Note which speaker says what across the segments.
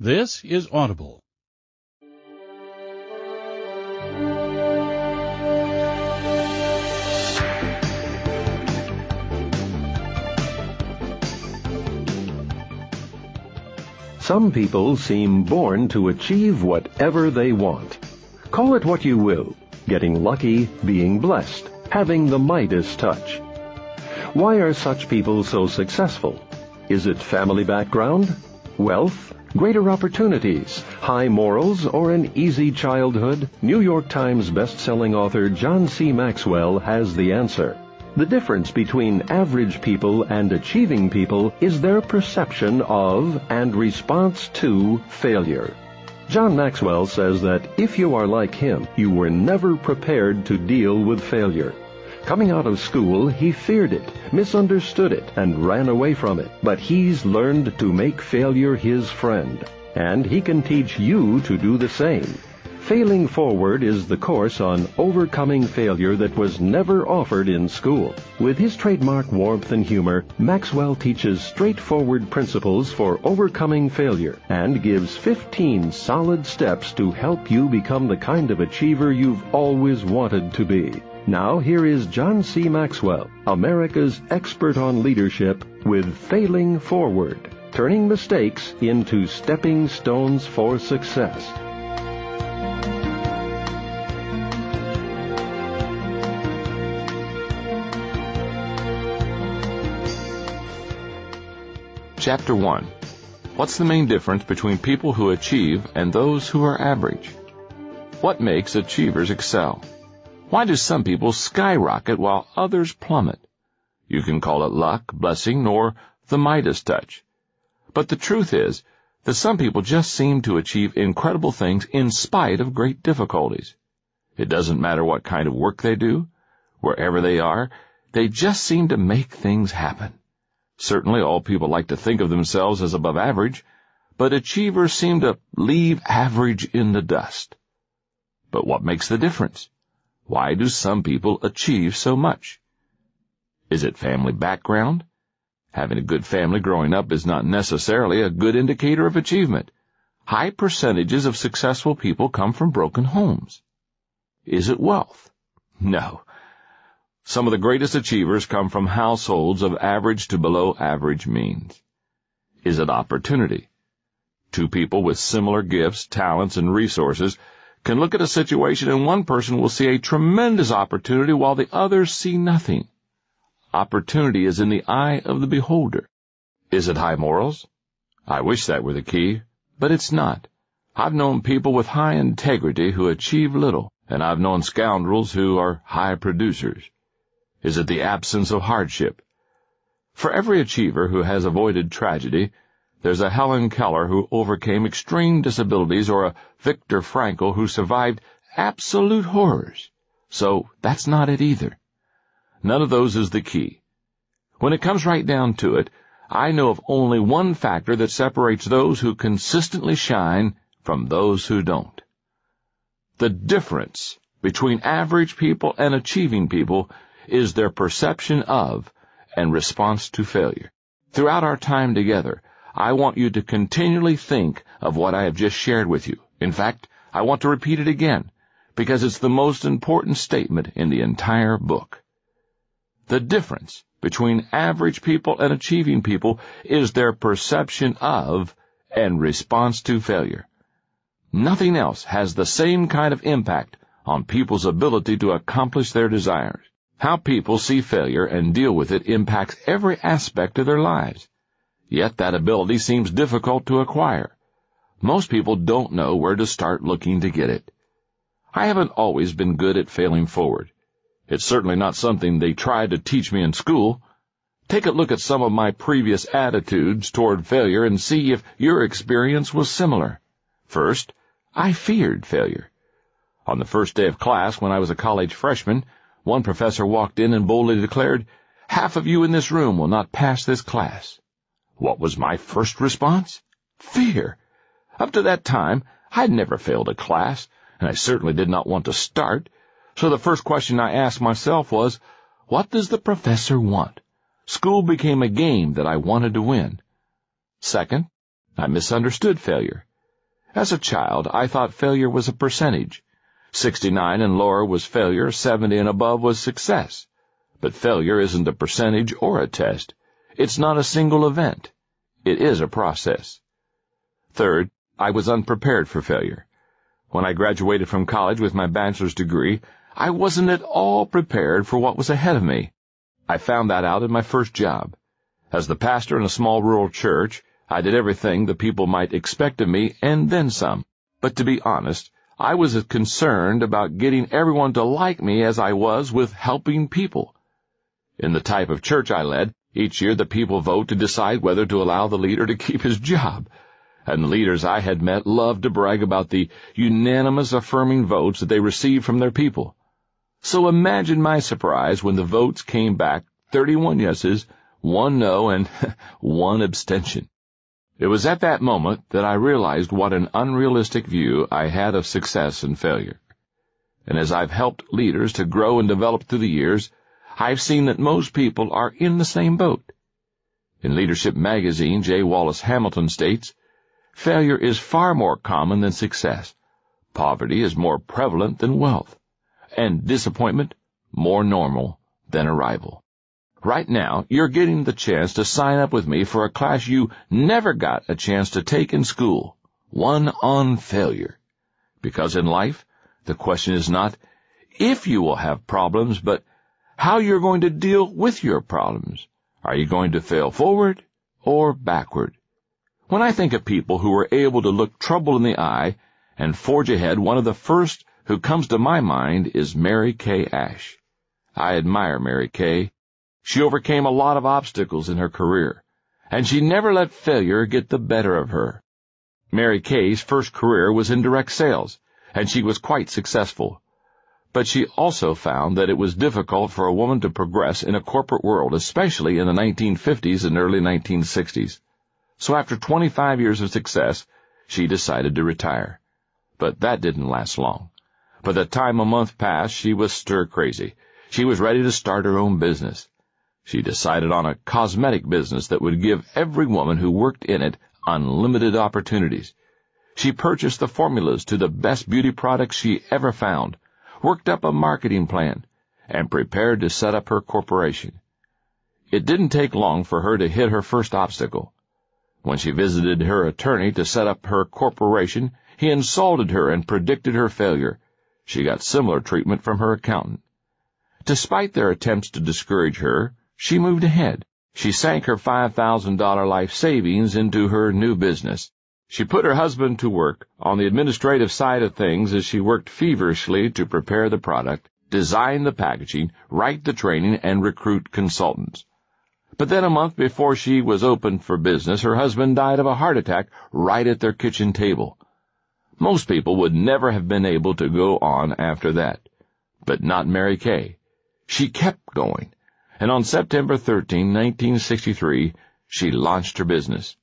Speaker 1: This is Audible.
Speaker 2: Some people seem born to achieve whatever they want. Call it what you will. Getting lucky, being blessed, having the Midas touch. Why are such people so successful? Is it family background? Wealth? Greater opportunities? High morals? Or an easy childhood? New York Times best-selling author John C. Maxwell has the answer. The difference between average people and achieving people is their perception of and response to failure. John Maxwell says that if you are like him, you were never prepared to deal with failure. Coming out of school, he feared it, misunderstood it, and ran away from it. But he's learned to make failure his friend. And he can teach you to do the same. Failing Forward is the course on overcoming failure that was never offered in school. With his trademark warmth and humor, Maxwell teaches straightforward principles for overcoming failure and gives 15 solid steps to help you become the kind of achiever you've always wanted to be. Now here is John C. Maxwell, America's expert on leadership with Failing Forward, turning mistakes into stepping stones for success.
Speaker 3: Chapter 1 What's the main difference between people who achieve and those who are average? What makes achievers excel? Why do some people skyrocket while others plummet? You can call it luck, blessing, or the Midas touch. But the truth is that some people just seem to achieve incredible things in spite of great difficulties. It doesn't matter what kind of work they do, wherever they are, they just seem to make things happen. Certainly all people like to think of themselves as above average, but achievers seem to leave average in the dust. But what makes the difference? Why do some people achieve so much? Is it family background? Having a good family growing up is not necessarily a good indicator of achievement. High percentages of successful people come from broken homes. Is it wealth? No. Some of the greatest achievers come from households of average to below average means. Is it opportunity? Two people with similar gifts, talents, and resources can look at a situation and one person will see a tremendous opportunity while the others see nothing. Opportunity is in the eye of the beholder. Is it high morals? I wish that were the key, but it's not. I've known people with high integrity who achieve little, and I've known scoundrels who are high producers. Is it the absence of hardship? For every achiever who has avoided tragedy, there's a Helen Keller who overcame extreme disabilities or a Viktor Frankl who survived absolute horrors. So that's not it either. None of those is the key. When it comes right down to it, I know of only one factor that separates those who consistently shine from those who don't. The difference between average people and achieving people is their perception of and response to failure. Throughout our time together, I want you to continually think of what I have just shared with you. In fact, I want to repeat it again, because it's the most important statement in the entire book. The difference between average people and achieving people is their perception of and response to failure. Nothing else has the same kind of impact on people's ability to accomplish their desires. How people see failure and deal with it impacts every aspect of their lives. Yet that ability seems difficult to acquire. Most people don't know where to start looking to get it. I haven't always been good at failing forward. It's certainly not something they tried to teach me in school. Take a look at some of my previous attitudes toward failure and see if your experience was similar. First, I feared failure. On the first day of class when I was a college freshman, one professor walked in and boldly declared, Half of you in this room will not pass this class. What was my first response? Fear. Up to that time, I had never failed a class, and I certainly did not want to start, so the first question I asked myself was, what does the professor want? School became a game that I wanted to win. Second, I misunderstood failure. As a child, I thought failure was a percentage. 69 and lower was failure, 70 and above was success. But failure isn't a percentage or a test. It's not a single event. It is a process. Third, I was unprepared for failure. When I graduated from college with my bachelor's degree, I wasn't at all prepared for what was ahead of me. I found that out in my first job. As the pastor in a small rural church, I did everything the people might expect of me and then some. But to be honest, I was as concerned about getting everyone to like me as I was with helping people. In the type of church I led, each year the people vote to decide whether to allow the leader to keep his job. And the leaders I had met loved to brag about the unanimous affirming votes that they received from their people. So imagine my surprise when the votes came back 31 yeses, one no, and one abstention. It was at that moment that I realized what an unrealistic view I had of success and failure. And as I've helped leaders to grow and develop through the years, I've seen that most people are in the same boat. In Leadership magazine, J. Wallace Hamilton states, failure is far more common than success. Poverty is more prevalent than wealth and disappointment more normal than arrival. Right now, you're getting the chance to sign up with me for a class you never got a chance to take in school, one on failure. Because in life, the question is not if you will have problems, but how you're going to deal with your problems. Are you going to fail forward or backward? When I think of people who are able to look trouble in the eye and forge ahead, one of the first who comes to my mind is Mary Kay Ash. I admire Mary Kay. She overcame a lot of obstacles in her career, and she never let failure get the better of her. Mary Kay's first career was in direct sales, and she was quite successful. But she also found that it was difficult for a woman to progress in a corporate world, especially in the 1950s and early 1960s. So after 25 years of success, she decided to retire. But that didn't last long. By the time a month passed, she was stir crazy. She was ready to start her own business. She decided on a cosmetic business that would give every woman who worked in it unlimited opportunities. She purchased the formulas to the best beauty products she ever found, worked up a marketing plan, and prepared to set up her corporation. It didn't take long for her to hit her first obstacle. When she visited her attorney to set up her corporation, he insulted her and predicted her failure, she got similar treatment from her accountant. Despite their attempts to discourage her, she moved ahead. She sank her $5,000 life savings into her new business. She put her husband to work on the administrative side of things as she worked feverishly to prepare the product, design the packaging, write the training, and recruit consultants. But then a month before she was open for business, her husband died of a heart attack right at their kitchen table. Most people would never have been able to go on after that. But not Mary Kay. She kept going, and on September 13, 1963, she launched her business.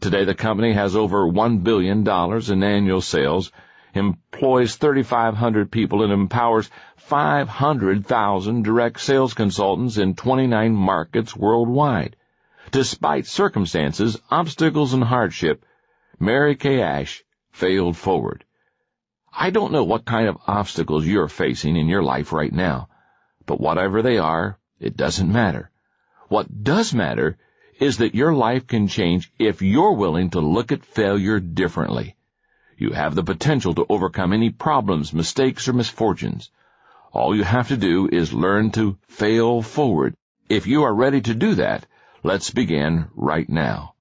Speaker 3: Today the company has over $1 billion in annual sales, employs 3,500 people, and empowers 500,000 direct sales consultants in 29 markets worldwide. Despite circumstances, obstacles, and hardship, Mary Kay Ash failed forward. I don't know what kind of obstacles you're facing in your life right now, but whatever they are, it doesn't matter. What does matter is that your life can change if you're willing to look at failure differently. You have the potential to overcome any problems, mistakes, or misfortunes. All you have to do is learn to fail forward. If you are ready to do that, let's begin right now.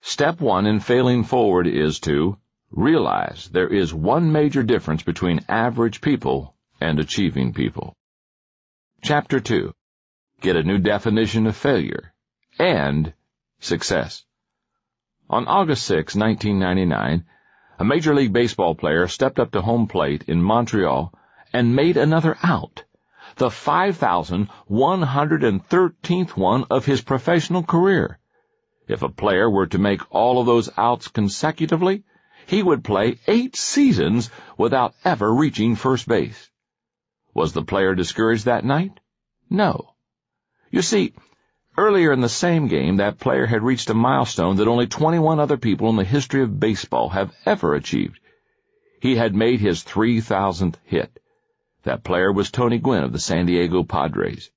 Speaker 3: Step one in failing forward is to Realize there is one major difference between average people and achieving people. Chapter 2. Get a new definition of failure and success. On August 6, 1999, a Major League Baseball player stepped up to home plate in Montreal and made another out, the 5,113th one of his professional career. If a player were to make all of those outs consecutively, he would play eight seasons without ever reaching first base. Was the player discouraged that night? No. You see, Earlier in the same game, that player had reached a milestone that only 21 other people in the history of baseball have ever achieved. He had made his 3,000th hit. That player was Tony Gwynn of the San Diego Padres.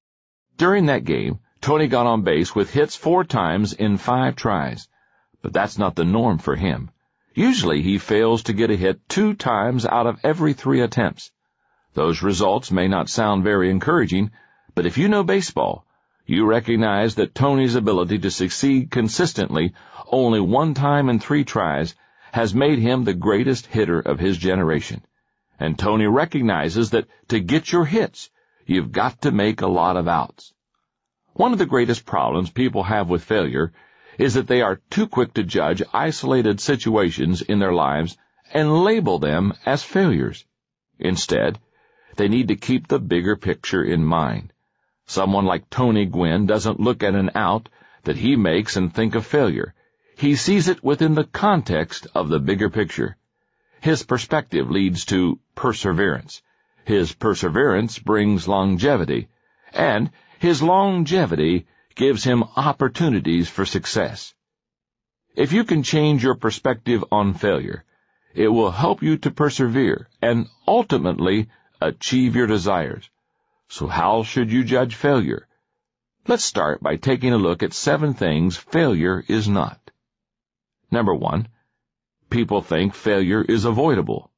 Speaker 3: During that game, Tony got on base with hits four times in five tries. But that's not the norm for him. Usually he fails to get a hit two times out of every three attempts. Those results may not sound very encouraging, but if you know baseball, you recognize that Tony's ability to succeed consistently only one time in three tries has made him the greatest hitter of his generation. And Tony recognizes that to get your hits, you've got to make a lot of outs. One of the greatest problems people have with failure is that they are too quick to judge isolated situations in their lives and label them as failures. Instead, they need to keep the bigger picture in mind. Someone like Tony Gwynn doesn't look at an out that he makes and think of failure. He sees it within the context of the bigger picture. His perspective leads to perseverance. His perseverance brings longevity. And his longevity gives him opportunities for success. If you can change your perspective on failure, it will help you to persevere and ultimately achieve your desires. So how should you judge failure? Let's start by taking a look at seven things failure is not. Number one, people think failure is avoidable.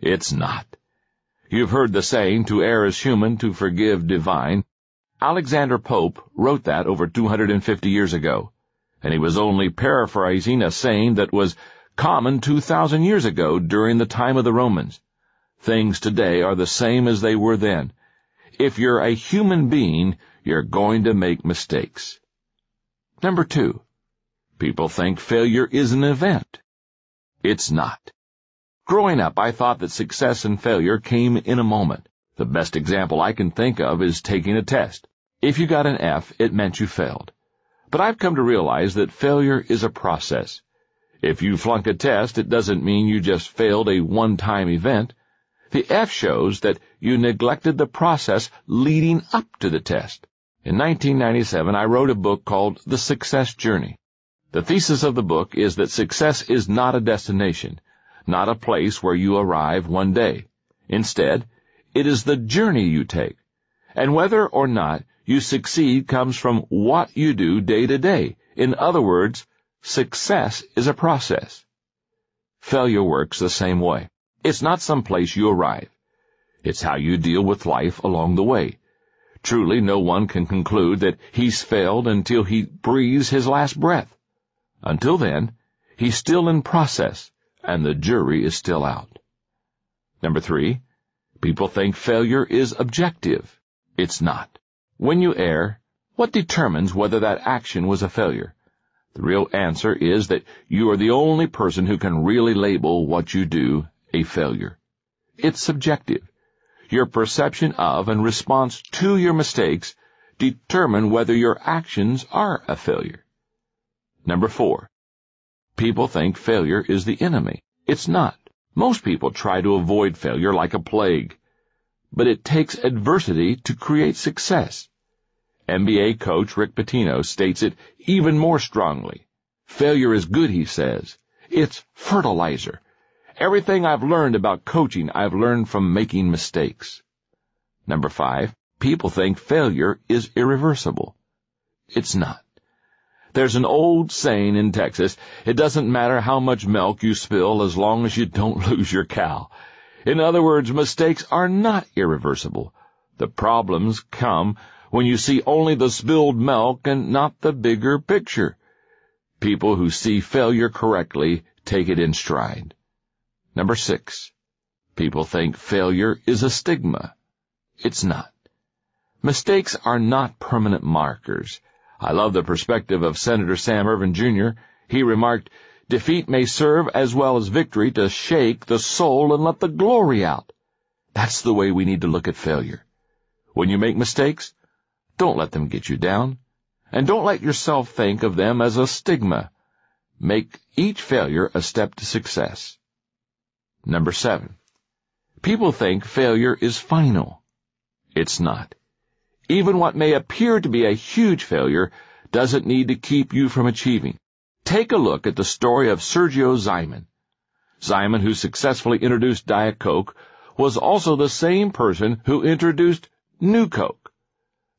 Speaker 3: It's not. You've heard the saying, to err is human, to forgive divine. Alexander Pope wrote that over 250 years ago, and he was only paraphrasing a saying that was common 2,000 years ago during the time of the Romans. Things today are the same as they were then, if you're a human being, you're going to make mistakes. Number two, people think failure is an event. It's not. Growing up, I thought that success and failure came in a moment. The best example I can think of is taking a test. If you got an F, it meant you failed. But I've come to realize that failure is a process. If you flunk a test, it doesn't mean you just failed a one-time event. The F shows that you neglected the process leading up to the test. In 1997, I wrote a book called The Success Journey. The thesis of the book is that success is not a destination, not a place where you arrive one day. Instead, it is the journey you take. And whether or not you succeed comes from what you do day to day. In other words, success is a process. Failure works the same way. It's not some place you arrive. It's how you deal with life along the way. Truly, no one can conclude that he's failed until he breathes his last breath. Until then, he's still in process, and the jury is still out. Number three, people think failure is objective. It's not. When you err, what determines whether that action was a failure? The real answer is that you are the only person who can really label what you do a failure. It's subjective. Your perception of and response to your mistakes determine whether your actions are a failure. Number four, people think failure is the enemy. It's not. Most people try to avoid failure like a plague. But it takes adversity to create success. NBA coach Rick Pitino states it even more strongly. Failure is good, he says. It's fertilizer. Everything I've learned about coaching, I've learned from making mistakes. Number five, people think failure is irreversible. It's not. There's an old saying in Texas, it doesn't matter how much milk you spill as long as you don't lose your cow. In other words, mistakes are not irreversible. The problems come when you see only the spilled milk and not the bigger picture. People who see failure correctly take it in stride. Number six, people think failure is a stigma. It's not. Mistakes are not permanent markers. I love the perspective of Senator Sam Ervin Jr. He remarked, defeat may serve as well as victory to shake the soul and let the glory out. That's the way we need to look at failure. When you make mistakes, don't let them get you down. And don't let yourself think of them as a stigma. Make each failure a step to success. Number seven. People think failure is final. It's not. Even what may appear to be a huge failure doesn't need to keep you from achieving. Take a look at the story of Sergio Zyman. Zyman, who successfully introduced Diet Coke, was also the same person who introduced New Coke.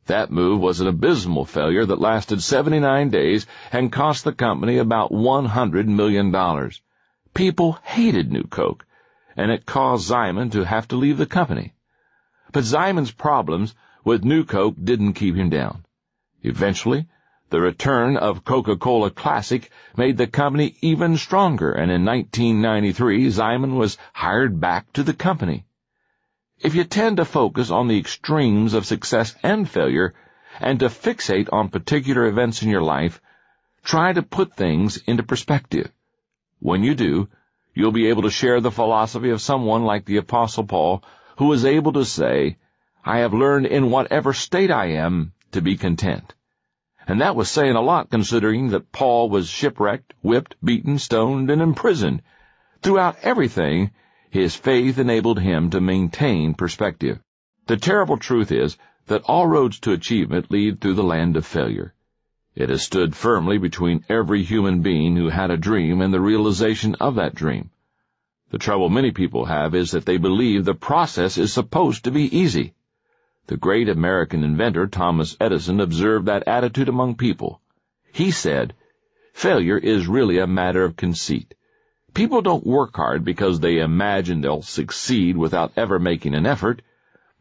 Speaker 3: That move was an abysmal failure that lasted 79 days and cost the company about $100 million. People hated New Coke, and it caused Zyman to have to leave the company. But Zyman's problems with New Coke didn't keep him down. Eventually, the return of Coca-Cola Classic made the company even stronger, and in 1993, Zyman was hired back to the company. If you tend to focus on the extremes of success and failure, and to fixate on particular events in your life, try to put things into perspective. When you do, you'll be able to share the philosophy of someone like the Apostle Paul, who was able to say, I have learned in whatever state I am to be content. And that was saying a lot considering that Paul was shipwrecked, whipped, beaten, stoned, and imprisoned. Throughout everything, his faith enabled him to maintain perspective. The terrible truth is that all roads to achievement lead through the land of failure. It has stood firmly between every human being who had a dream and the realization of that dream. The trouble many people have is that they believe the process is supposed to be easy. The great American inventor Thomas Edison observed that attitude among people. He said, Failure is really a matter of conceit. People don't work hard because they imagine they'll succeed without ever making an effort.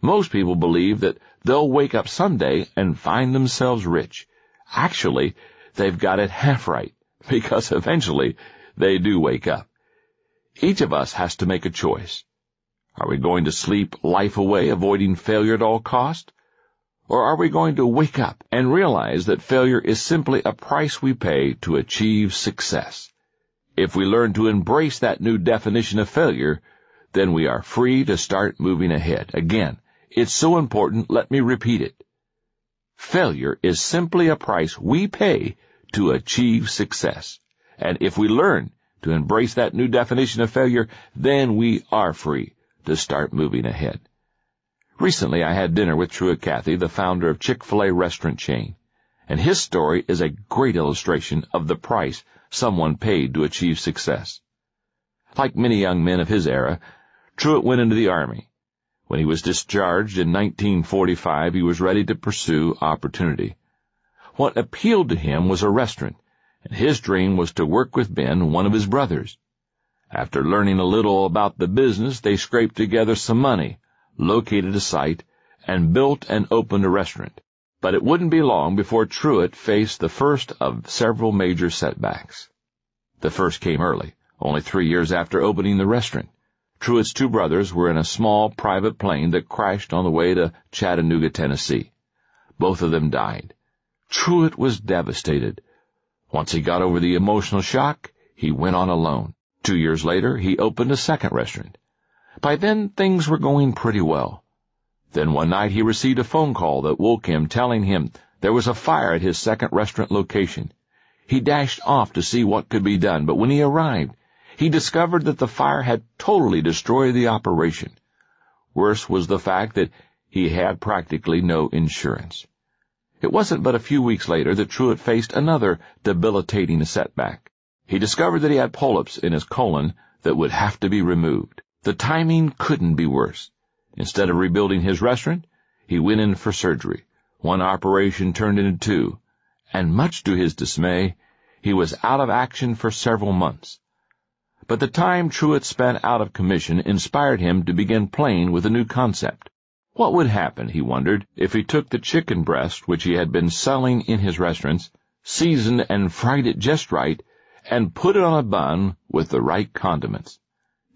Speaker 3: Most people believe that they'll wake up someday and find themselves rich. Actually, they've got it half right, because eventually they do wake up. Each of us has to make a choice. Are we going to sleep life away, avoiding failure at all cost? Or are we going to wake up and realize that failure is simply a price we pay to achieve success? If we learn to embrace that new definition of failure, then we are free to start moving ahead. Again, it's so important, let me repeat it. Failure is simply a price we pay to achieve success. And if we learn to embrace that new definition of failure, then we are free to start moving ahead. Recently I had dinner with Truett Cathy, the founder of Chick-fil-A restaurant chain, and his story is a great illustration of the price someone paid to achieve success. Like many young men of his era, Truett went into the Army. When he was discharged in 1945, he was ready to pursue opportunity. What appealed to him was a restaurant, and his dream was to work with Ben, one of his brothers. After learning a little about the business, they scraped together some money, located a site, and built and opened a restaurant. But it wouldn't be long before Truett faced the first of several major setbacks. The first came early, only three years after opening the restaurant. Truett's two brothers were in a small private plane that crashed on the way to Chattanooga, Tennessee. Both of them died. Truett was devastated. Once he got over the emotional shock, he went on alone. Two years later, he opened a second restaurant. By then, things were going pretty well. Then one night he received a phone call that woke him telling him there was a fire at his second restaurant location. He dashed off to see what could be done, but when he arrived, he discovered that the fire had totally destroyed the operation. Worse was the fact that he had practically no insurance. It wasn't but a few weeks later that Truett faced another debilitating setback. He discovered that he had polyps in his colon that would have to be removed. The timing couldn't be worse. Instead of rebuilding his restaurant, he went in for surgery. One operation turned into two, and much to his dismay, he was out of action for several months. But the time Truett spent out of commission inspired him to begin playing with a new concept. What would happen, he wondered, if he took the chicken breast which he had been selling in his restaurants, seasoned and fried it just right, and put it on a bun with the right condiments?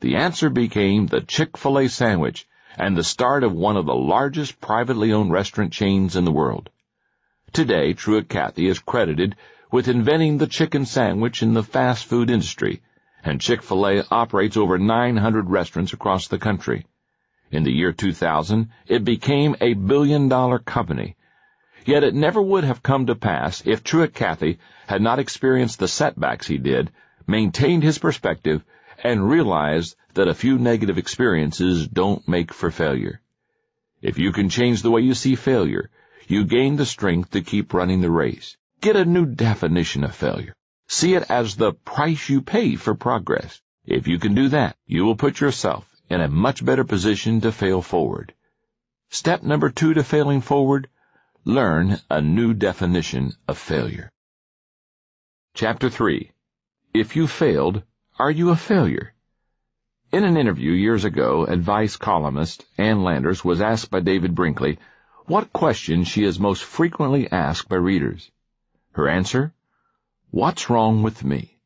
Speaker 3: The answer became the Chick-fil-A sandwich and the start of one of the largest privately owned restaurant chains in the world. Today, Truett Cathy is credited with inventing the chicken sandwich in the fast food industry and Chick-fil-A operates over 900 restaurants across the country. In the year 2000, it became a billion-dollar company. Yet it never would have come to pass if Truett Cathy had not experienced the setbacks he did, maintained his perspective, and realized that a few negative experiences don't make for failure. If you can change the way you see failure, you gain the strength to keep running the race. Get a new definition of failure. See it as the price you pay for progress. If you can do that, you will put yourself in a much better position to fail forward. Step number two to failing forward, learn a new definition of failure. Chapter 3 If you failed, are you a failure? In an interview years ago, advice columnist Ann Landers was asked by David Brinkley what question she is most frequently asked by readers. Her answer? What's wrong with me?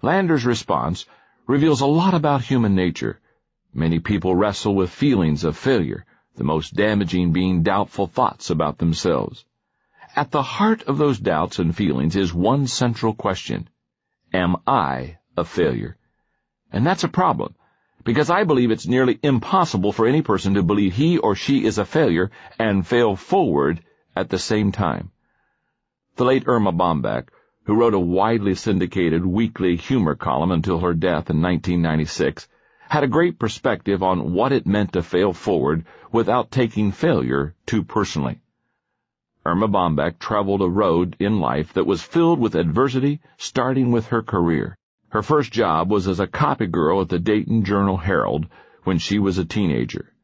Speaker 3: Landers' response reveals a lot about human nature. Many people wrestle with feelings of failure, the most damaging being doubtful thoughts about themselves. At the heart of those doubts and feelings is one central question. Am I a failure? And that's a problem, because I believe it's nearly impossible for any person to believe he or she is a failure and fail forward at the same time. The late Erma Bombeck, who wrote a widely syndicated weekly humor column until her death in 1996, had a great perspective on what it meant to fail forward without taking failure too personally. Erma Bombeck traveled a road in life that was filled with adversity, starting with her career. Her first job was as a copy girl at the Dayton Journal-Herald when she was a teenager.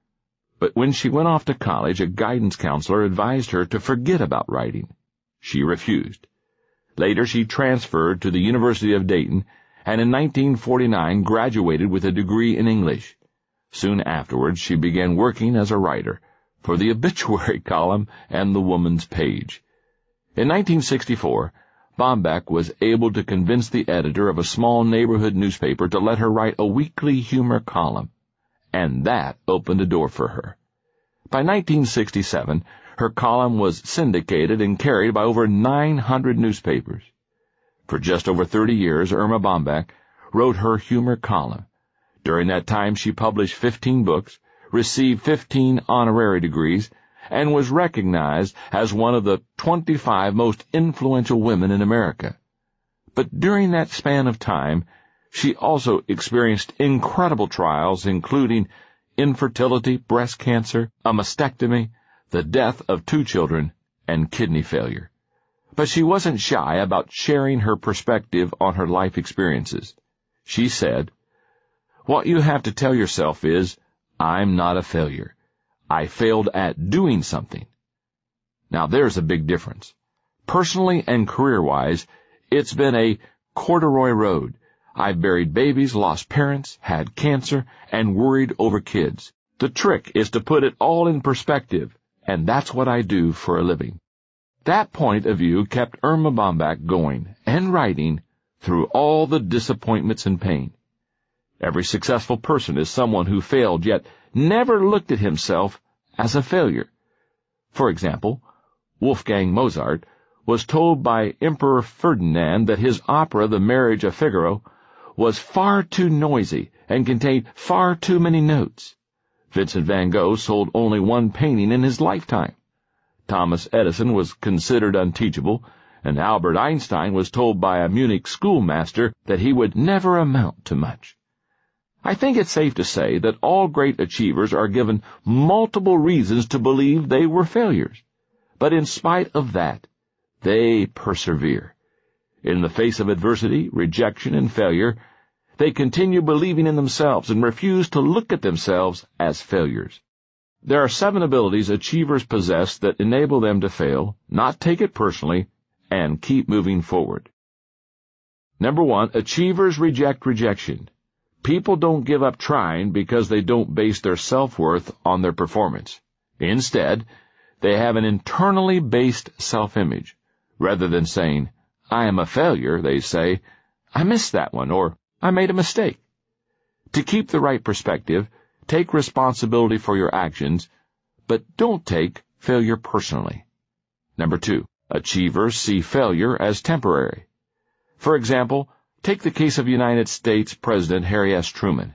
Speaker 3: But when she went off to college, a guidance counselor advised her to forget about writing. She refused. Later, she transferred to the University of Dayton and in 1949 graduated with a degree in English. Soon afterwards, she began working as a writer for the obituary column and the Woman's Page. In 1964, Bombeck was able to convince the editor of a small neighborhood newspaper to let her write a weekly humor column, and that opened a door for her. By 1967, her column was syndicated and carried by over 900 newspapers. For just over 30 years, Erma Bombeck wrote her humor column. During that time, she published 15 books, received 15 honorary degrees, and was recognized as one of the 25 most influential women in America. But during that span of time, she also experienced incredible trials, including infertility, breast cancer, a mastectomy, the death of two children, and kidney failure. But she wasn't shy about sharing her perspective on her life experiences. She said, What you have to tell yourself is, I'm not a failure. I failed at doing something. Now there's a big difference. Personally and career-wise, it's been a corduroy road. I've buried babies, lost parents, had cancer, and worried over kids. The trick is to put it all in perspective, and that's what I do for a living. That point of view kept Erma Bombeck going and writing through all the disappointments and pain. Every successful person is someone who failed yet never looked at himself as a failure. For example, Wolfgang Mozart was told by Emperor Ferdinand that his opera The Marriage of Figaro was far too noisy and contained far too many notes. Vincent van Gogh sold only one painting in his lifetime. Thomas Edison was considered unteachable, and Albert Einstein was told by a Munich schoolmaster that he would never amount to much. I think it's safe to say that all great achievers are given multiple reasons to believe they were failures. But in spite of that, they persevere. In the face of adversity, rejection, and failure, they continue believing in themselves and refuse to look at themselves as failures. There are seven abilities achievers possess that enable them to fail, not take it personally, and keep moving forward. Number one, achievers reject rejection. People don't give up trying because they don't base their self-worth on their performance. Instead, they have an internally based self-image. Rather than saying, I am a failure, they say, I missed that one, or I made a mistake. To keep the right perspective, take responsibility for your actions, but don't take failure personally. Number two, achievers see failure as temporary. For example, Take the case of United States President Harry S. Truman.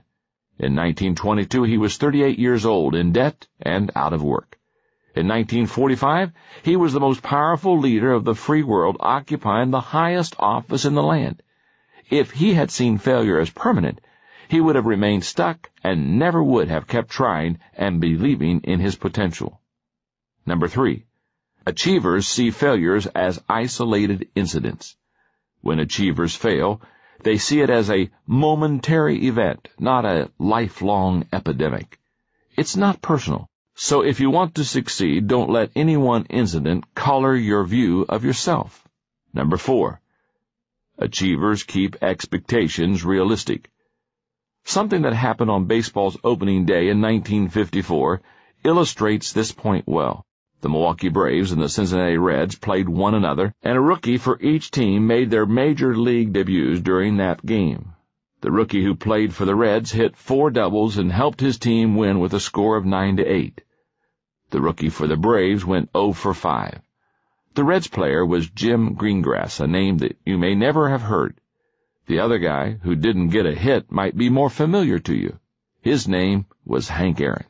Speaker 3: In 1922, he was 38 years old, in debt, and out of work. In 1945, he was the most powerful leader of the free world, occupying the highest office in the land. If he had seen failure as permanent, he would have remained stuck and never would have kept trying and believing in his potential. Number three, Achievers see failures as isolated incidents. When achievers fail, they see it as a momentary event, not a lifelong epidemic. It's not personal. So if you want to succeed, don't let any one incident color your view of yourself. Number four, achievers keep expectations realistic. Something that happened on baseball's opening day in 1954 illustrates this point well. The Milwaukee Braves and the Cincinnati Reds played one another, and a rookie for each team made their major league debuts during that game. The rookie who played for the Reds hit four doubles and helped his team win with a score of 9 to 8. The rookie for the Braves went 0 for 5. The Reds player was Jim Greengrass, a name that you may never have heard. The other guy, who didn't get a hit, might be more familiar to you. His name was Hank Aaron.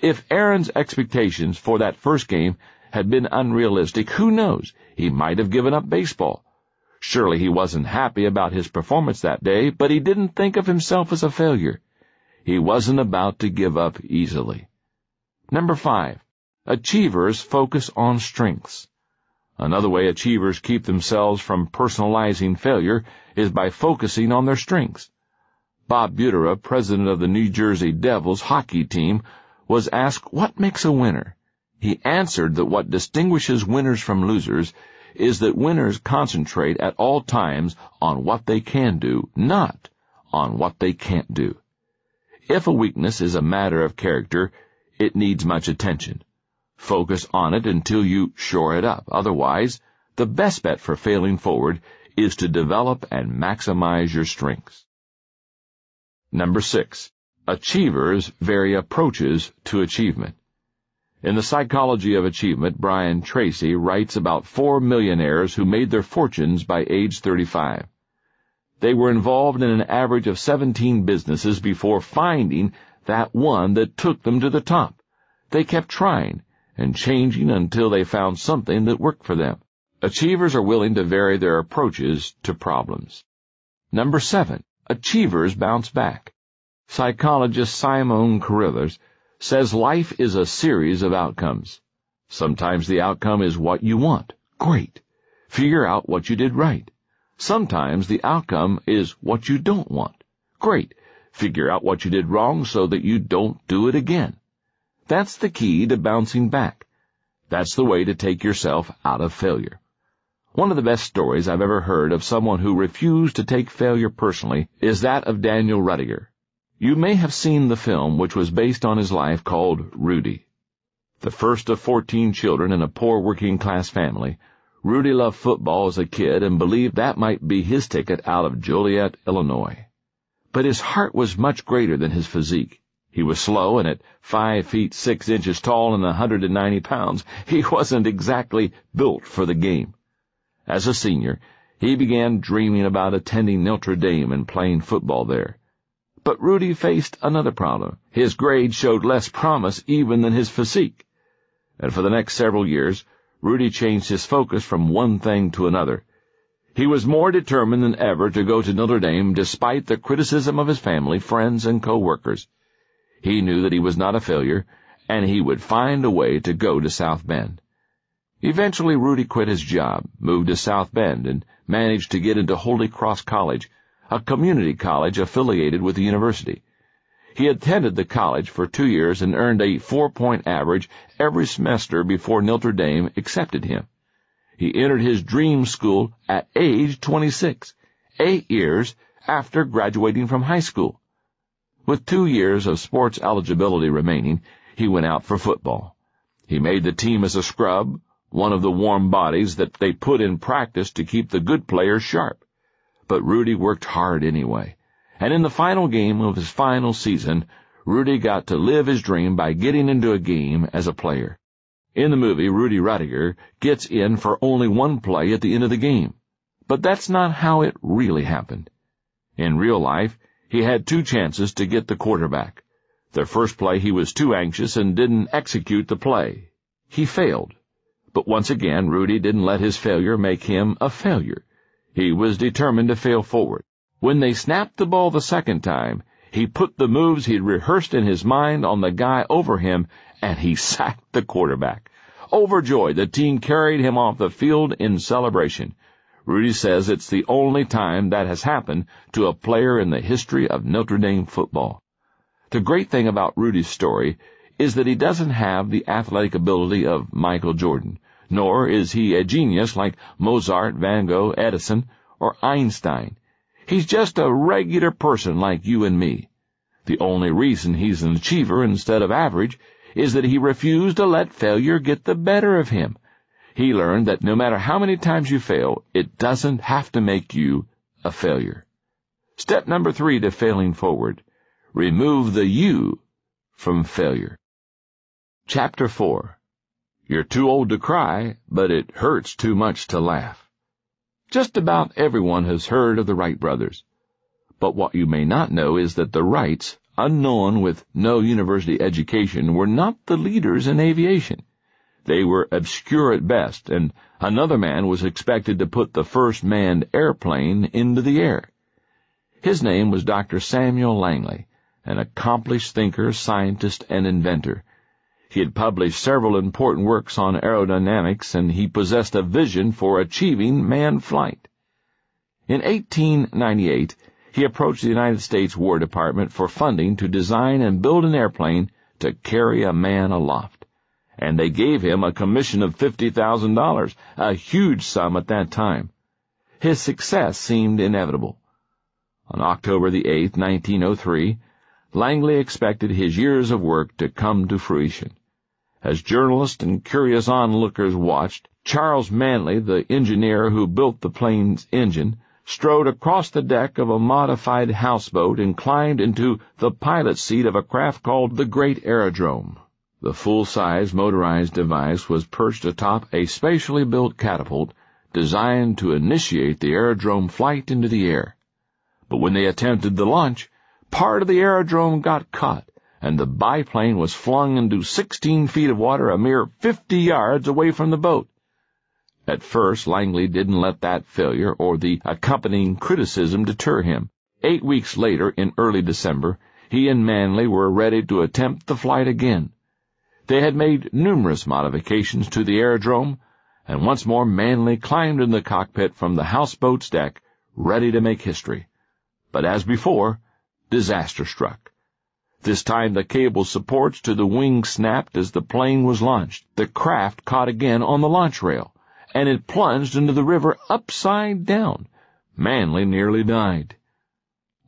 Speaker 3: If Aaron's expectations for that first game had been unrealistic, who knows? He might have given up baseball. Surely he wasn't happy about his performance that day, but he didn't think of himself as a failure. He wasn't about to give up easily. Number five, achievers focus on strengths. Another way achievers keep themselves from personalizing failure is by focusing on their strengths. Bob Butera, president of the New Jersey Devils hockey team, was asked what makes a winner. He answered that what distinguishes winners from losers is that winners concentrate at all times on what they can do, not on what they can't do. If a weakness is a matter of character, it needs much attention. Focus on it until you shore it up. Otherwise, the best bet for failing forward is to develop and maximize your strengths. Number six, Achievers vary approaches to achievement. In The Psychology of Achievement, Brian Tracy writes about four millionaires who made their fortunes by age 35. They were involved in an average of 17 businesses before finding that one that took them to the top. They kept trying and changing until they found something that worked for them. Achievers are willing to vary their approaches to problems. Number seven, achievers bounce back. Psychologist Simon Carruthers says life is a series of outcomes. Sometimes the outcome is what you want. Great. Figure out what you did right. Sometimes the outcome is what you don't want. Great. Figure out what you did wrong so that you don't do it again. That's the key to bouncing back. That's the way to take yourself out of failure. One of the best stories I've ever heard of someone who refused to take failure personally is that of Daniel Ruettiger. You may have seen the film which was based on his life called Rudy. The first of fourteen children in a poor working class family, Rudy loved football as a kid and believed that might be his ticket out of Joliet, Illinois. But his heart was much greater than his physique. He was slow, and at five feet six inches tall and a hundred and ninety pounds, he wasn't exactly built for the game. As a senior, he began dreaming about attending Notre Dame and playing football there. But Rudy faced another problem. His grades showed less promise even than his physique. And for the next several years, Rudy changed his focus from one thing to another. He was more determined than ever to go to Notre Dame despite the criticism of his family, friends, and co-workers. He knew that he was not a failure, and he would find a way to go to South Bend. Eventually, Rudy quit his job, moved to South Bend, and managed to get into Holy Cross College, a community college affiliated with the university. He attended the college for two years and earned a four-point average every semester before Notre Dame accepted him. He entered his dream school at age 26, eight years after graduating from high school. With two years of sports eligibility remaining, he went out for football. He made the team as a scrub, one of the warm bodies that they put in practice to keep the good players sharp but Rudy worked hard anyway. And in the final game of his final season, Rudy got to live his dream by getting into a game as a player. In the movie, Rudy Ruettiger gets in for only one play at the end of the game. But that's not how it really happened. In real life, he had two chances to get the quarterback. The first play he was too anxious and didn't execute the play. He failed. But once again, Rudy didn't let his failure make him a failure. He was determined to fail forward. When they snapped the ball the second time, he put the moves he'd rehearsed in his mind on the guy over him, and he sacked the quarterback. overjoyed the team carried him off the field in celebration. Rudy says it's the only time that has happened to a player in the history of Notre Dame football. The great thing about Rudy's story is that he doesn't have the athletic ability of Michael Jordan, nor is he a genius like Mozart, Van Gogh, Edison, or Einstein. He's just a regular person like you and me. The only reason he's an achiever instead of average is that he refused to let failure get the better of him. He learned that no matter how many times you fail, it doesn't have to make you a failure. Step number three to failing forward. Remove the you from failure. Chapter 4 You're too old to cry, but it hurts too much to laugh. Just about everyone has heard of the Wright brothers. But what you may not know is that the Wrights, unknown with no university education, were not the leaders in aviation. They were obscure at best, and another man was expected to put the first manned airplane into the air. His name was Dr. Samuel Langley, an accomplished thinker, scientist, and inventor he had published several important works on aerodynamics, and he possessed a vision for achieving manned flight. In 1898, he approached the United States War Department for funding to design and build an airplane to carry a man aloft. And they gave him a commission of $50,000, a huge sum at that time. His success seemed inevitable. On October the 8th, 1903, Langley expected his years of work to come to fruition. As journalists and curious onlookers watched, Charles Manley, the engineer who built the plane's engine, strode across the deck of a modified houseboat and climbed into the pilot seat of a craft called the Great Aerodrome. The full-size motorized device was perched atop a spatially built catapult designed to initiate the aerodrome flight into the air. But when they attempted the launch, part of the aerodrome got caught, and the biplane was flung into 16 feet of water a mere 50 yards away from the boat. At first, Langley didn't let that failure or the accompanying criticism deter him. Eight weeks later, in early December, he and Manley were ready to attempt the flight again. They had made numerous modifications to the aerodrome, and once more Manley climbed in the cockpit from the houseboat's deck, ready to make history. But as before, disaster struck. This time the cable supports to the wing snapped as the plane was launched. The craft caught again on the launch rail, and it plunged into the river upside down. Manley nearly died.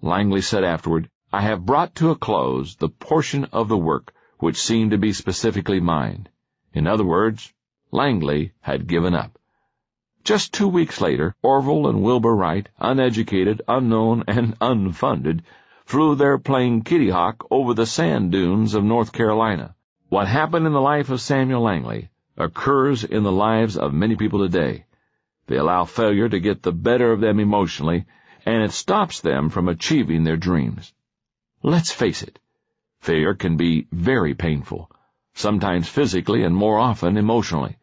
Speaker 3: Langley said afterward, I have brought to a close the portion of the work which seemed to be specifically mine. In other words, Langley had given up. Just two weeks later, Orville and Wilbur Wright, uneducated, unknown, and unfunded, flew their plane Kitty Hawk over the sand dunes of North Carolina. What happened in the life of Samuel Langley occurs in the lives of many people today. They allow failure to get the better of them emotionally, and it stops them from achieving their dreams. Let's face it, failure can be very painful, sometimes physically and more often emotionally.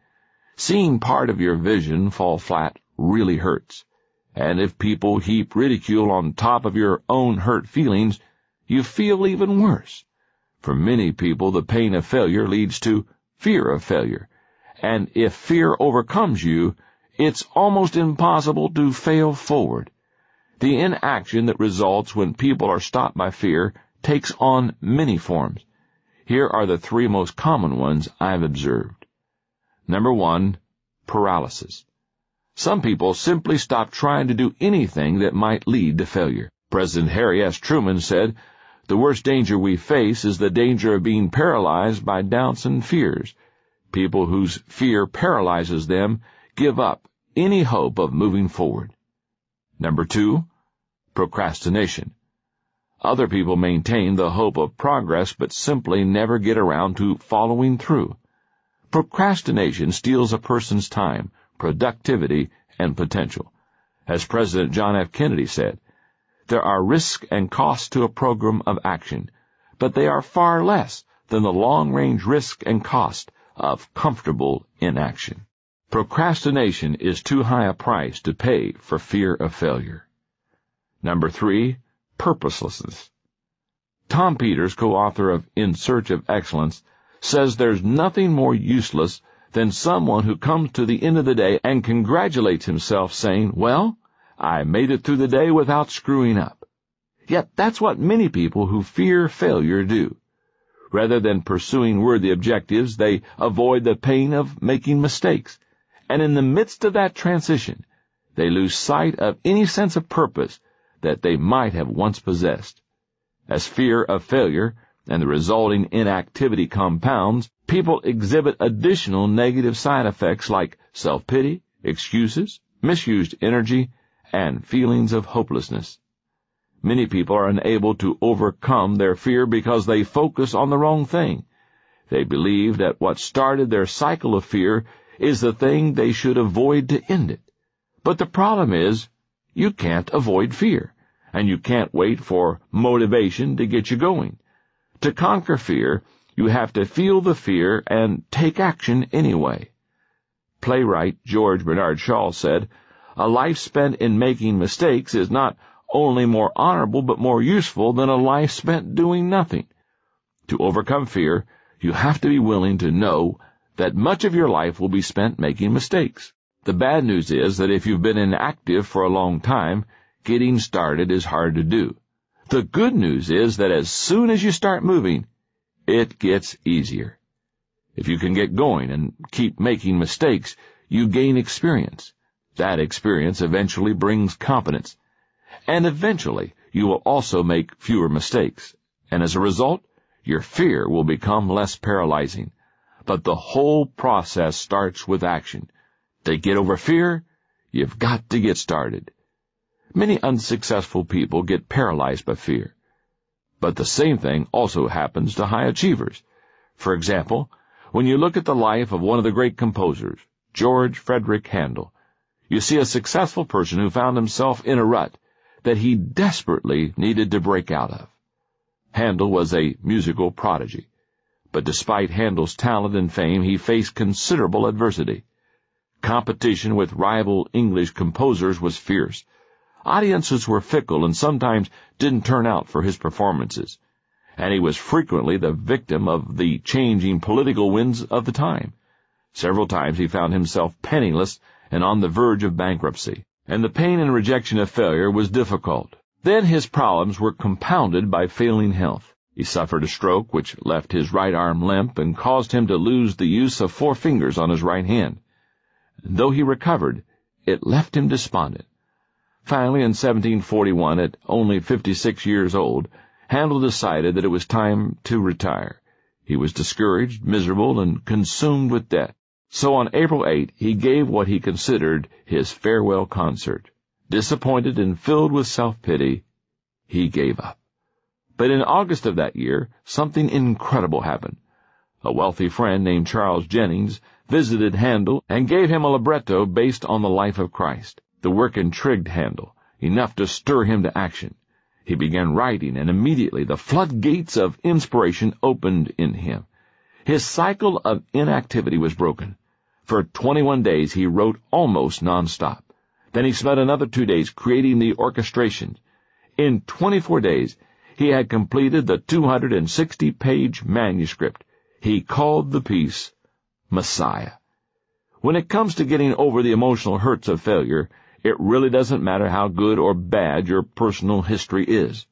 Speaker 3: Seeing part of your vision fall flat really hurts. And if people heap ridicule on top of your own hurt feelings, you feel even worse. For many people, the pain of failure leads to fear of failure. And if fear overcomes you, it's almost impossible to fail forward. The inaction that results when people are stopped by fear takes on many forms. Here are the three most common ones I've observed. Number one, paralysis. Some people simply stop trying to do anything that might lead to failure. President Harry S. Truman said, The worst danger we face is the danger of being paralyzed by doubts and fears. People whose fear paralyzes them give up any hope of moving forward. Number two, procrastination. Other people maintain the hope of progress but simply never get around to following through. Procrastination steals a person's time, productivity, and potential. As President John F. Kennedy said, there are risks and costs to a program of action, but they are far less than the long-range risk and cost of comfortable inaction. Procrastination is too high a price to pay for fear of failure. Number three, purposelessness. Tom Peters, co-author of In Search of Excellence, says there's nothing more useless than someone who comes to the end of the day and congratulates himself saying, well, I made it through the day without screwing up. Yet that's what many people who fear failure do. Rather than pursuing worthy objectives, they avoid the pain of making mistakes. And in the midst of that transition, they lose sight of any sense of purpose that they might have once possessed. As fear of failure and the resulting inactivity compounds, people exhibit additional negative side effects like self-pity, excuses, misused energy, and feelings of hopelessness. Many people are unable to overcome their fear because they focus on the wrong thing. They believe that what started their cycle of fear is the thing they should avoid to end it. But the problem is, you can't avoid fear and you can't wait for motivation to get you going. To conquer fear, you have to feel the fear and take action anyway. Playwright George Bernard Shaw said, A life spent in making mistakes is not only more honorable but more useful than a life spent doing nothing. To overcome fear, you have to be willing to know that much of your life will be spent making mistakes. The bad news is that if you've been inactive for a long time, getting started is hard to do. The good news is that as soon as you start moving, it gets easier. If you can get going and keep making mistakes, you gain experience. That experience eventually brings competence. And eventually, you will also make fewer mistakes. And as a result, your fear will become less paralyzing. But the whole process starts with action. To get over fear, you've got to get started. Many unsuccessful people get paralyzed by fear. But the same thing also happens to high achievers. For example, when you look at the life of one of the great composers, George Frederick Handel, you see a successful person who found himself in a rut that he desperately needed to break out of. Handel was a musical prodigy, but despite Handel's talent and fame, he faced considerable adversity. Competition with rival English composers was fierce, Audiences were fickle and sometimes didn't turn out for his performances, and he was frequently the victim of the changing political winds of the time. Several times he found himself penniless and on the verge of bankruptcy, and the pain and rejection of failure was difficult. Then his problems were compounded by failing health. He suffered a stroke which left his right arm limp and caused him to lose the use of four fingers on his right hand. Though he recovered, it left him despondent. Finally, in 1741, at only 56 years old, Handel decided that it was time to retire. He was discouraged, miserable, and consumed with debt. So on April 8, he gave what he considered his farewell concert. Disappointed and filled with self-pity, he gave up. But in August of that year, something incredible happened. A wealthy friend named Charles Jennens visited Handel and gave him a libretto based on the life of Christ. The work intrigued Handel, enough to stir him to action. He began writing, and immediately the floodgates of inspiration opened in him. His cycle of inactivity was broken. For 21 days he wrote almost nonstop. Then he spent another two days creating the orchestration. In 24 days, he had completed the 260-page manuscript. He called the piece Messiah. When it comes to getting over the emotional hurts of failure, it really doesn't matter how good or bad your personal history is.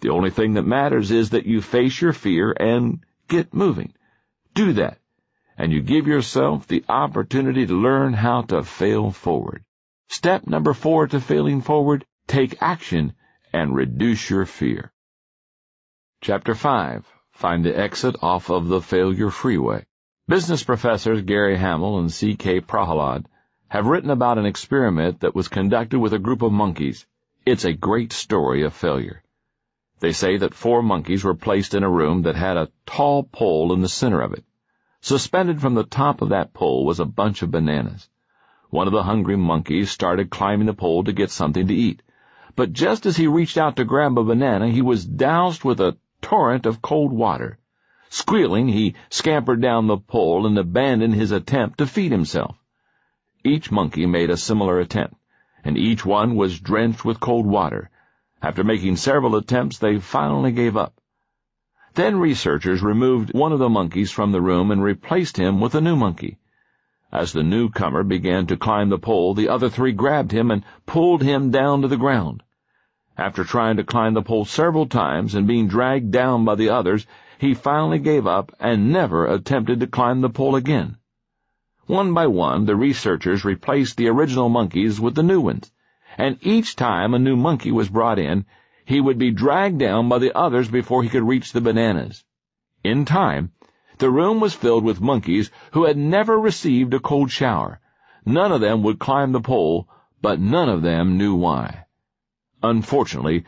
Speaker 3: The only thing that matters is that you face your fear and get moving. Do that, and you give yourself the opportunity to learn how to fail forward. Step number four to failing forward, take action and reduce your fear. Chapter 5. Find the exit off of the failure freeway. Business professors Gary Hamel and C.K. Prahalad have written about an experiment that was conducted with a group of monkeys. It's a great story of failure. They say that four monkeys were placed in a room that had a tall pole in the center of it. Suspended from the top of that pole was a bunch of bananas. One of the hungry monkeys started climbing the pole to get something to eat. But just as he reached out to grab a banana, he was doused with a torrent of cold water. Squealing, he scampered down the pole and abandoned his attempt to feed himself. Each monkey made a similar attempt, and each one was drenched with cold water. After making several attempts, they finally gave up. Then researchers removed one of the monkeys from the room and replaced him with a new monkey. As the newcomer began to climb the pole, the other three grabbed him and pulled him down to the ground. After trying to climb the pole several times and being dragged down by the others, he finally gave up and never attempted to climb the pole again. One by one, the researchers replaced the original monkeys with the new ones, and each time a new monkey was brought in, he would be dragged down by the others before he could reach the bananas. In time, the room was filled with monkeys who had never received a cold shower. None of them would climb the pole, but none of them knew why. Unfortunately,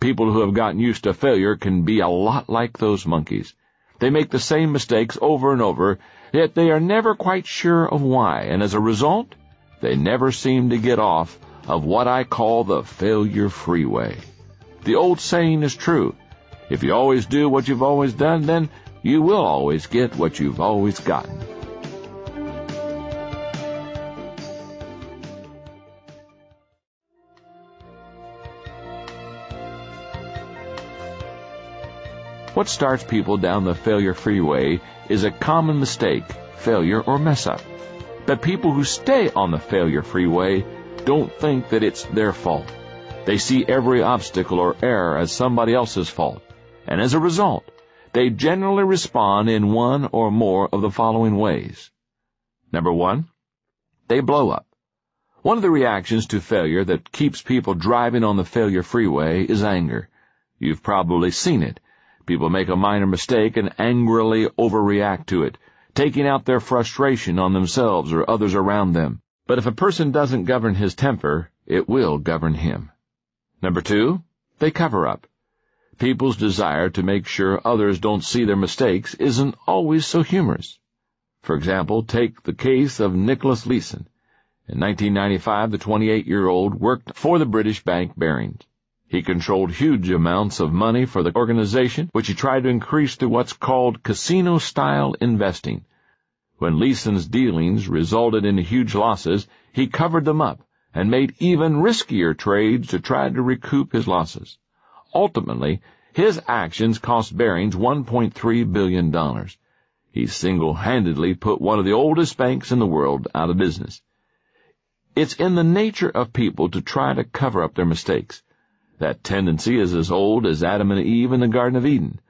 Speaker 3: people who have gotten used to failure can be a lot like those monkeys. They make the same mistakes over and over, yet they are never quite sure of why, and as a result, they never seem to get off of what I call the failure freeway. The old saying is true. If you always do what you've always done, then you will always get what you've always gotten. What starts people down the failure freeway is a common mistake, failure, or mess up. But people who stay on the failure freeway don't think that it's their fault. They see every obstacle or error as somebody else's fault. And as a result, they generally respond in one or more of the following ways. Number one, they blow up. One of the reactions to failure that keeps people driving on the failure freeway is anger. You've probably seen it. People make a minor mistake and angrily overreact to it, taking out their frustration on themselves or others around them. But if a person doesn't govern his temper, it will govern him. Number two, they cover up. People's desire to make sure others don't see their mistakes isn't always so humorous. For example, take the case of Nicholas Leeson. In 1995, the 28-year-old worked for the British bank Barings. He controlled huge amounts of money for the organization, which he tried to increase through what's called casino-style investing. When Leeson's dealings resulted in huge losses, he covered them up and made even riskier trades to try to recoup his losses. Ultimately, his actions cost Barings $1.3 billion. He single-handedly put one of the oldest banks in the world out of business. It's in the nature of people to try to cover up their mistakes. That tendency is as old as Adam and Eve in the Garden of Eden.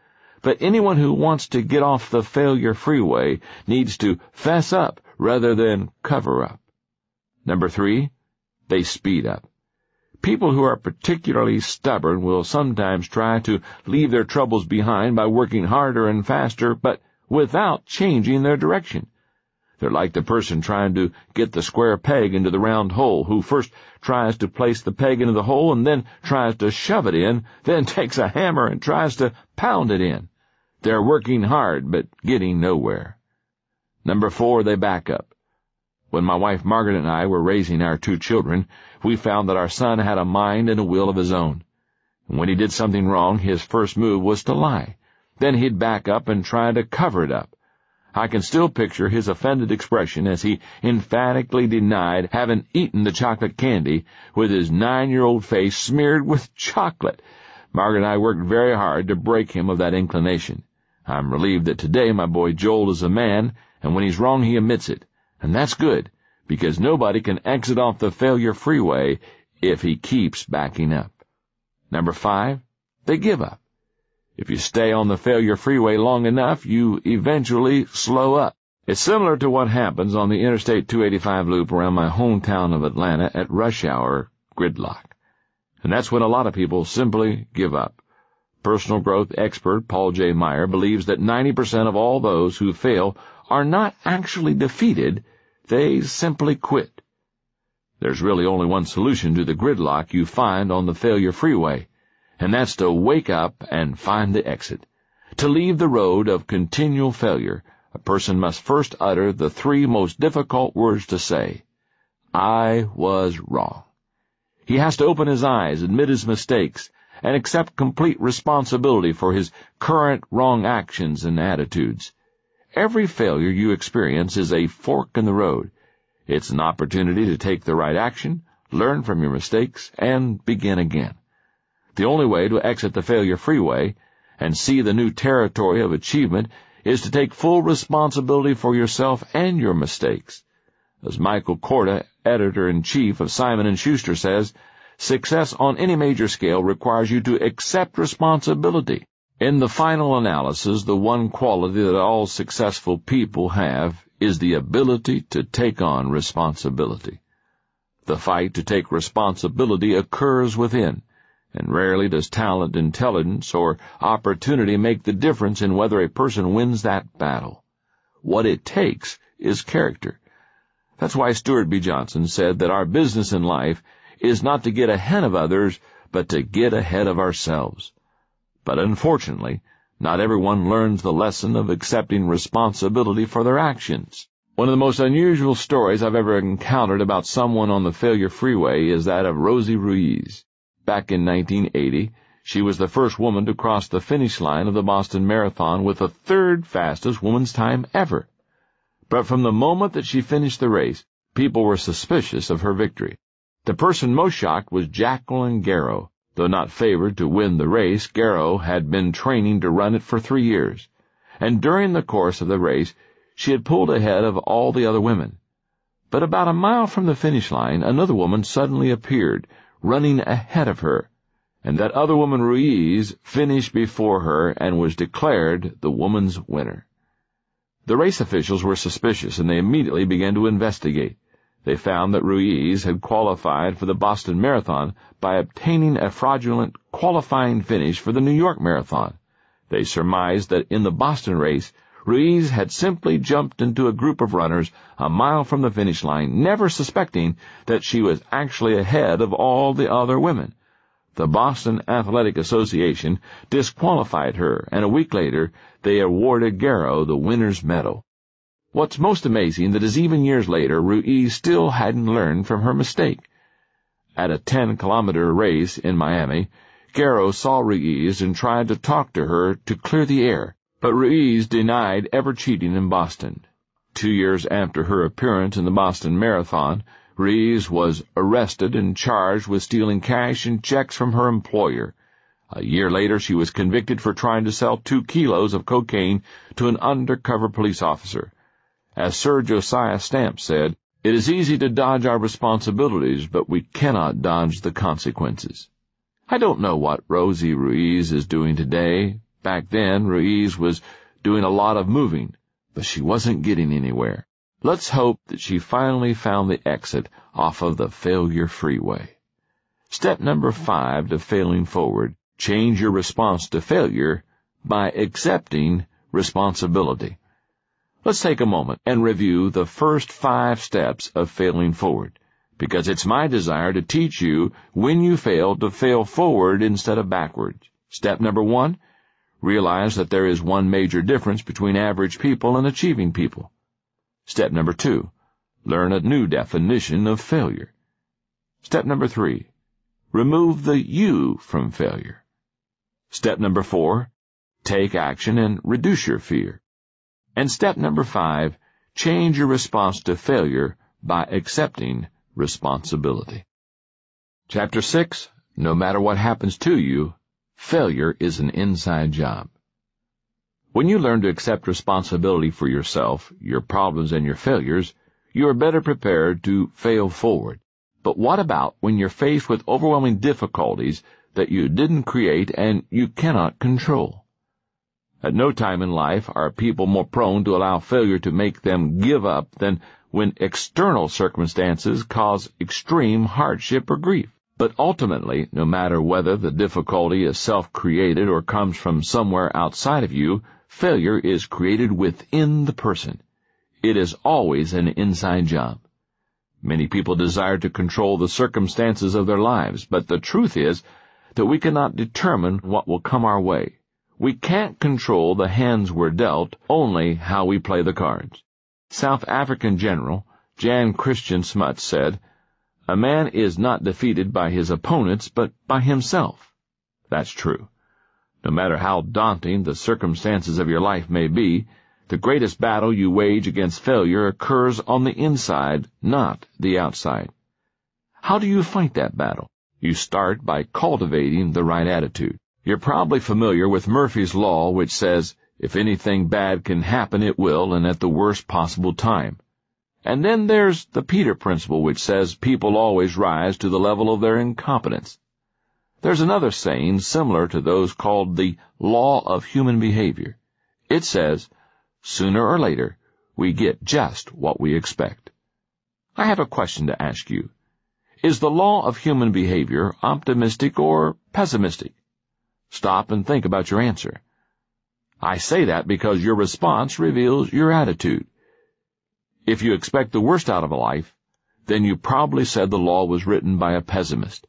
Speaker 3: But anyone who wants to get off the failure freeway needs to fess up rather than cover up. Number three, they speed up. People who are particularly stubborn will sometimes try to leave their troubles behind by working harder and faster, but without changing their direction. They're like the person trying to get the square peg into the round hole, who first tries to place the peg into the hole and then tries to shove it in, then takes a hammer and tries to pound it in. They're working hard, but getting nowhere. Number four, they back up. When my wife Margaret and I were raising our two children, we found that our son had a mind and a will of his own. When he did something wrong, his first move was to lie. Then he'd back up and try to cover it up. I can still picture his offended expression as he emphatically denied having eaten the chocolate candy with his nine-year-old face smeared with chocolate. Margaret and I worked very hard to break him of that inclination. I'm relieved that today my boy Joel is a man, and when he's wrong he admits it. And that's good, because nobody can exit off the failure freeway if he keeps backing up. Number five, they give up. If you stay on the failure freeway long enough, you eventually slow up. It's similar to what happens on the Interstate 285 loop around my hometown of Atlanta at rush hour gridlock. And that's when a lot of people simply give up. Personal growth expert Paul J. Meyer believes that 90% of all those who fail are not actually defeated, they simply quit. There's really only one solution to the gridlock you find on the failure freeway and that's to wake up and find the exit. To leave the road of continual failure, a person must first utter the three most difficult words to say. I was wrong. He has to open his eyes, admit his mistakes, and accept complete responsibility for his current wrong actions and attitudes. Every failure you experience is a fork in the road. It's an opportunity to take the right action, learn from your mistakes, and begin again. The only way to exit the failure freeway and see the new territory of achievement is to take full responsibility for yourself and your mistakes. As Michael Korda, editor-in-chief of Simon & Schuster says, success on any major scale requires you to accept responsibility. In the final analysis, the one quality that all successful people have is the ability to take on responsibility. The fight to take responsibility occurs within, and rarely does talent, intelligence, or opportunity make the difference in whether a person wins that battle. What it takes is character. That's why Stuart B. Johnson said that our business in life is not to get ahead of others, but to get ahead of ourselves. But unfortunately, not everyone learns the lesson of accepting responsibility for their actions. One of the most unusual stories I've ever encountered about someone on the failure freeway is that of Rosie Ruiz. Back in 1980, she was the first woman to cross the finish line of the Boston Marathon with the third fastest woman's time ever. But from the moment that she finished the race, people were suspicious of her victory. The person most shocked was Jacqueline Gareau. Though not favored to win the race, Garrow had been training to run it for three years, and during the course of the race, she had pulled ahead of all the other women. But about a mile from the finish line, another woman suddenly appeared, running ahead of her, and that other woman, Ruiz, finished before her and was declared the woman's winner. The race officials were suspicious, and they immediately began to investigate. They found that Ruiz had qualified for the Boston Marathon by obtaining a fraudulent qualifying finish for the New York Marathon. They surmised that in the Boston race, Ruiz had simply jumped into a group of runners a mile from the finish line, never suspecting that she was actually ahead of all the other women the Boston Athletic Association disqualified her, and a week later they awarded Gareau the winner's medal. What's most amazing that is even years later, Ruiz still hadn't learned from her mistake. At a 10-kilometer race in Miami, Gareau saw Ruiz and tried to talk to her to clear the air, but Ruiz denied ever cheating in Boston. Two years after her appearance in the Boston Marathon, Ruiz was arrested and charged with stealing cash and checks from her employer. A year later, she was convicted for trying to sell two kilos of cocaine to an undercover police officer. As Sir Josiah Stamp said, it is easy to dodge our responsibilities, but we cannot dodge the consequences. I don't know what Rosie Ruiz is doing today. Back then, Ruiz was doing a lot of moving, but she wasn't getting anywhere. Let's hope that she finally found the exit off of the failure freeway. Step number five to failing forward. Change your response to failure by accepting responsibility. Let's take a moment and review the first five steps of failing forward, because it's my desire to teach you when you fail to fail forward instead of backwards. Step number one, realize that there is one major difference between average people and achieving people. Step number two, learn a new definition of failure. Step number three, remove the you from failure. Step number four, take action and reduce your fear. And step number five, change your response to failure by accepting responsibility. Chapter 6, No matter what happens to you, failure is an inside job. When you learn to accept responsibility for yourself, your problems, and your failures, you are better prepared to fail forward. But what about when you're faced with overwhelming difficulties that you didn't create and you cannot control? At no time in life are people more prone to allow failure to make them give up than when external circumstances cause extreme hardship or grief. But ultimately, no matter whether the difficulty is self-created or comes from somewhere outside of you, Failure is created within the person. It is always an inside job. Many people desire to control the circumstances of their lives, but the truth is that we cannot determine what will come our way. We can't control the hands we're dealt, only how we play the cards. South African General Jan Christian Smuts said, A man is not defeated by his opponents, but by himself. That's true. No matter how daunting the circumstances of your life may be, the greatest battle you wage against failure occurs on the inside, not the outside. How do you fight that battle? You start by cultivating the right attitude. You're probably familiar with Murphy's Law, which says, if anything bad can happen, it will, and at the worst possible time. And then there's the Peter Principle, which says people always rise to the level of their incompetence. There's another saying similar to those called the law of human behavior. It says, sooner or later, we get just what we expect. I have a question to ask you. Is the law of human behavior optimistic or pessimistic? Stop and think about your answer. I say that because your response reveals your attitude. If you expect the worst out of a life, then you probably said the law was written by a pessimist.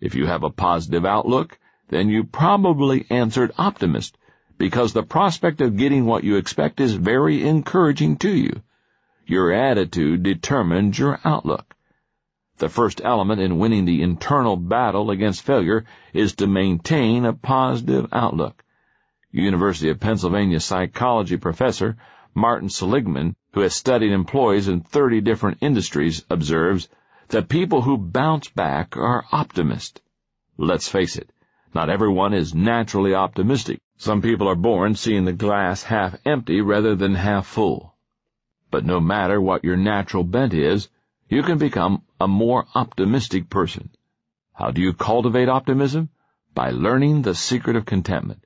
Speaker 3: If you have a positive outlook, then you probably answered optimist, because the prospect of getting what you expect is very encouraging to you. Your attitude determines your outlook. The first element in winning the internal battle against failure is to maintain a positive outlook. University of Pennsylvania psychology professor Martin Seligman, who has studied employees in 30 different industries, observes that people who bounce back are optimists. Let's face it, not everyone is naturally optimistic. Some people are born seeing the glass half empty rather than half full. But no matter what your natural bent is, you can become a more optimistic person. How do you cultivate optimism? By learning the secret of contentment.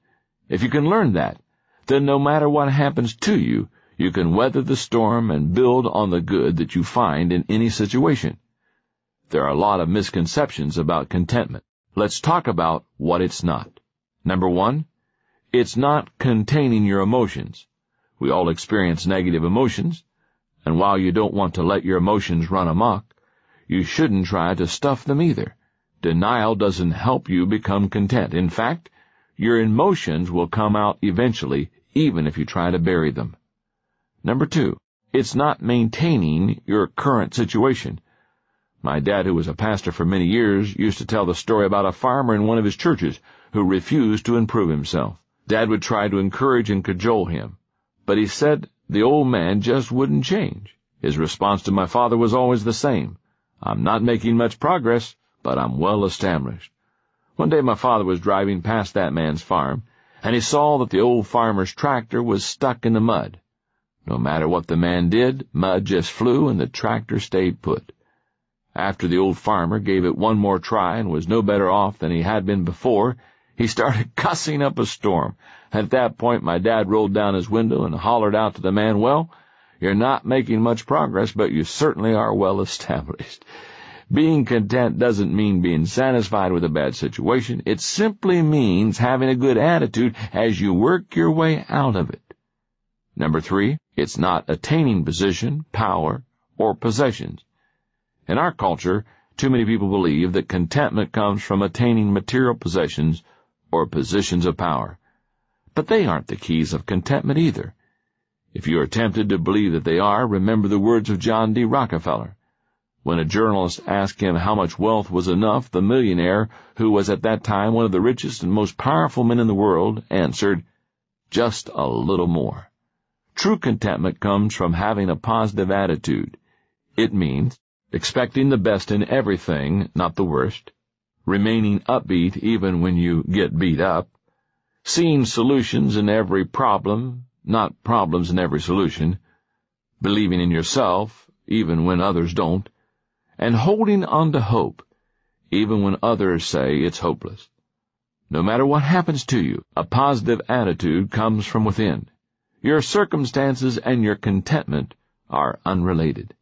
Speaker 3: If you can learn that, then no matter what happens to you, you can weather the storm and build on the good that you find in any situation. There are a lot of misconceptions about contentment. Let's talk about what it's not. Number one, it's not containing your emotions. We all experience negative emotions, and while you don't want to let your emotions run amok, you shouldn't try to stuff them either. Denial doesn't help you become content. In fact, your emotions will come out eventually, even if you try to bury them. Number two, it's not maintaining your current situation. My dad, who was a pastor for many years, used to tell the story about a farmer in one of his churches who refused to improve himself. Dad would try to encourage and cajole him, but he said the old man just wouldn't change. His response to my father was always the same. I'm not making much progress, but I'm well established. One day my father was driving past that man's farm, and he saw that the old farmer's tractor was stuck in the mud. No matter what the man did, mud just flew and the tractor stayed put. After the old farmer gave it one more try and was no better off than he had been before, he started cussing up a storm. At that point my dad rolled down his window and hollered out to the man, well, you're not making much progress, but you certainly are well established. Being content doesn't mean being satisfied with a bad situation. It simply means having a good attitude as you work your way out of it. Number three, it's not attaining position, power, or possessions. In our culture, too many people believe that contentment comes from attaining material possessions or positions of power. But they aren't the keys of contentment either. If you are tempted to believe that they are, remember the words of John D. Rockefeller. When a journalist asked him how much wealth was enough, the millionaire, who was at that time one of the richest and most powerful men in the world, answered, just a little more. True contentment comes from having a positive attitude. It means expecting the best in everything, not the worst, remaining upbeat even when you get beat up, seeing solutions in every problem, not problems in every solution, believing in yourself, even when others don't, and holding on to hope, even when others say it's hopeless. No matter what happens to you, a positive attitude comes from within. Your circumstances and your contentment are unrelated.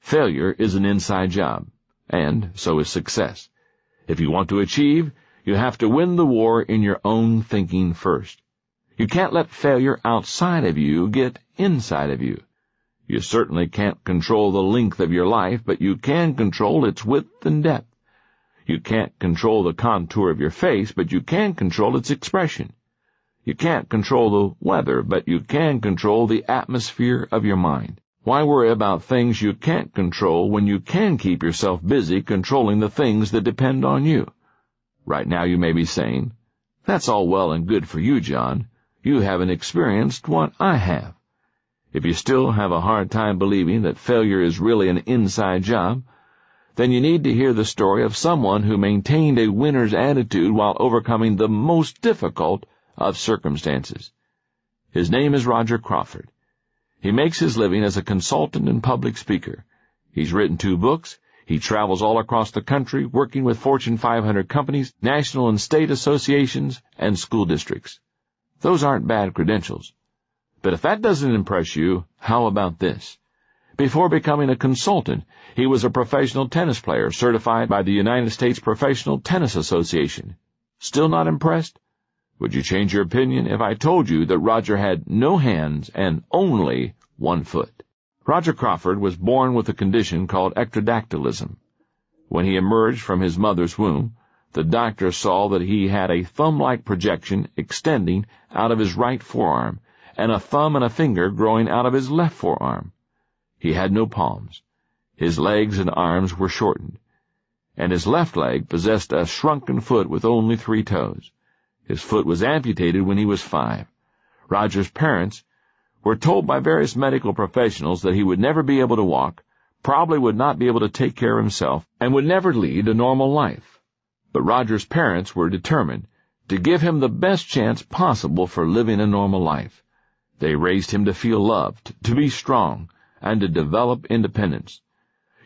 Speaker 3: Failure is an inside job, and so is success. If you want to achieve, you have to win the war in your own thinking first. You can't let failure outside of you get inside of you. You certainly can't control the length of your life, but you can control its width and depth. You can't control the contour of your face, but you can control its expression. You can't control the weather, but you can control the atmosphere of your mind. Why worry about things you can't control when you can keep yourself busy controlling the things that depend on you? Right now you may be saying, That's all well and good for you, John. You haven't experienced what I have. If you still have a hard time believing that failure is really an inside job, then you need to hear the story of someone who maintained a winner's attitude while overcoming the most difficult of circumstances. His name is Roger Crawford. He makes his living as a consultant and public speaker. He's written two books. He travels all across the country working with Fortune 500 companies, national and state associations, and school districts. Those aren't bad credentials. But if that doesn't impress you, how about this? Before becoming a consultant, he was a professional tennis player certified by the United States Professional Tennis Association. Still not impressed? Would you change your opinion if I told you that Roger had no hands and only one foot? Roger Crawford was born with a condition called ectrodactylism. When he emerged from his mother's womb, the doctor saw that he had a thumb-like projection extending out of his right forearm and a thumb and a finger growing out of his left forearm. He had no palms. His legs and arms were shortened. And his left leg possessed a shrunken foot with only three toes. His foot was amputated when he was five. Roger's parents were told by various medical professionals that he would never be able to walk, probably would not be able to take care of himself, and would never lead a normal life. But Roger's parents were determined to give him the best chance possible for living a normal life. They raised him to feel loved, to be strong, and to develop independence.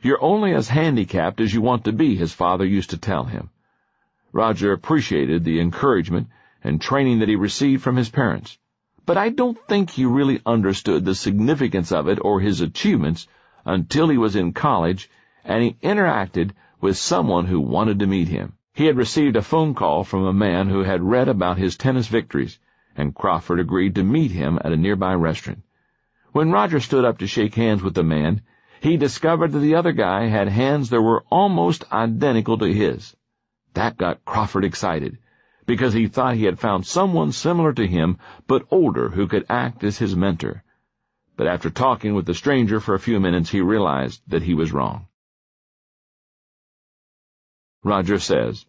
Speaker 3: You're only as handicapped as you want to be, his father used to tell him. Roger appreciated the encouragement and training that he received from his parents, but I don't think he really understood the significance of it or his achievements until he was in college and he interacted with someone who wanted to meet him. He had received a phone call from a man who had read about his tennis victories and Crawford agreed to meet him at a nearby restaurant. When Roger stood up to shake hands with the man, he discovered that the other guy had hands that were almost identical to his. That got Crawford excited, because he thought he had found someone similar to him, but older, who could act as his mentor. But after talking with the stranger for a few minutes, he realized that he was wrong. Roger says,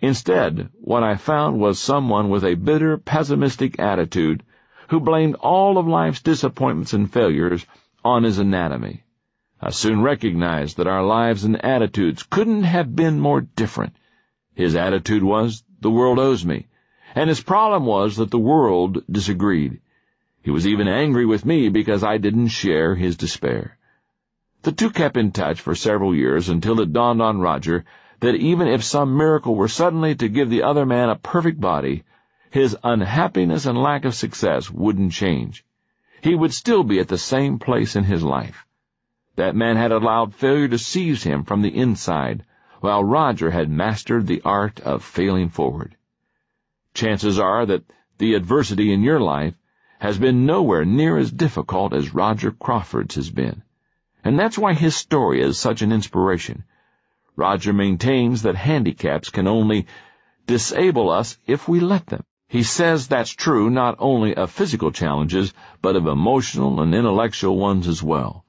Speaker 3: Instead, what I found was someone with a bitter, pessimistic attitude who blamed all of life's disappointments and failures on his anatomy. I soon recognized that our lives and attitudes couldn't have been more different. His attitude was, the world owes me, and his problem was that the world disagreed. He was even angry with me because I didn't share his despair. The two kept in touch for several years until it dawned on Roger that even if some miracle were suddenly to give the other man a perfect body, his unhappiness and lack of success wouldn't change. He would still be at the same place in his life. That man had allowed failure to seize him from the inside, while Roger had mastered the art of failing forward. Chances are that the adversity in your life has been nowhere near as difficult as Roger Crawford's has been. And that's why his story is such an inspiration, Roger maintains that handicaps can only disable us if we let them. He says that's true not only of physical challenges, but of emotional and intellectual ones as well.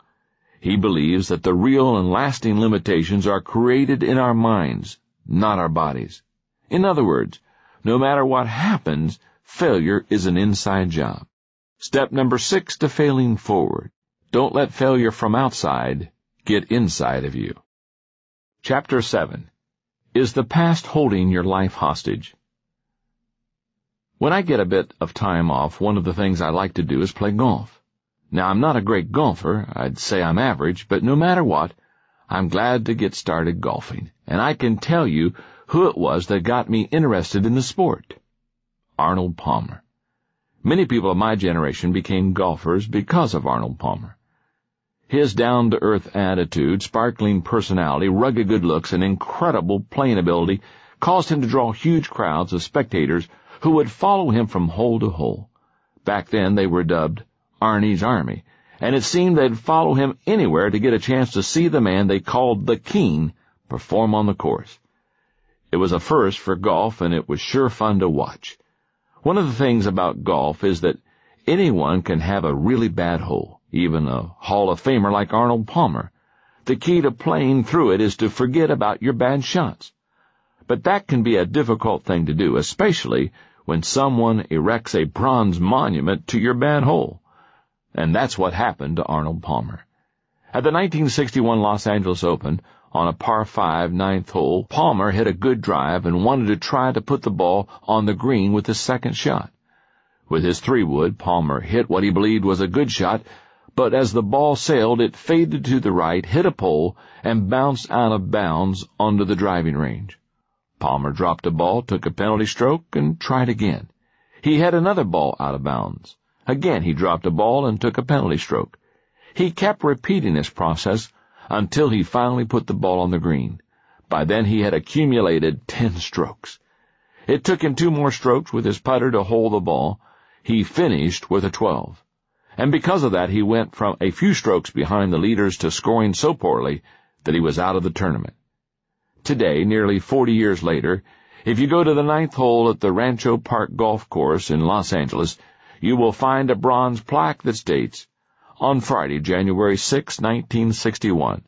Speaker 3: He believes that the real and lasting limitations are created in our minds, not our bodies. In other words, no matter what happens, failure is an inside job. Step number six to failing forward. Don't let failure from outside get inside of you. Chapter 7 Is the Past Holding Your Life Hostage? When I get a bit of time off, one of the things I like to do is play golf. Now, I'm not a great golfer, I'd say I'm average, but no matter what, I'm glad to get started golfing, and I can tell you who it was that got me interested in the sport. Arnold Palmer. Many people of my generation became golfers because of Arnold Palmer. His down-to-earth attitude, sparkling personality, rugged good looks, and incredible playing ability caused him to draw huge crowds of spectators who would follow him from hole to hole. Back then they were dubbed Arnie's Army, and it seemed they'd follow him anywhere to get a chance to see the man they called the King perform on the course. It was a first for golf, and it was sure fun to watch. One of the things about golf is that anyone can have a really bad hole even a Hall of Famer like Arnold Palmer. The key to playing through it is to forget about your bad shots. But that can be a difficult thing to do, especially when someone erects a bronze monument to your bad hole. And that's what happened to Arnold Palmer. At the 1961 Los Angeles Open, on a par 5 ninth hole, Palmer hit a good drive and wanted to try to put the ball on the green with his second shot. With his three wood, Palmer hit what he believed was a good shot, but as the ball sailed, it faded to the right, hit a pole, and bounced out of bounds onto the driving range. Palmer dropped a ball, took a penalty stroke, and tried again. He had another ball out of bounds. Again he dropped a ball and took a penalty stroke. He kept repeating this process until he finally put the ball on the green. By then he had accumulated ten strokes. It took him two more strokes with his putter to hold the ball. He finished with a 12. And because of that, he went from a few strokes behind the leaders to scoring so poorly that he was out of the tournament. Today, nearly 40 years later, if you go to the ninth hole at the Rancho Park Golf Course in Los Angeles, you will find a bronze plaque that states, on Friday, January 6, 1961,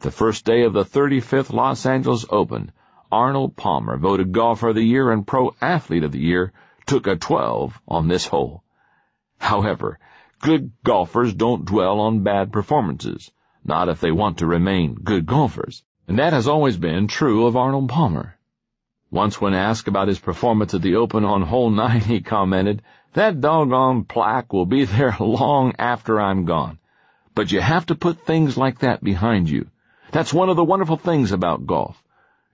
Speaker 3: the first day of the 35th Los Angeles Open, Arnold Palmer, voted Golfer of the Year and Pro Athlete of the Year, took a 12 on this hole. However, good golfers don't dwell on bad performances, not if they want to remain good golfers. And that has always been true of Arnold Palmer. Once when asked about his performance at the Open on hole 9, he commented, that doggone plaque will be there long after I'm gone. But you have to put things like that behind you. That's one of the wonderful things about golf.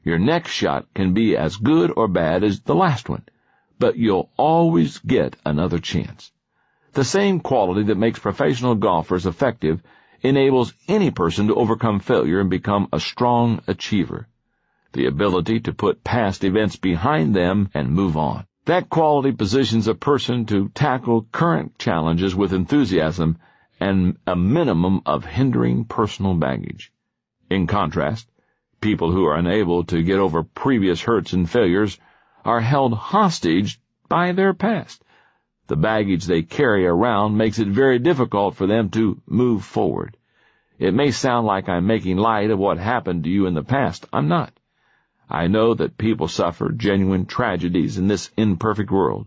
Speaker 3: Your next shot can be as good or bad as the last one, but you'll always get another chance. The same quality that makes professional golfers effective enables any person to overcome failure and become a strong achiever. The ability to put past events behind them and move on. That quality positions a person to tackle current challenges with enthusiasm and a minimum of hindering personal baggage. In contrast, People who are unable to get over previous hurts and failures are held hostage by their past. The baggage they carry around makes it very difficult for them to move forward. It may sound like I'm making light of what happened to you in the past. I'm not. I know that people suffer genuine tragedies in this imperfect world.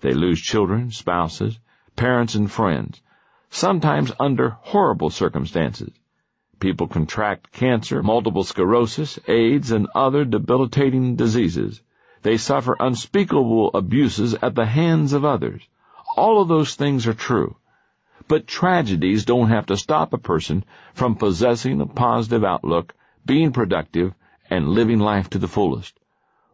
Speaker 3: They lose children, spouses, parents, and friends, sometimes under horrible circumstances. People contract cancer, multiple sclerosis, AIDS, and other debilitating diseases. They suffer unspeakable abuses at the hands of others. All of those things are true. But tragedies don't have to stop a person from possessing a positive outlook, being productive, and living life to the fullest.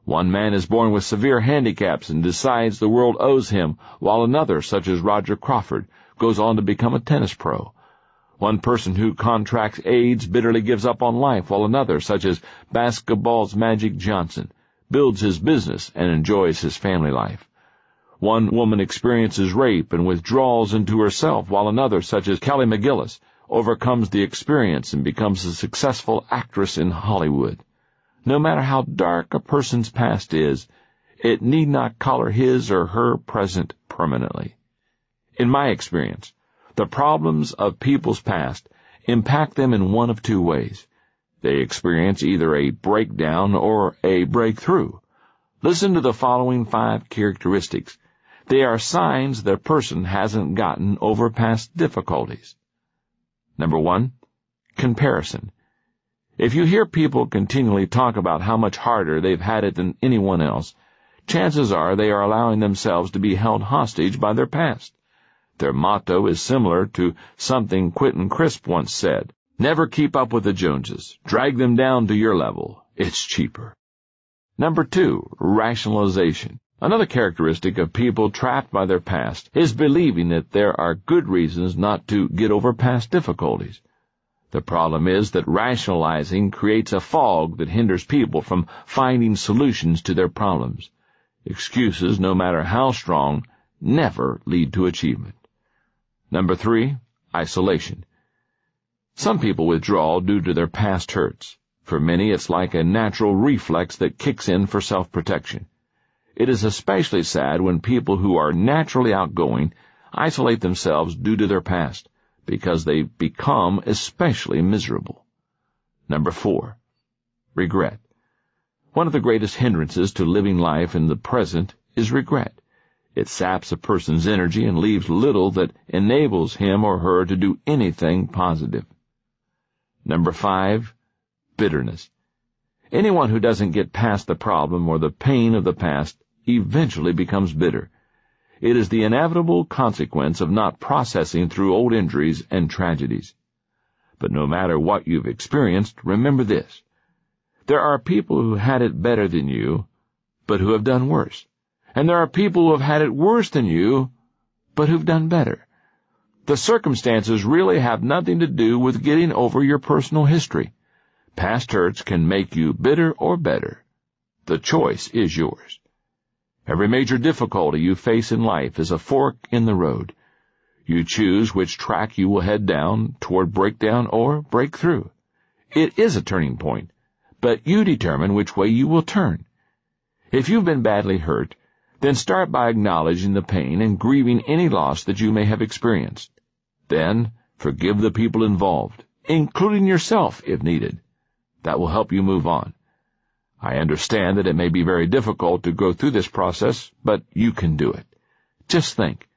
Speaker 3: One man is born with severe handicaps and decides the world owes him, while another, such as Roger Crawford, goes on to become a tennis pro. One person who contracts AIDS bitterly gives up on life, while another, such as basketball's Magic Johnson, builds his business and enjoys his family life. One woman experiences rape and withdraws into herself, while another, such as Kelly McGillis, overcomes the experience and becomes a successful actress in Hollywood. No matter how dark a person's past is, it need not color his or her present permanently. In my experience, the problems of people's past impact them in one of two ways. They experience either a breakdown or a breakthrough. Listen to the following five characteristics. They are signs that a person hasn't gotten over past difficulties. Number one, comparison. If you hear people continually talk about how much harder they've had it than anyone else, chances are they are allowing themselves to be held hostage by their past. Their motto is similar to something Quentin Crisp once said. Never keep up with the Joneses. Drag them down to your level. It's cheaper. Number two, rationalization. Another characteristic of people trapped by their past is believing that there are good reasons not to get over past difficulties. The problem is that rationalizing creates a fog that hinders people from finding solutions to their problems. Excuses, no matter how strong, never lead to achievement. Number three, isolation. Some people withdraw due to their past hurts. For many, it's like a natural reflex that kicks in for self-protection. It is especially sad when people who are naturally outgoing isolate themselves due to their past, because they become especially miserable. Number four, regret. One of the greatest hindrances to living life in the present is regret. It saps a person's energy and leaves little that enables him or her to do anything positive. Number five, bitterness. Anyone who doesn't get past the problem or the pain of the past eventually becomes bitter. It is the inevitable consequence of not processing through old injuries and tragedies. But no matter what you've experienced, remember this. There are people who had it better than you, but who have done worse. And there are people who have had it worse than you, but who've done better. The circumstances really have nothing to do with getting over your personal history. Past hurts can make you bitter or better. The choice is yours. Every major difficulty you face in life is a fork in the road. You choose which track you will head down toward breakdown or breakthrough. It is a turning point, but you determine which way you will turn. If you've been badly hurt, then start by acknowledging the pain and grieving any loss that you may have experienced. Then, forgive the people involved, including yourself if needed. That will help you move on. I understand that it may be very difficult to go through this process, but you can do it. Just think,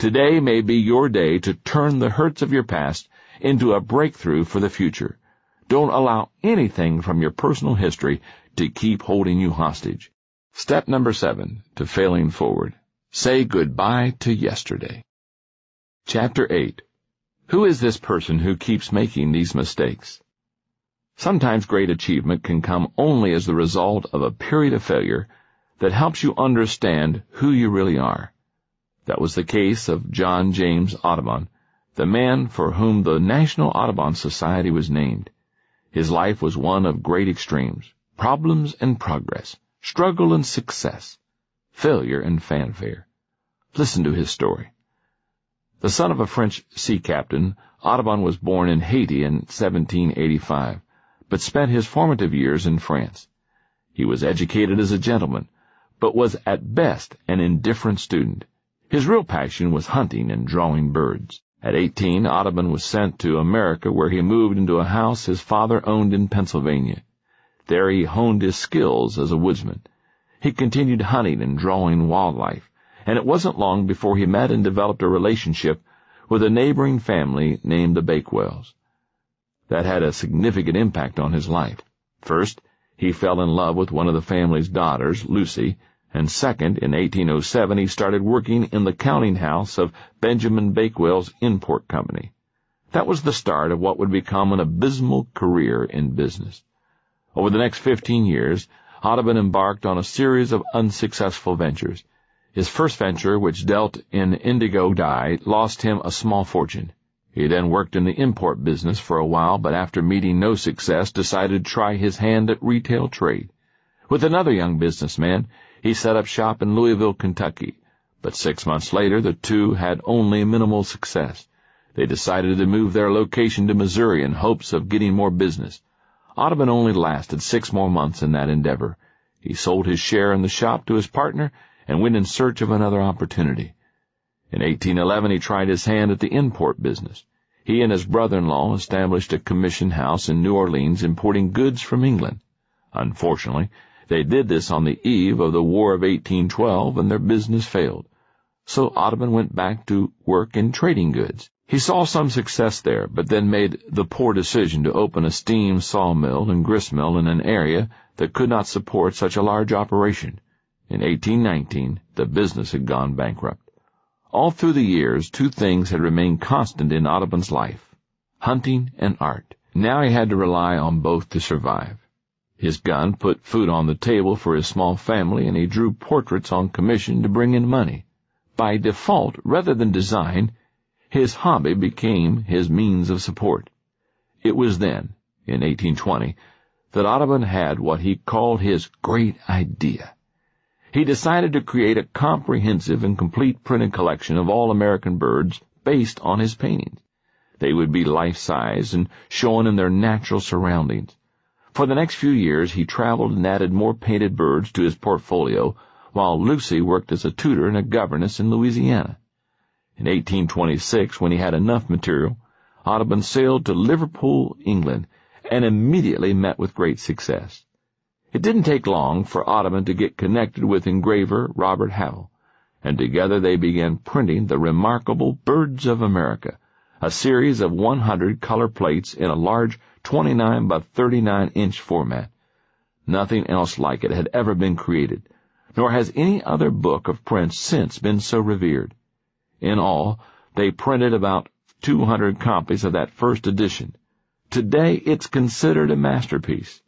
Speaker 3: Today may be your day to turn the hurts of your past into a breakthrough for the future. Don't allow anything from your personal history to keep holding you hostage. Step number seven to failing forward. Say goodbye to yesterday. Chapter 8. Who is this person who keeps making these mistakes? Sometimes great achievement can come only as the result of a period of failure that helps you understand who you really are. That was the case of John James Audubon, the man for whom the National Audubon Society was named. His life was one of great extremes, problems and progress, struggle and success, failure and fanfare. Listen to his story. The son of a French sea captain, Audubon was born in Haiti in 1785, but spent his formative years in France. He was educated as a gentleman, but was at best an indifferent student. His real passion was hunting and drawing birds. At eighteen, Audubon was sent to America where he moved into a house his father owned in Pennsylvania. There he honed his skills as a woodsman. He continued hunting and drawing wildlife, and it wasn't long before he met and developed a relationship with a neighboring family named the Bakewells. That had a significant impact on his life. First, he fell in love with one of the family's daughters, Lucy, and second, in 1807 he started working in the counting house of Benjamin Bakewell's import company. That was the start of what would become an abysmal career in business. Over the next 15 years, Audubon embarked on a series of unsuccessful ventures. His first venture, which dealt in indigo dye, lost him a small fortune. He then worked in the import business for a while, but after meeting no success, decided to try his hand at retail trade. With another young businessman, he set up shop in Louisville, Kentucky, but six months later the two had only minimal success. They decided to move their location to Missouri in hopes of getting more business. Audubon only lasted six more months in that endeavor. He sold his share in the shop to his partner and went in search of another opportunity. In 1811 he tried his hand at the import business. He and his brother-in-law established a commission house in New Orleans importing goods from England. Unfortunately, they did this on the eve of the War of 1812, and their business failed. So Audubon went back to work in trading goods. He saw some success there, but then made the poor decision to open a steam sawmill and gristmill in an area that could not support such a large operation. In 1819, the business had gone bankrupt. All through the years, two things had remained constant in Audubon's life, hunting and art. Now he had to rely on both to survive. His gun put food on the table for his small family, and he drew portraits on commission to bring in money. By default, rather than design, his hobby became his means of support. It was then, in 1820, that Audubon had what he called his great idea. He decided to create a comprehensive and complete printed collection of all American birds based on his paintings. They would be life-size and shown in their natural surroundings. For the next few years he traveled and added more painted birds to his portfolio, while Lucy worked as a tutor and a governess in Louisiana. In 1826, when he had enough material, Audubon sailed to Liverpool, England, and immediately met with great success. It didn't take long for Audubon to get connected with engraver Robert Havell, and together they began printing the remarkable Birds of America, a series of 100 color plates in a large 29 by 39 inch format. Nothing else like it had ever been created. nor has any other book of prints since been so revered. In all, they printed about 200 copies of that first edition. Today, it's considered a masterpiece.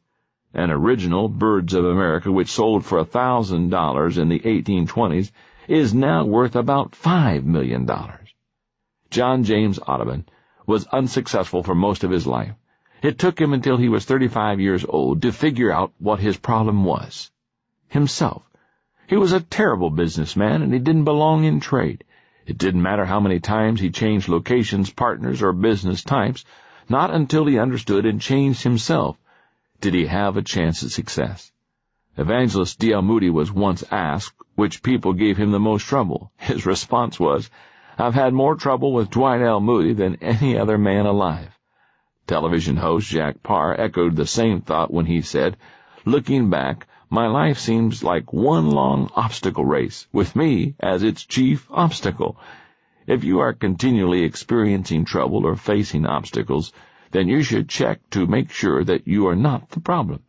Speaker 3: An original, Birds of America, which sold for $1,000 in the 1820s, is now worth about $5 million. John James Audubon was unsuccessful for most of his life. It took him until he was 35 years old to figure out what his problem was. Himself. He was a terrible businessman and he didn't belong in trade. It didn't matter how many times he changed locations, partners, or business types, not until he understood and changed himself did he have a chance at success. Evangelist D.L. Moody was once asked which people gave him the most trouble. His response was, I've had more trouble with Dwight L. Moody than any other man alive. Television host Jack Paar echoed the same thought when he said, Looking back, my life seems like one long obstacle race, with me as its chief obstacle. If you are continually experiencing trouble or facing obstacles, then you should check to make sure that you are not the problem.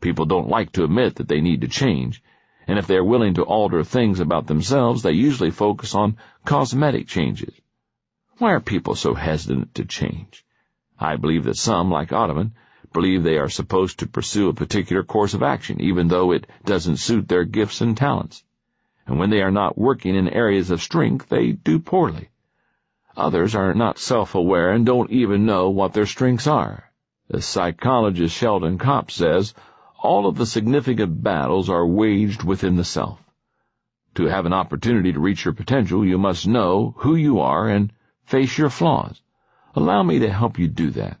Speaker 3: People don't like to admit that they need to change, and if they are willing to alter things about themselves, they usually focus on cosmetic changes. Why are people so hesitant to change? I believe that some, like Audubon, believe they are supposed to pursue a particular course of action, even though it doesn't suit their gifts and talents. And when they are not working in areas of strength, they do poorly. Others are not self-aware and don't even know what their strengths are. The psychologist Sheldon Kopp says, all of the significant battles are waged within the self. To have an opportunity to reach your potential, you must know who you are and face your flaws. Allow me to help you do that.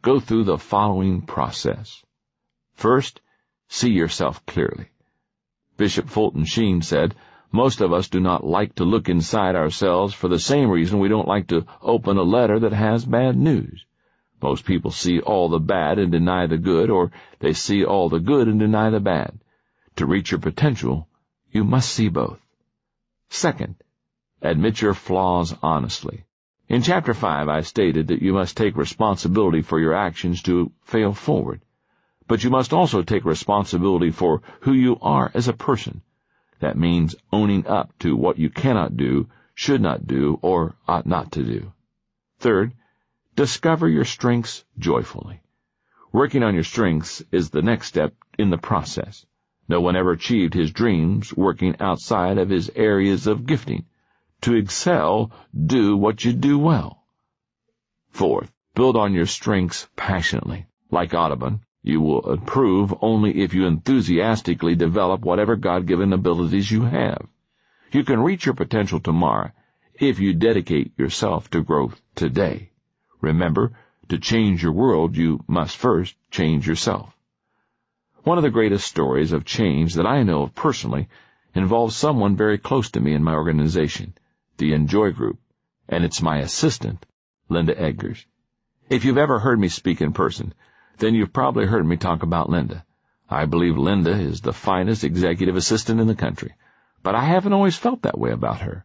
Speaker 3: Go through the following process. First, see yourself clearly. Bishop Fulton Sheen said, most of us do not like to look inside ourselves for the same reason we don't like to open a letter that has bad news. Most people see all the bad and deny the good, or they see all the good and deny the bad. To reach your potential, you must see both. Second, admit your flaws honestly. In chapter 5, I stated that you must take responsibility for your actions to fail forward. But you must also take responsibility for who you are as a person. That means owning up to what you cannot do, should not do, or ought not to do. Third, discover your strengths joyfully. Working on your strengths is the next step in the process. No one ever achieved his dreams working outside of his areas of gifting. To excel, do what you do well. Fourth, build on your strengths passionately. Like Audubon, you will improve only if you enthusiastically develop whatever God-given abilities you have. You can reach your potential tomorrow if you dedicate yourself to growth today. Remember, to change your world, you must first change yourself. One of the greatest stories of change that I know of personally involves someone very close to me in my organization, the INJOY Group, and it's my assistant, Linda Eggers. If you've ever heard me speak in person, then you've probably heard me talk about Linda. I believe Linda is the finest executive assistant in the country, but I haven't always felt that way about her.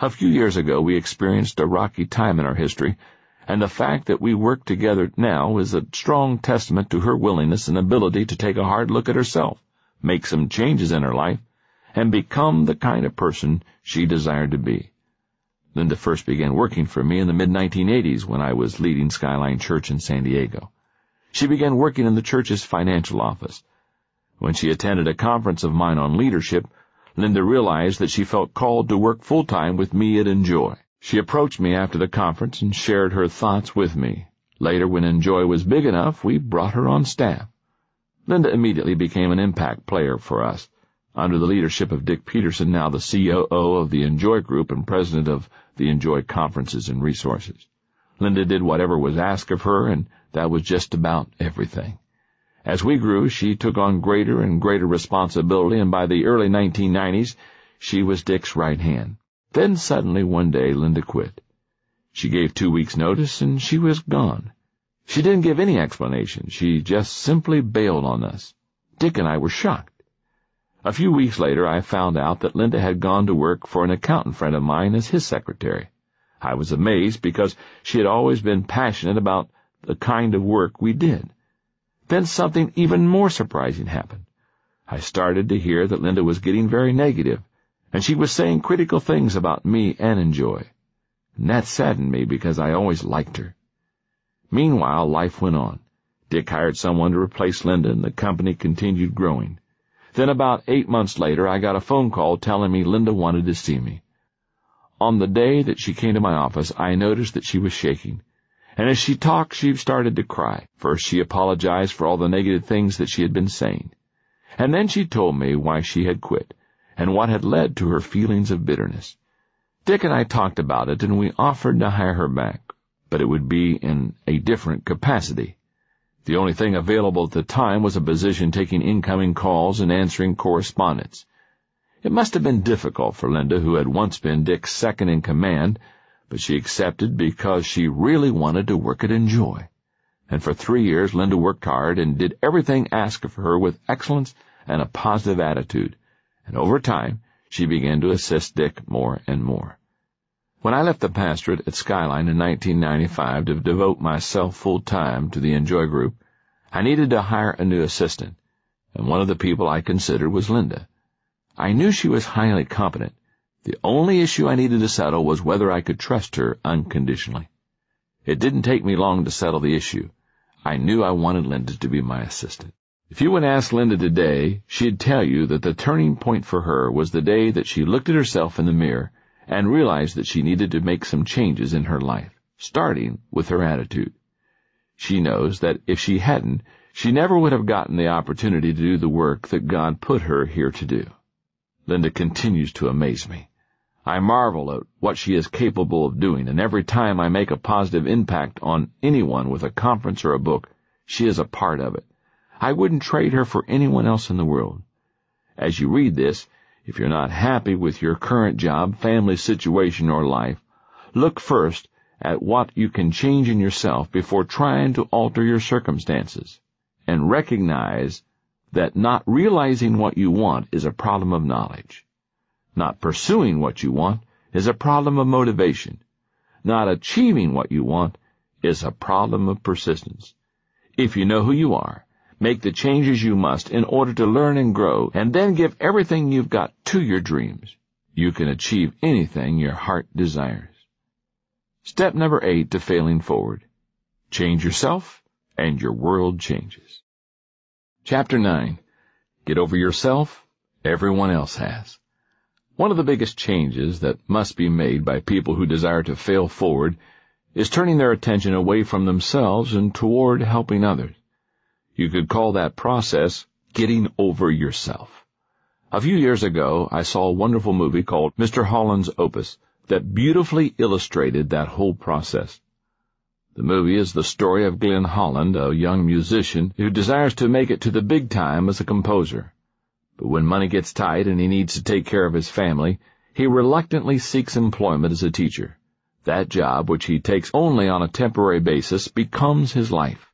Speaker 3: A few years ago, we experienced a rocky time in our history, and the fact that we work together now is a strong testament to her willingness and ability to take a hard look at herself, make some changes in her life, and become the kind of person she desired to be. Linda first began working for me in the mid-1980s when I was leading Skyline Church in San Diego. She began working in the church's financial office. When she attended a conference of mine on leadership, Linda realized that she felt called to work full-time with me at INJOY. She approached me after the conference and shared her thoughts with me. Later, when INJOY was big enough, we brought her on staff. Linda immediately became an impact player for us. Under the leadership of Dick Peterson, now the COO of the INJOY Group and president of the INJOY Conferences and Resources. Linda did whatever was asked of her, and that was just about everything. As we grew, she took on greater and greater responsibility, and by the early 1990s, she was Dick's right hand. Then suddenly one day, Linda quit. She gave two weeks' notice, and she was gone. She didn't give any explanation. She just simply bailed on us. Dick and I were shocked. A few weeks later, I found out that Linda had gone to work for an accountant friend of mine as his secretary. I was amazed because she had always been passionate about the kind of work we did. Then something even more surprising happened. I started to hear that Linda was getting very negative, and she was saying critical things about me and INJOY. And that saddened me because I always liked her. Meanwhile, life went on. Dick hired someone to replace Linda, and the company continued growing. Then about eight months later, I got a phone call telling me Linda wanted to see me. On the day that she came to my office, I noticed that she was shaking. And as she talked, she started to cry. First, she apologized for all the negative things that she had been saying. And then she told me why she had quit, and what had led to her feelings of bitterness. Dick and I talked about it, and we offered to hire her back, but it would be in a different capacity. The only thing available at the time was a position taking incoming calls and answering correspondence. It must have been difficult for Linda, who had once been Dick's second in command, but she accepted because she really wanted to work at INJOY. And for three years, Linda worked hard and did everything asked of her with excellence and a positive attitude. And over time, she began to assist Dick more and more. When I left the pastorate at Skyline in 1995 to devote myself full time to the INJOY Group, I needed to hire a new assistant, and one of the people I considered was Linda. I knew she was highly competent. The only issue I needed to settle was whether I could trust her unconditionally. It didn't take me long to settle the issue. I knew I wanted Linda to be my assistant. If you would ask Linda today, she'd tell you that the turning point for her was the day that she looked at herself in the mirror and realized that she needed to make some changes in her life, starting with her attitude. She knows that if she hadn't, she never would have gotten the opportunity to do the work that God put her here to do. Linda continues to amaze me. I marvel at what she is capable of doing, and every time I make a positive impact on anyone with a conference or a book, she is a part of it. I wouldn't trade her for anyone else in the world. As you read this, if you're not happy with your current job, family situation, or life, look first at what you can change in yourself before trying to alter your circumstances, and recognize that not realizing what you want is a problem of knowledge. Not pursuing what you want is a problem of motivation. Not achieving what you want is a problem of persistence. If you know who you are, Make the changes you must in order to learn and grow, and then give everything you've got to your dreams. You can achieve anything your heart desires. Step number eight to failing forward. Change yourself, and your world changes. Chapter 9. Get over yourself, everyone else has. One of the biggest changes that must be made by people who desire to fail forward is turning their attention away from themselves and toward helping others. You could call that process getting over yourself. A few years ago, I saw a wonderful movie called Mr. Holland's Opus that beautifully illustrated that whole process. The movie is the story of Glenn Holland, a young musician who desires to make it to the big time as a composer. But when money gets tight and he needs to take care of his family, he reluctantly seeks employment as a teacher. That job, which he takes only on a temporary basis, becomes his life.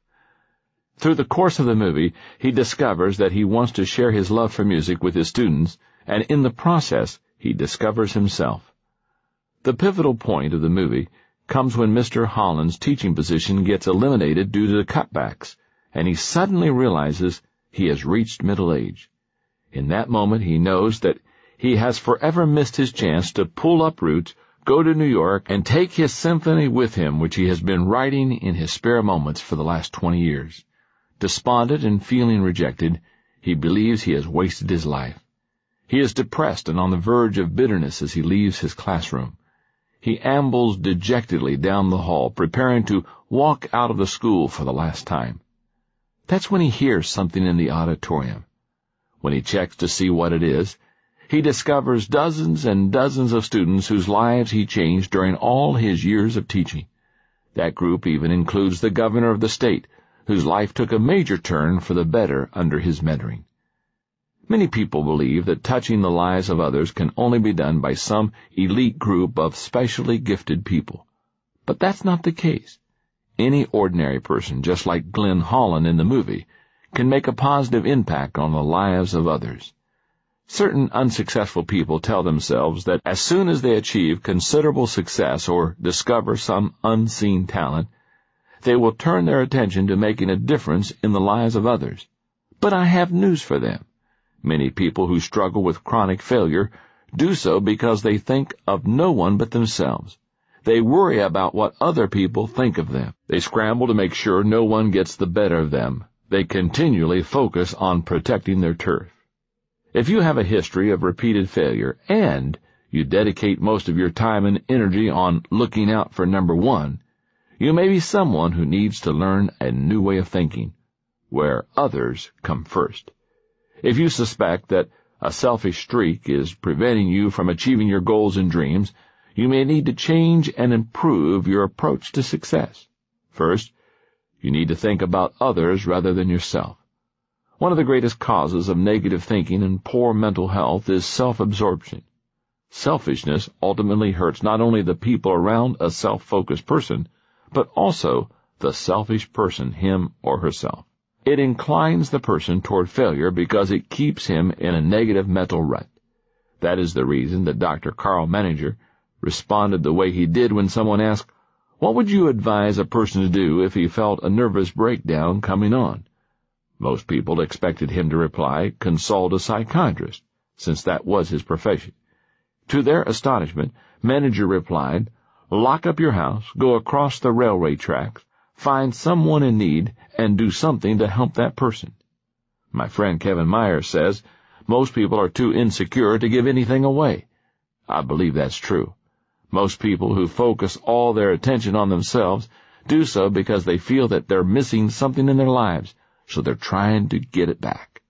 Speaker 3: Through the course of the movie, he discovers that he wants to share his love for music with his students, and in the process, he discovers himself. The pivotal point of the movie comes when Mr. Holland's teaching position gets eliminated due to the cutbacks, and he suddenly realizes he has reached middle age. In that moment, he knows that he has forever missed his chance to pull up roots, go to New York, and take his symphony with him, which he has been writing in his spare moments for the last twenty years. Despondent and feeling rejected, he believes he has wasted his life. He is depressed and on the verge of bitterness as he leaves his classroom. He ambles dejectedly down the hall, preparing to walk out of the school for the last time. That's when he hears something in the auditorium. When he checks to see what it is, he discovers dozens and dozens of students whose lives he changed during all his years of teaching. That group even includes the governor of the state, whose life took a major turn for the better under his mentoring. Many people believe that touching the lives of others can only be done by some elite group of specially gifted people. But that's not the case. Any ordinary person, just like Glenn Holland in the movie, can make a positive impact on the lives of others. Certain unsuccessful people tell themselves that as soon as they achieve considerable success or discover some unseen talent, they will turn their attention to making a difference in the lives of others. But I have news for them. Many people who struggle with chronic failure do so because they think of no one but themselves. They worry about what other people think of them. They scramble to make sure no one gets the better of them. They continually focus on protecting their turf. If you have a history of repeated failure and you dedicate most of your time and energy on looking out for number one, you may be someone who needs to learn a new way of thinking, where others come first. If you suspect that a selfish streak is preventing you from achieving your goals and dreams, you may need to change and improve your approach to success. First, you need to think about others rather than yourself. One of the greatest causes of negative thinking and poor mental health is self-absorption. Selfishness ultimately hurts not only the people around a self-focused person, but also the selfish person, him or herself. It inclines the person toward failure because it keeps him in a negative mental rut. That is the reason that Dr. Karl Menninger responded the way he did when someone asked, What would you advise a person to do if he felt a nervous breakdown coming on? Most people expected him to reply, consult a psychiatrist, since that was his profession. To their astonishment, Menninger replied, lock up your house, go across the railway tracks, find someone in need, and do something to help that person. My friend Kevin Myers says, most people are too insecure to give anything away. I believe that's true. Most people who focus all their attention on themselves do so because they feel that they're missing something in their lives, so they're trying to get it back.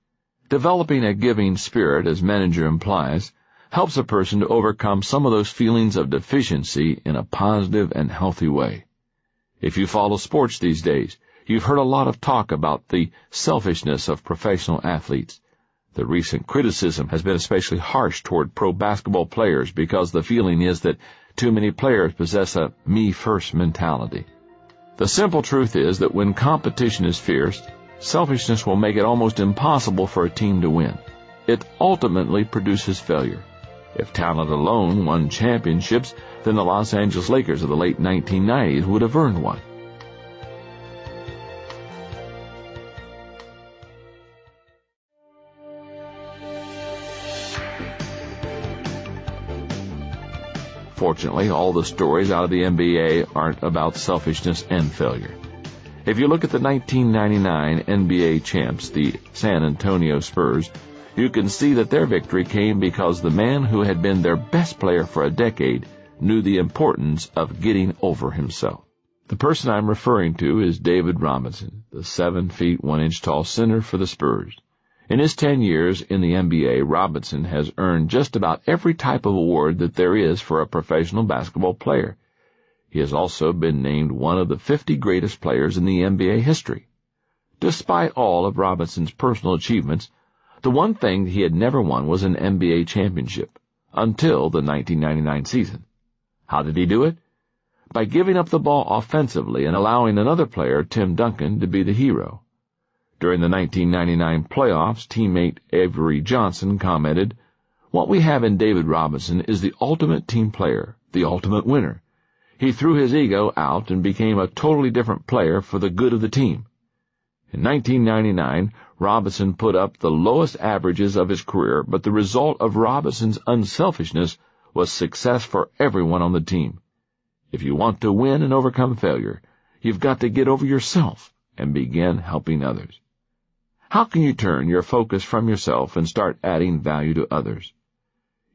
Speaker 3: Developing a giving spirit, as Menninger implies, helps a person to overcome some of those feelings of deficiency in a positive and healthy way. If you follow sports these days, you've heard a lot of talk about the selfishness of professional athletes. The recent criticism has been especially harsh toward pro basketball players because the feeling is that too many players possess a me-first mentality. The simple truth is that when competition is fierce, Selfishness will make it almost impossible for a team to win. It ultimately produces failure. If talent alone won championships, then the Los Angeles Lakers of the late 1990s would have earned one. Fortunately, all the stories out of the NBA aren't about selfishness and failure. If you look at the 1999 NBA champs, the San Antonio Spurs, you can see that their victory came because the man who had been their best player for a decade knew the importance of getting over himself. The person I'm referring to is David Robinson, the seven feet one inch tall center for the Spurs. In his ten years in the NBA, Robinson has earned just about every type of award that there is for a professional basketball player. He has also been named one of the 50 greatest players in the NBA history. Despite all of Robinson's personal achievements, the one thing he had never won was an NBA championship, until the 1999 season. How did he do it? By giving up the ball offensively and allowing another player, Tim Duncan, to be the hero. During the 1999 playoffs, teammate Avery Johnson commented, What we have in David Robinson is the ultimate team player, the ultimate winner. He threw his ego out and became a totally different player for the good of the team. In 1999, Robinson put up the lowest averages of his career, but the result of Robinson's unselfishness was success for everyone on the team. If you want to win and overcome failure, you've got to get over yourself and begin helping others. How can you turn your focus from yourself and start adding value to others?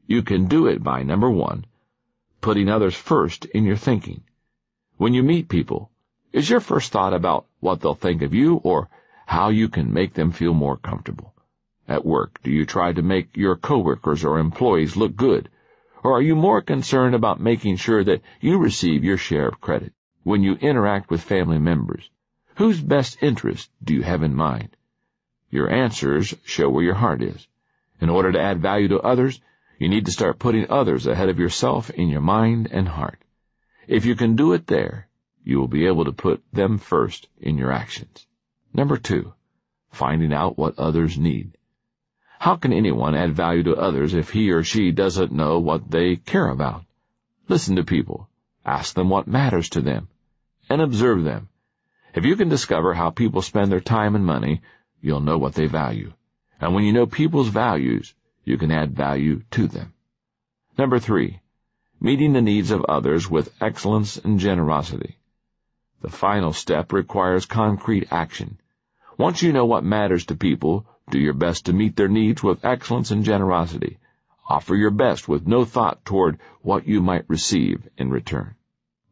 Speaker 3: You can do it by number one, putting others first in your thinking. When you meet people, is your first thought about what they'll think of you or how you can make them feel more comfortable? At work, do you try to make your coworkers or employees look good? Or are you more concerned about making sure that you receive your share of credit? When you interact with family members, whose best interest do you have in mind? Your answers show where your heart is. In order to add value to others, you need to start putting others ahead of yourself in your mind and heart. If you can do it there, you will be able to put them first in your actions. Number two, finding out what others need. How can anyone add value to others if he or she doesn't know what they care about? Listen to people. Ask them what matters to them. And observe them. If you can discover how people spend their time and money, you'll know what they value And when you know people's values, you can add value to them. Number three, meeting the needs of others with excellence and generosity. The final step requires concrete action. Once you know what matters to people, do your best to meet their needs with excellence and generosity. Offer your best with no thought toward what you might receive in return.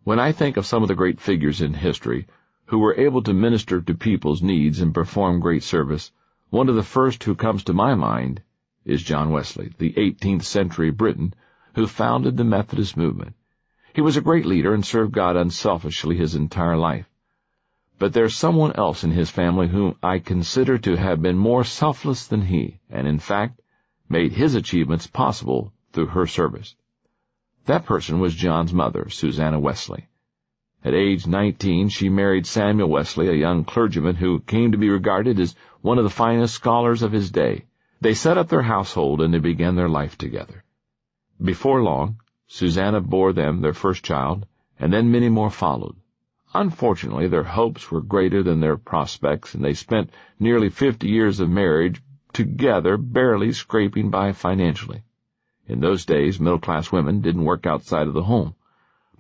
Speaker 3: When I think of some of the great figures in history who were able to minister to people's needs and perform great service, one of the first who comes to my mind is John Wesley, the 18th century Briton who founded the Methodist movement. He was a great leader and served God unselfishly his entire life. But there's someone else in his family whom I consider to have been more selfless than he, and in fact, made his achievements possible through her service. That person was John's mother, Susanna Wesley. At age 19, she married Samuel Wesley, a young clergyman who came to be regarded as one of the finest scholars of his day. They set up their household and they began their life together. Before long, Susanna bore them their first child, and then many more followed. Unfortunately, their hopes were greater than their prospects, and they spent nearly fifty years of marriage together barely scraping by financially. In those days, middle-class women didn't work outside of the home.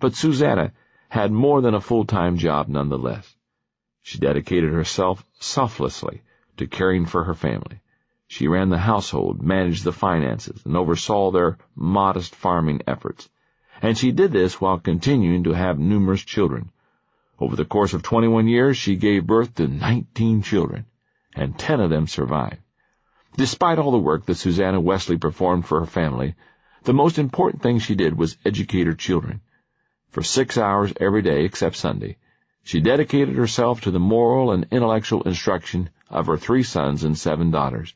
Speaker 3: But Susanna had more than a full-time job nonetheless. She dedicated herself selflessly to caring for her family. She ran the household, managed the finances, and oversaw their modest farming efforts. And she did this while continuing to have numerous children, over the course of 21 years, she gave birth to 19 children, and 10 of them survived. Despite all the work that Susanna Wesley performed for her family, the most important thing she did was educate her children. For six hours every day except Sunday, she dedicated herself to the moral and intellectual instruction of her three sons and seven daughters.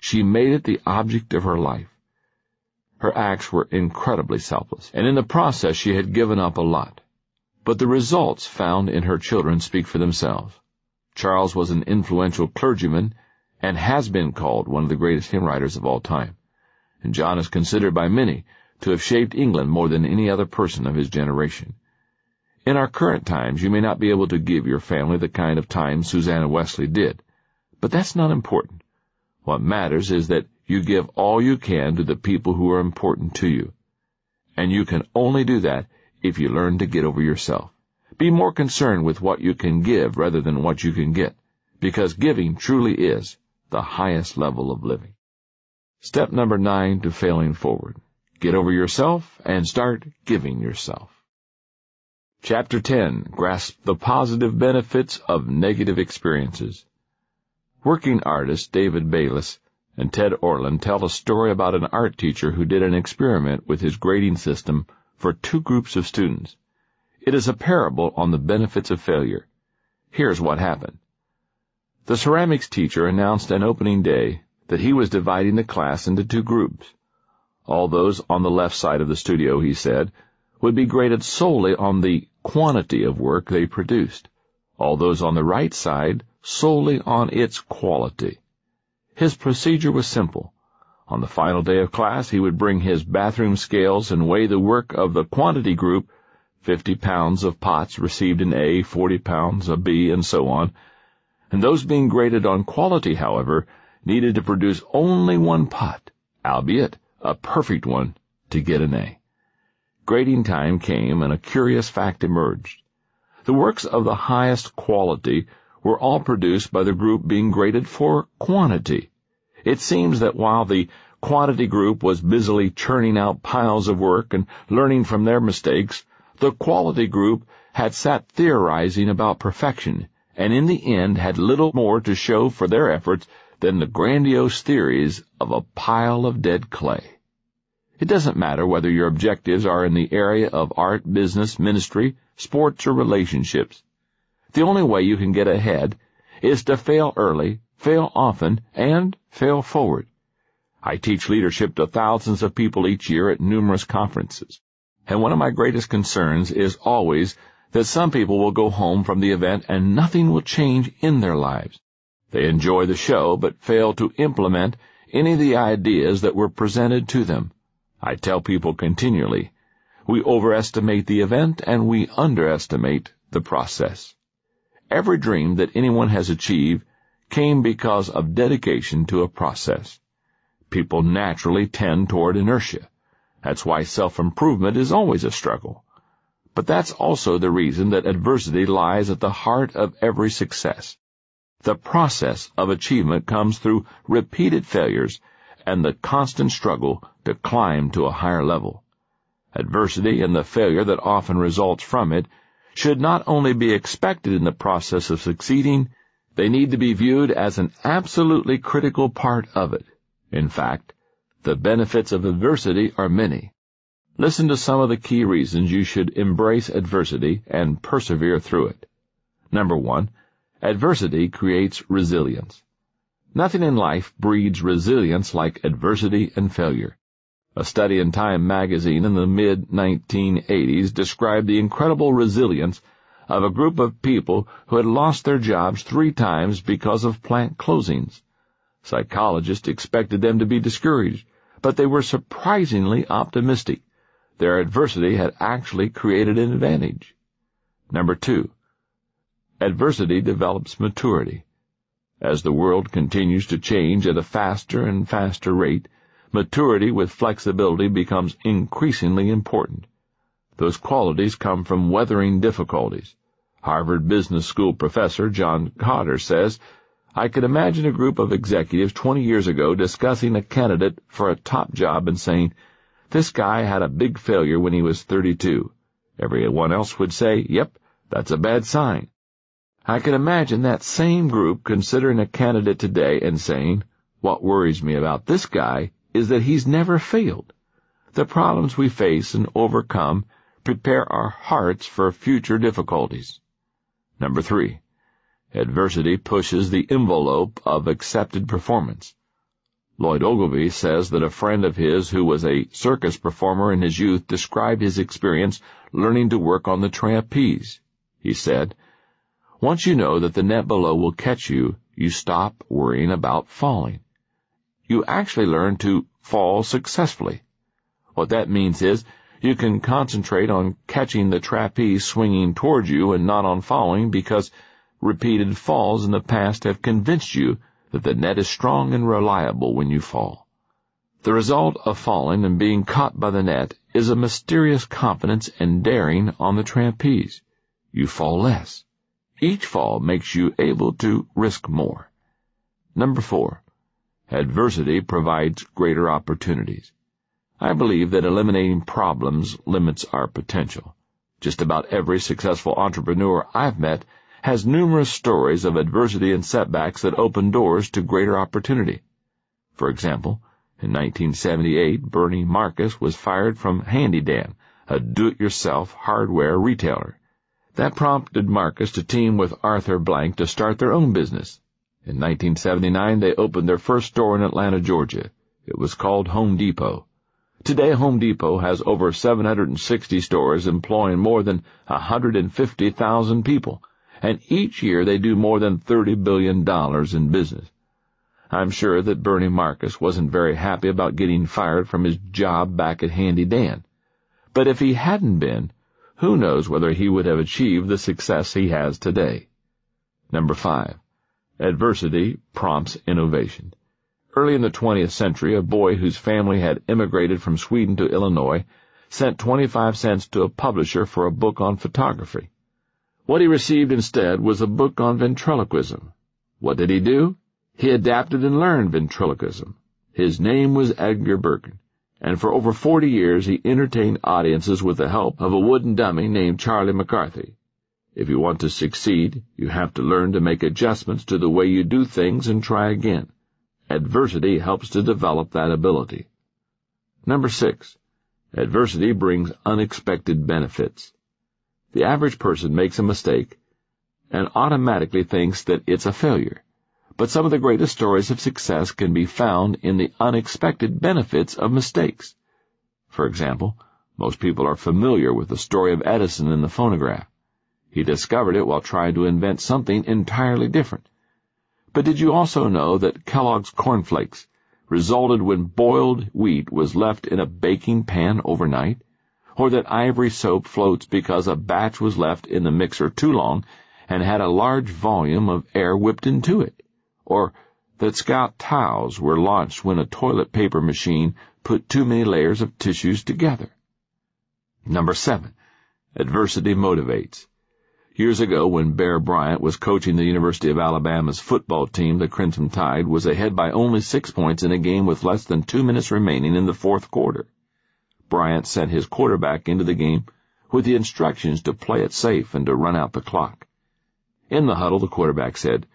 Speaker 3: She made it the object of her life. Her acts were incredibly selfless, and in the process she had given up a lot. But the results found in her children speak for themselves. Charles was an influential clergyman and has been called one of the greatest hymn writers of all time. And John is considered by many to have shaped England more than any other person of his generation. In our current times, you may not be able to give your family the kind of time Susanna Wesley did, but that's not important. What matters is that you give all you can to the people who are important to you. And you can only do that if you learn to get over yourself. Be more concerned with what you can give rather than what you can get, because giving truly is the highest level of living. Step number nine to failing forward. Get over yourself and start giving yourself. Chapter 10. Grasp the positive benefits of negative experiences. Working artists David Bayles and Ted Orland tell a story about an art teacher who did an experiment with his grading system for two groups of students. It is a parable on the benefits of failure. Here's what happened. The ceramics teacher announced on opening day that he was dividing the class into two groups. All those on the left side of the studio, he said, would be graded solely on the quantity of work they produced. All those on the right side solely on its quality. His procedure was simple. On the final day of class, he would bring his bathroom scales and weigh the work of the quantity group, 50 pounds of pots received an A, 40 pounds a B, and so on, and those being graded on quality, however, needed to produce only one pot, albeit a perfect one, to get an A. Grading time came, and a curious fact emerged. The works of the highest quality were all produced by the group being graded for quantity, it seems that while the quantity group was busily churning out piles of work and learning from their mistakes, the quality group had sat theorizing about perfection, and in the end had little more to show for their efforts than the grandiose theories of a pile of dead clay. It doesn't matter whether your objectives are in the area of art, business, ministry, sports, or relationships. The only way you can get ahead is to fail early fail often, and fail forward. I teach leadership to thousands of people each year at numerous conferences. And one of my greatest concerns is always that some people will go home from the event and nothing will change in their lives. They enjoy the show but fail to implement any of the ideas that were presented to them. I tell people continually, we overestimate the event and we underestimate the process. Every dream that anyone has achieved came because of dedication to a process. People naturally tend toward inertia. That's why self-improvement is always a struggle. But that's also the reason that adversity lies at the heart of every success. The process of achievement comes through repeated failures and the constant struggle to climb to a higher level. Adversity and the failure that often results from it should not only be expected in the process of succeeding, they need to be viewed as an absolutely critical part of it. In fact, the benefits of adversity are many. Listen to some of the key reasons you should embrace adversity and persevere through it. Number one, adversity creates resilience. Nothing in life breeds resilience like adversity and failure. A study in Time magazine in the mid-1980s described the incredible resilience of a group of people who had lost their jobs three times because of plant closings. Psychologists expected them to be discouraged, but they were surprisingly optimistic. Their adversity had actually created an advantage. Number two, adversity develops maturity. As the world continues to change at a faster and faster rate, maturity with flexibility becomes increasingly important. Those qualities come from weathering difficulties. Harvard Business School professor John Kotter says, I could imagine a group of executives 20 years ago discussing a candidate for a top job and saying, this guy had a big failure when he was 32. Everyone else would say, yep, that's a bad sign. I can imagine that same group considering a candidate today and saying, what worries me about this guy is that he's never failed. The problems we face and overcome prepare our hearts for future difficulties. Number three, adversity pushes the envelope of accepted performance. Lloyd Ogilvie says that a friend of his who was a circus performer in his youth described his experience learning to work on the trapeze. He said, once you know that the net below will catch you, you stop worrying about falling. You actually learn to fall successfully. What that means is you can concentrate on catching the trapeze swinging toward you and not on falling because repeated falls in the past have convinced you that the net is strong and reliable when you fall. The result of falling and being caught by the net is a mysterious confidence and daring on the trapeze. You fall less. Each fall makes you able to risk more. Number four, adversity provides greater opportunities. I believe that eliminating problems limits our potential. Just about every successful entrepreneur I've met has numerous stories of adversity and setbacks that open doors to greater opportunity. For example, in 1978, Bernie Marcus was fired from Handy Dan, a do-it-yourself hardware retailer. That prompted Marcus to team with Arthur Blank to start their own business. In 1979, they opened their first store in Atlanta, Georgia. It was called Home Depot. Today, Home Depot has over 760 stores employing more than 150,000 people, and each year they do more than $30 billion in business. I'm sure that Bernie Marcus wasn't very happy about getting fired from his job back at Handy Dan. But if he hadn't been, who knows whether he would have achieved the success he has today. Number five, adversity prompts innovation. Early in the 20th century, a boy whose family had immigrated from Sweden to Illinois sent 25 cents to a publisher for a book on photography. What he received instead was a book on ventriloquism. What did he do? He adapted and learned ventriloquism. His name was Edgar Bergen and for over 40 years he entertained audiences with the help of a wooden dummy named Charlie McCarthy. If you want to succeed, you have to learn to make adjustments to the way you do things and try again. Adversity helps to develop that ability. Number six, adversity brings unexpected benefits. The average person makes a mistake and automatically thinks that it's a failure but some of the greatest stories of success can be found in the unexpected benefits of mistakes. For example, most people are familiar with the story of Edison and the phonograph. He discovered it while trying to invent something entirely different. But did you also know that Kellogg's cornflakes resulted when boiled wheat was left in a baking pan overnight? Or that ivory soap floats because a batch was left in the mixer too long and had a large volume of air whipped into it? or that Scott towels were launched when a toilet paper machine put too many layers of tissues together. Number seven, adversity motivates. Years ago, when Bear Bryant was coaching the University of Alabama's football team, the Crimson Tide was ahead by only six points in a game with less than two minutes remaining in the fourth quarter. Bryant sent his quarterback into the game with the instructions to play it safe and to run out the clock. In the huddle, the quarterback said,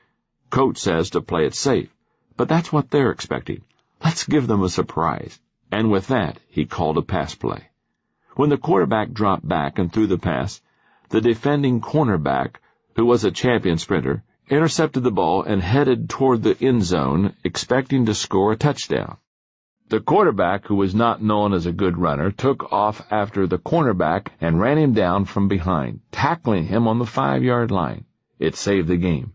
Speaker 3: Coach says to play it safe, but that's what they're expecting. Let's give them a surprise. And with that, he called a pass play. When the quarterback dropped back and threw the pass, the defending cornerback, who was a champion sprinter, intercepted the ball and headed toward the end zone, expecting to score a touchdown. The quarterback, who was not known as a good runner, took off after the cornerback and ran him down from behind, tackling him on the five-yard line. It saved the game.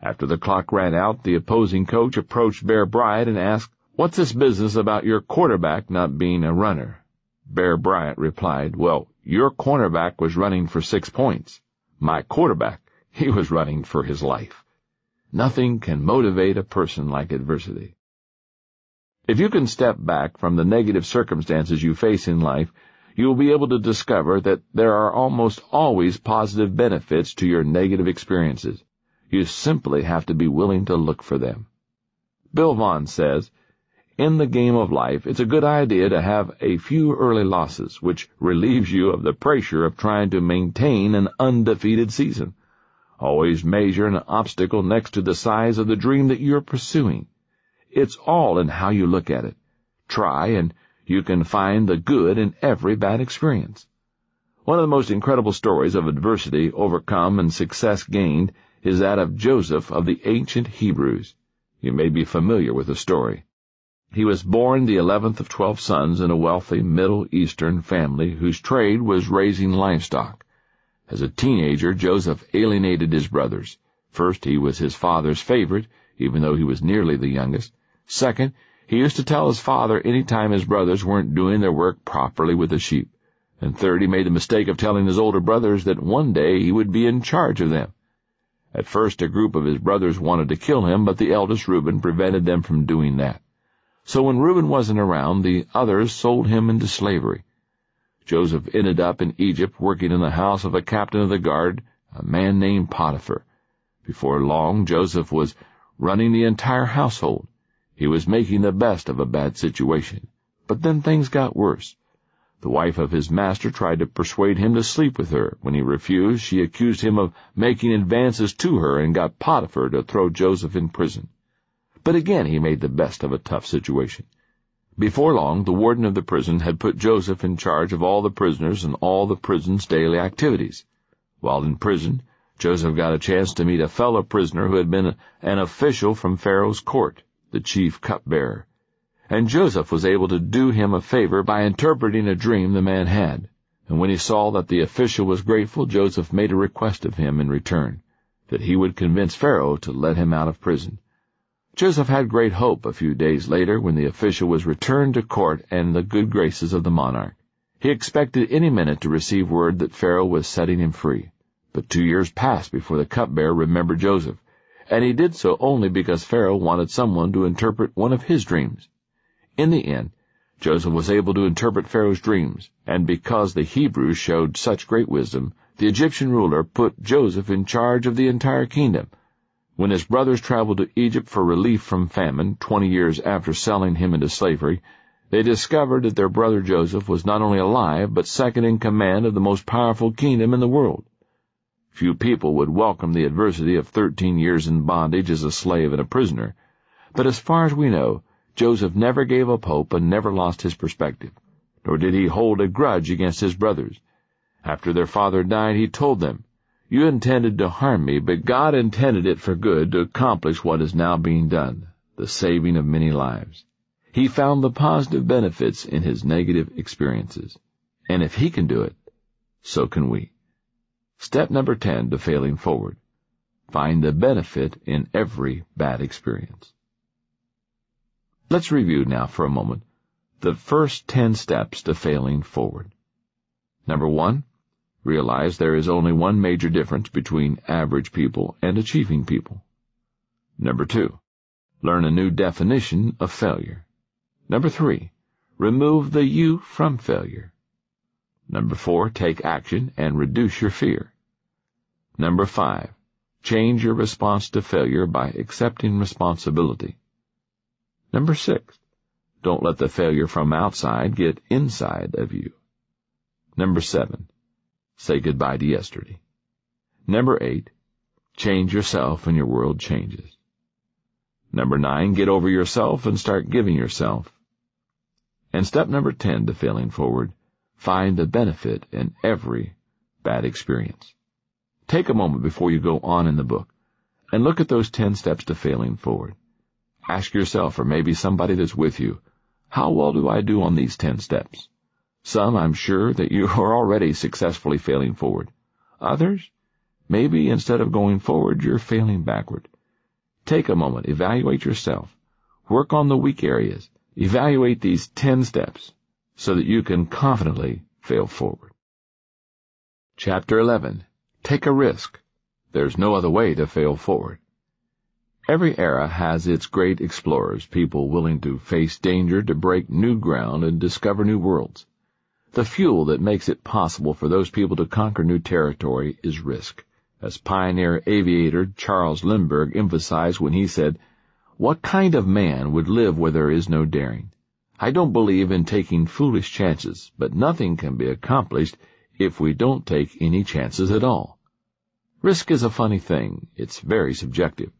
Speaker 3: After the clock ran out, the opposing coach approached Bear Bryant and asked, What's this business about your quarterback not being a runner? Bear Bryant replied, Well, your cornerback was running for six points. My quarterback, he was running for his life. Nothing can motivate a person like adversity. If you can step back from the negative circumstances you face in life, you will be able to discover that there are almost always positive benefits to your negative experiences. You simply have to be willing to look for them. Bill Vaughn says, in the game of life, it's a good idea to have a few early losses, which relieves you of the pressure of trying to maintain an undefeated season. Always measure an obstacle next to the size of the dream that you're pursuing. It's all in how you look at it. Try, and you can find the good in every bad experience. One of the most incredible stories of adversity overcome and success gained is that of Joseph of the ancient Hebrews. You may be familiar with the story. He was born the eleventh of twelve sons in a wealthy Middle Eastern family whose trade was raising livestock. As a teenager, Joseph alienated his brothers. First, he was his father's favorite, even though he was nearly the youngest. Second, he used to tell his father any time his brothers weren't doing their work properly with the sheep. And third, he made the mistake of telling his older brothers that one day he would be in charge of them. At first, a group of his brothers wanted to kill him, but the eldest Reuben prevented them from doing that. So when Reuben wasn't around, the others sold him into slavery. Joseph ended up in Egypt working in the house of a captain of the guard, a man named Potiphar. Before long, Joseph was running the entire household. He was making the best of a bad situation. But then things got worse. The wife of his master tried to persuade him to sleep with her. When he refused, she accused him of making advances to her and got Potiphar to throw Joseph in prison. But again he made the best of a tough situation. Before long, the warden of the prison had put Joseph in charge of all the prisoners and all the prison's daily activities. While in prison, Joseph got a chance to meet a fellow prisoner who had been an official from Pharaoh's court, the chief cupbearer. And Joseph was able to do him a favor by interpreting a dream the man had. And when he saw that the official was grateful, Joseph made a request of him in return, that he would convince Pharaoh to let him out of prison. Joseph had great hope a few days later when the official was returned to court and the good graces of the monarch. He expected any minute to receive word that Pharaoh was setting him free. But two years passed before the cupbearer remembered Joseph, and he did so only because Pharaoh wanted someone to interpret one of his dreams. In the end, Joseph was able to interpret Pharaoh's dreams, and because the Hebrews showed such great wisdom, the Egyptian ruler put Joseph in charge of the entire kingdom, when his brothers traveled to Egypt for relief from famine, twenty years after selling him into slavery, they discovered that their brother Joseph was not only alive, but second in command of the most powerful kingdom in the world. Few people would welcome the adversity of thirteen years in bondage as a slave and a prisoner, but as far as we know, Joseph never gave up hope and never lost his perspective, nor did he hold a grudge against his brothers. After their father died, he told them, you intended to harm me, but God intended it for good to accomplish what is now being done, the saving of many lives. He found the positive benefits in his negative experiences. And if he can do it, so can we. Step number 10 to failing forward. Find the benefit in every bad experience. Let's review now for a moment the first 10 steps to failing forward. Number one, Realize there is only one major difference between average people and achieving people. Number two, Learn a new definition of failure. Number three, remove the you from failure. Number four, take action and reduce your fear. Number five, change your response to failure by accepting responsibility. Number six, don't let the failure from outside get inside of you. Number seven, say goodbye to yesterday. Number eight, change yourself and your world changes. Number nine, get over yourself and start giving yourself. And step number ten to failing forward, find the benefit in every bad experience. Take a moment before you go on in the book and look at those ten steps to failing forward. Ask yourself, or maybe somebody that's with you, how well do I do on these ten steps? Some, I'm sure, that you are already successfully failing forward. Others, maybe instead of going forward, you're failing backward. Take a moment, evaluate yourself. Work on the weak areas. Evaluate these ten steps so that you can confidently fail forward. Chapter 11. Take a risk. There's no other way to fail forward. Every era has its great explorers, people willing to face danger to break new ground and discover new worlds. The fuel that makes it possible for those people to conquer new territory is risk, as pioneer aviator Charles Lindbergh emphasized when he said, What kind of man would live where there is no daring? I don't believe in taking foolish chances, but nothing can be accomplished if we don't take any chances at all. Risk is a funny thing. It's very subjective.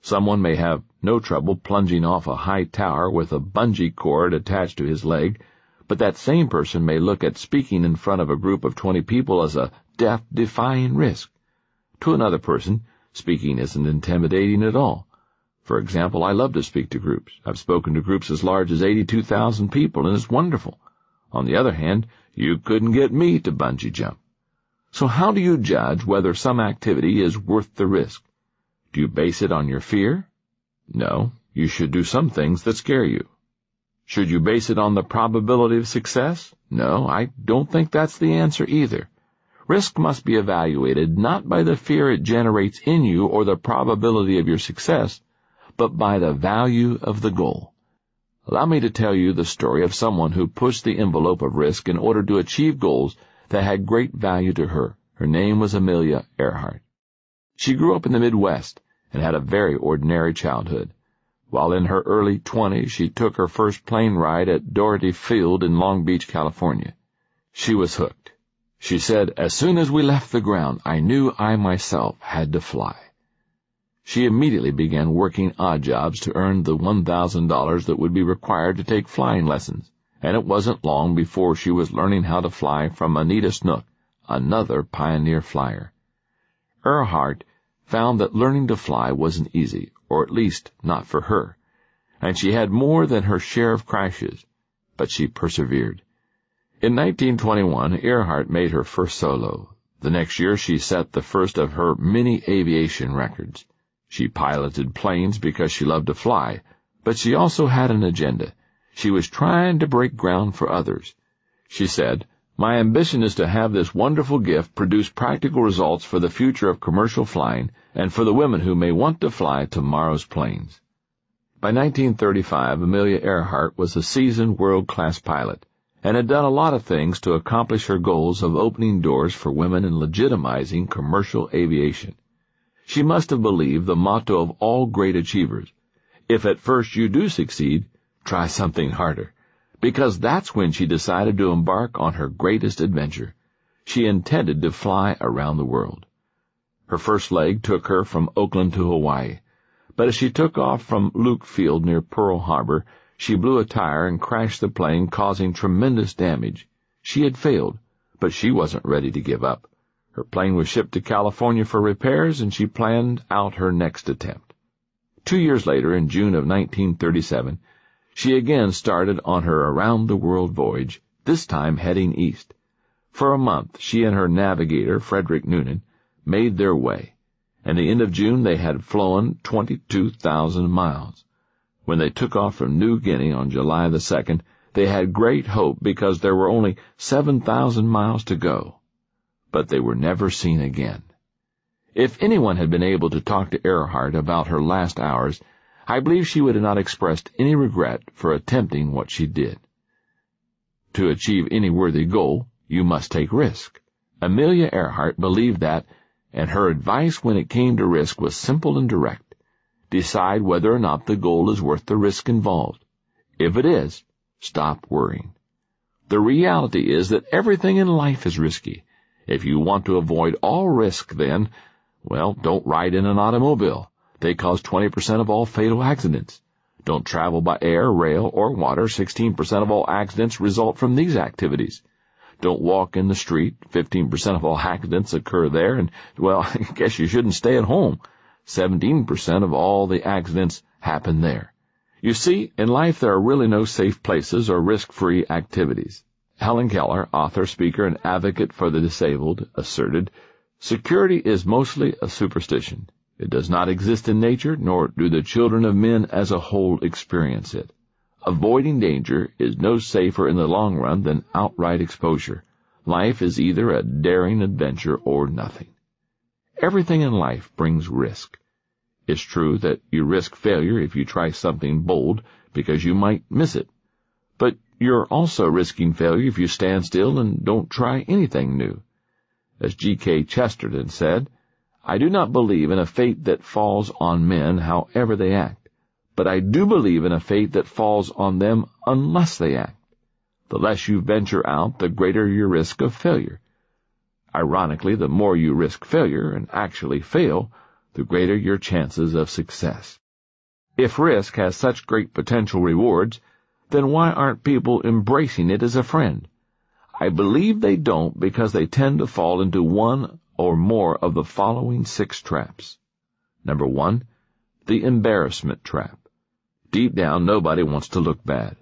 Speaker 3: Someone may have no trouble plunging off a high tower with a bungee cord attached to his leg, but that same person may look at speaking in front of a group of twenty people as a death-defying risk. To another person, speaking isn't intimidating at all. For example, I love to speak to groups. I've spoken to groups as large as 82,000 people, and it's wonderful. On the other hand, you couldn't get me to bungee jump. So how do you judge whether some activity is worth the risk? Do you base it on your fear? No, you should do some things that scare you. Should you base it on the probability of success? No, I don't think that's the answer either. Risk must be evaluated not by the fear it generates in you or the probability of your success, but by the value of the goal. Allow me to tell you the story of someone who pushed the envelope of risk in order to achieve goals that had great value to her. Her name was Amelia Earhart. She grew up in the Midwest and had a very ordinary childhood. While in her early twenties, she took her first plane ride at Daugherty Field in Long Beach, California. She was hooked. She said, as soon as we left the ground, I knew I myself had to fly. She immediately began working odd jobs to earn the $1,000 that would be required to take flying lessons, and it wasn't long before she was learning how to fly from Anita Snook, another pioneer flyer. Earhart found that learning to fly wasn't easy, or at least not for her, and she had more than her share of crashes, but she persevered. In 1921, Earhart made her first solo. The next year, she set the first of her many aviation records. She piloted planes because she loved to fly, but she also had an agenda. She was trying to break ground for others. She said, my ambition is to have this wonderful gift produce practical results for the future of commercial flying and for the women who may want to fly tomorrow's planes. By 1935, Amelia Earhart was a seasoned world-class pilot and had done a lot of things to accomplish her goals of opening doors for women and legitimizing commercial aviation. She must have believed the motto of all great achievers, if at first you do succeed, try something harder because that's when she decided to embark on her greatest adventure. She intended to fly around the world. Her first leg took her from Oakland to Hawaii, but as she took off from Luke Field near Pearl Harbor, she blew a tire and crashed the plane, causing tremendous damage. She had failed, but she wasn't ready to give up. Her plane was shipped to California for repairs, and she planned out her next attempt. Two years later, in June of 1937, she again started on her around-the-world voyage, this time heading east. For a month, she and her navigator, Frederick Noonan, made their way, and the end of June they had flown 22,000 miles. When they took off from New Guinea on July the 2nd, they had great hope because there were only 7,000 miles to go. But they were never seen again. If anyone had been able to talk to Earhart about her last hours, I believe she would have not expressed any regret for attempting what she did. To achieve any worthy goal, you must take risk. Amelia Earhart believed that, and her advice when it came to risk was simple and direct. Decide whether or not the goal is worth the risk involved. If it is, stop worrying. The reality is that everything in life is risky. If you want to avoid all risk, then, well, don't ride in an automobile. They cause 20% of all fatal accidents. Don't travel by air, rail, or water. 16% of all accidents result from these activities. Don't walk in the street. 15% of all accidents occur there. And, well, I guess you shouldn't stay at home. 17% of all the accidents happen there. You see, in life there are really no safe places or risk-free activities. Helen Keller, author, speaker, and advocate for the disabled, asserted, Security is mostly a superstition. It does not exist in nature, nor do the children of men as a whole experience it. Avoiding danger is no safer in the long run than outright exposure. Life is either a daring adventure or nothing. Everything in life brings risk. It's true that you risk failure if you try something bold because you might miss it. But you're also risking failure if you stand still and don't try anything new. As G.K. Chesterton said, I do not believe in a fate that falls on men however they act, but I do believe in a fate that falls on them unless they act. The less you venture out, the greater your risk of failure. Ironically, the more you risk failure and actually fail, the greater your chances of success. If risk has such great potential rewards, then why aren't people embracing it as a friend? I believe they don't because they tend to fall into one or more of the following six traps. Number one, the embarrassment trap. Deep down, nobody wants to look bad.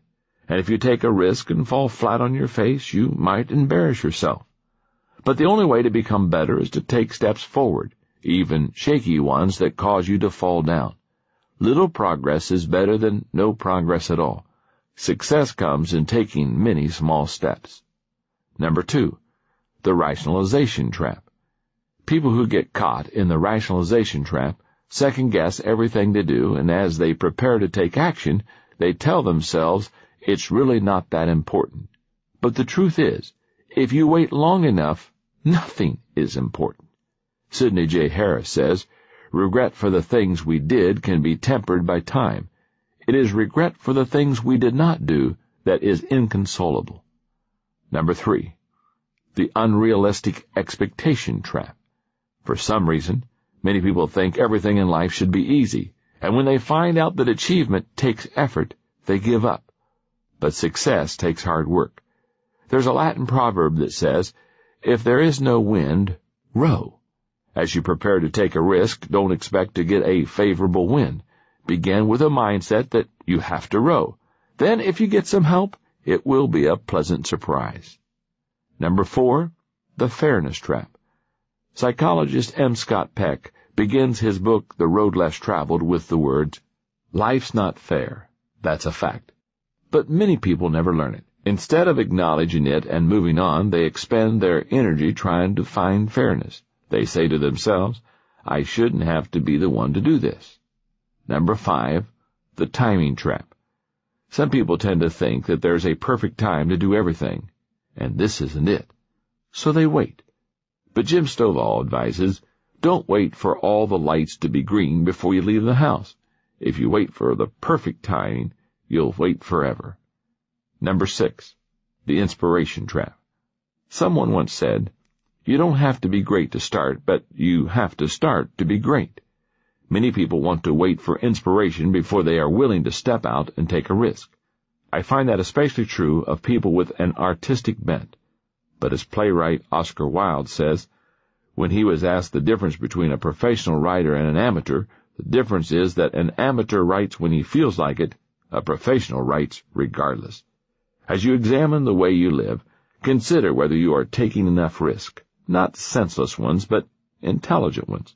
Speaker 3: And if you take a risk and fall flat on your face, you might embarrass yourself. But the only way to become better is to take steps forward, even shaky ones that cause you to fall down. Little progress is better than no progress at all. Success comes in taking many small steps. Number two, the rationalization trap. People who get caught in the rationalization trap second guess everything they do, and as they prepare to take action, they tell themselves it's really not that important. But the truth is, if you wait long enough, nothing is important. Sidney J. Harris says, regret for the things we did can be tempered by time. It is regret for the things we did not do that is inconsolable. Number three, the unrealistic expectation trap. For some reason, many people think everything in life should be easy, and when they find out that achievement takes effort, they give up. But success takes hard work. There's a Latin proverb that says, if there is no wind, row. As you prepare to take a risk, don't expect to get a favorable wind. Begin with a mindset that you have to row. Then, if you get some help, it will be a pleasant surprise. Number four, the fairness trap. Psychologist M. Scott Peck begins his book, The Road Less Traveled, with the words, Life's not fair. That's a fact. But many people never learn it. Instead of acknowledging it and moving on, they expend their energy trying to find fairness. They say to themselves, I shouldn't have to be the one to do this. Number five, the timing trap. Some people tend to think that there's a perfect time to do everything, and this isn't it. So they wait. But Jim Stovall advises, don't wait for all the lights to be green before you leave the house. If you wait for the perfect timing, you'll wait forever. Number six, the inspiration trap. Someone once said, you don't have to be great to start, but you have to start to be great. Many people want to wait for inspiration before they are willing to step out and take a risk. I find that especially true of people with an artistic bent. But as playwright Oscar Wilde says, when he was asked the difference between a professional writer and an amateur, the difference is that an amateur writes when he feels like it, a professional writes regardless. As you examine the way you live, consider whether you are taking enough risk, not senseless ones, but intelligent ones.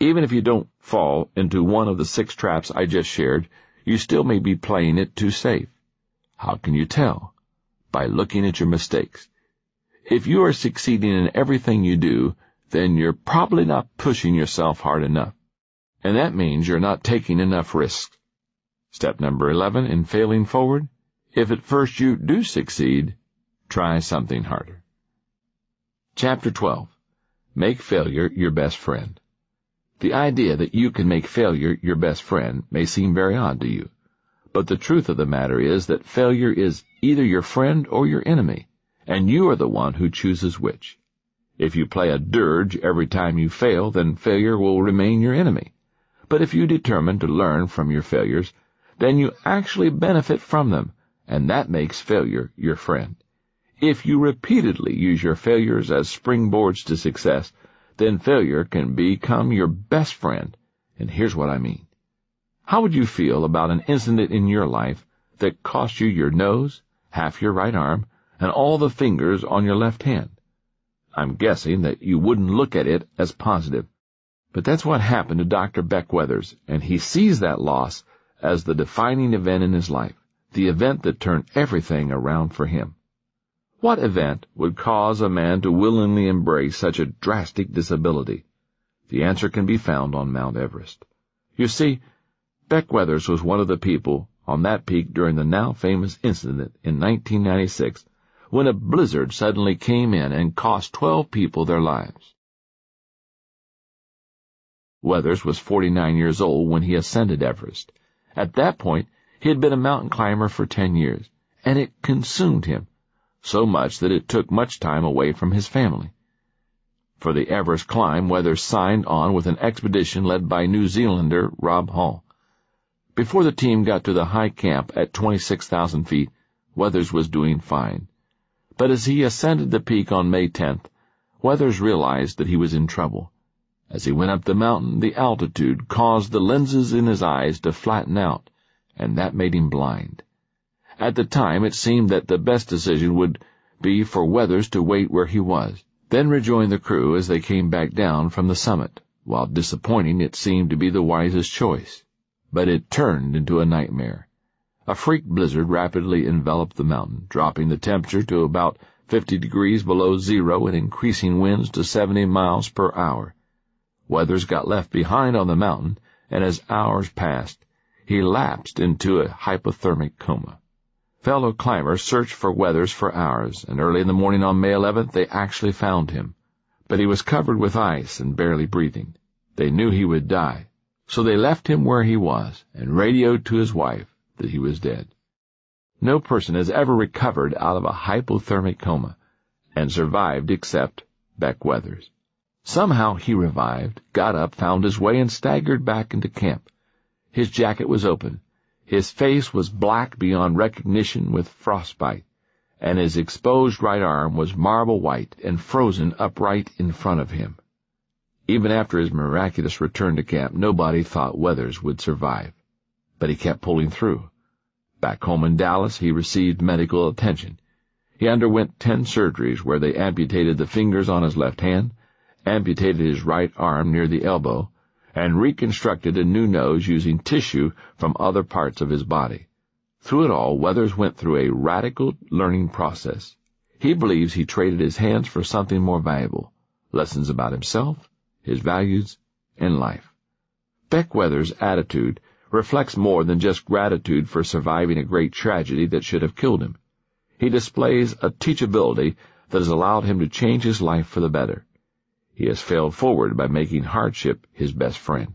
Speaker 3: Even if you don't fall into one of the six traps I just shared, you still may be playing it too safe. How can you tell? By looking at your mistakes. If you are succeeding in everything you do, then you're probably not pushing yourself hard enough. And that means you're not taking enough risks. Step number 11 in failing forward, if at first you do succeed, try something harder. Chapter 12. Make failure your best friend. The idea that you can make failure your best friend may seem very odd to you. But the truth of the matter is that failure is either your friend or your enemy, and you are the one who chooses which. If you play a dirge every time you fail, then failure will remain your enemy. But if you determine to learn from your failures, then you actually benefit from them, and that makes failure your friend. If you repeatedly use your failures as springboards to success, then failure can become your best friend. And here's what I mean. How would you feel about an incident in your life that cost you your nose, half your right arm, and all the fingers on your left hand? I'm guessing that you wouldn't look at it as positive. But that's what happened to Dr. Beck Weathers, and he sees that loss as the defining event in his life, the event that turned everything around for him. What event would cause a man to willingly embrace such a drastic disability? The answer can be found on Mount Everest. You see, Beck Weathers was one of the people on that peak during the now famous incident in 1996 when a blizzard suddenly came in and cost 12 people their lives. Weathers was 49 years old when he ascended Everest. At that point, he had been a mountain climber for 10 years, and it consumed him so much that it took much time away from his family. For the Everest climb, Weathers signed on with an expedition led by New Zealander Rob Hall. Before the team got to the high camp at 26,000 feet, Weathers was doing fine. But as he ascended the peak on May 10th, Weathers realized that he was in trouble. As he went up the mountain, the altitude caused the lenses in his eyes to flatten out, and that made him blind. At the time, it seemed that the best decision would be for Weathers to wait where he was, then rejoin the crew as they came back down from the summit. While disappointing, it seemed to be the wisest choice. But it turned into a nightmare. A freak blizzard rapidly enveloped the mountain, dropping the temperature to about 50 degrees below zero and increasing winds to 70 miles per hour. Weathers got left behind on the mountain, and as hours passed, he lapsed into a hypothermic coma. Fellow climbers searched for Weathers for hours, and early in the morning on May 11th they actually found him. But he was covered with ice and barely breathing. They knew he would die, so they left him where he was and radioed to his wife that he was dead. No person has ever recovered out of a hypothermic coma and survived except Beck Weathers. Somehow he revived, got up, found his way, and staggered back into camp. His jacket was open, his face was black beyond recognition with frostbite, and his exposed right arm was marble white and frozen upright in front of him. Even after his miraculous return to camp, nobody thought Weathers would survive. But he kept pulling through. Back home in Dallas, he received medical attention. He underwent ten surgeries where they amputated the fingers on his left hand, amputated his right arm near the elbow, and reconstructed a new nose using tissue from other parts of his body. Through it all, Weathers went through a radical learning process. He believes he traded his hands for something more valuable, lessons about himself, his values, and life. Beck Weathers' attitude reflects more than just gratitude for surviving a great tragedy that should have killed him. He displays a teachability that has allowed him to change his life for the better. He has failed forward by making hardship his best friend.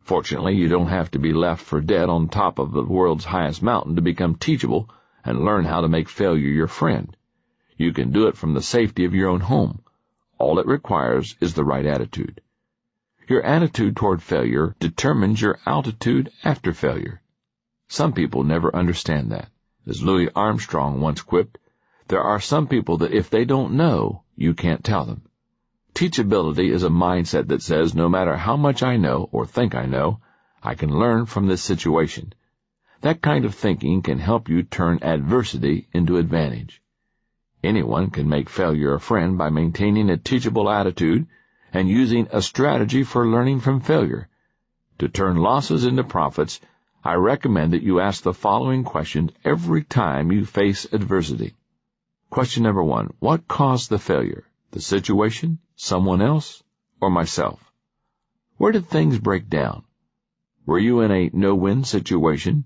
Speaker 3: Fortunately, you don't have to be left for dead on top of the world's highest mountain to become teachable and learn how to make failure your friend. You can do it from the safety of your own home. All it requires is the right attitude. Your attitude toward failure determines your altitude after failure. Some people never understand that. As Louis Armstrong once quipped, there are some people that if they don't know, you can't tell them. Teachability is a mindset that says no matter how much I know or think I know, I can learn from this situation. That kind of thinking can help you turn adversity into advantage. Anyone can make failure a friend by maintaining a teachable attitude and using a strategy for learning from failure. To turn losses into profits, I recommend that you ask the following questions every time you face adversity. Question number one, what caused the failure? The situation, someone else, or myself? Where did things break down? Were you in a no-win situation?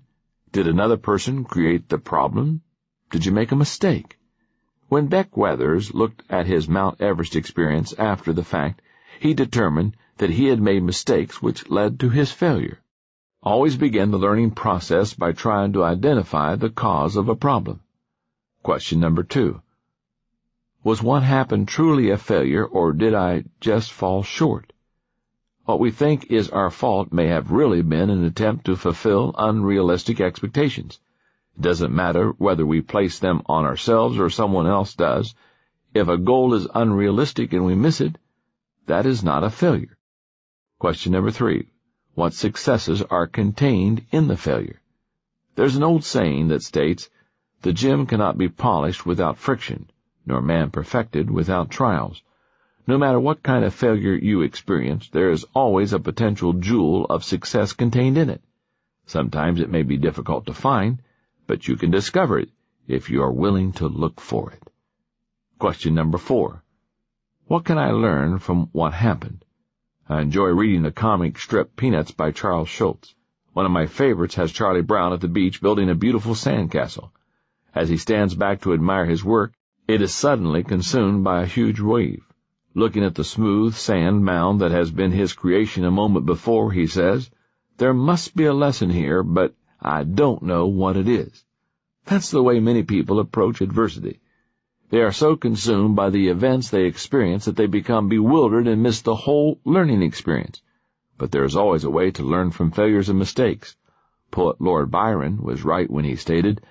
Speaker 3: Did another person create the problem? Did you make a mistake? When Beck Weathers looked at his Mount Everest experience after the fact, he determined that he had made mistakes which led to his failure. Always begin the learning process by trying to identify the cause of a problem. Question number two. Was what happened truly a failure or did I just fall short? What we think is our fault may have really been an attempt to fulfill unrealistic expectations. It doesn't matter whether we place them on ourselves or someone else does. If a goal is unrealistic and we miss it, that is not a failure. Question number three. What successes are contained in the failure? There's an old saying that states, the gem cannot be polished without friction, nor man perfected without trials. No matter what kind of failure you experience, there is always a potential jewel of success contained in it. Sometimes it may be difficult to find, but you can discover it if you are willing to look for it. Question number four. What can I learn from what happened? I enjoy reading the comic strip Peanuts by Charles Schulz. One of my favorites has Charlie Brown at the beach building a beautiful sandcastle. As he stands back to admire his work, it is suddenly consumed by a huge wave. Looking at the smooth sand mound that has been his creation a moment before, he says, There must be a lesson here, but I don't know what it is. That's the way many people approach adversity. They are so consumed by the events they experience that they become bewildered and miss the whole learning experience. But there is always a way to learn from failures and mistakes. Poet Lord Byron was right when he stated,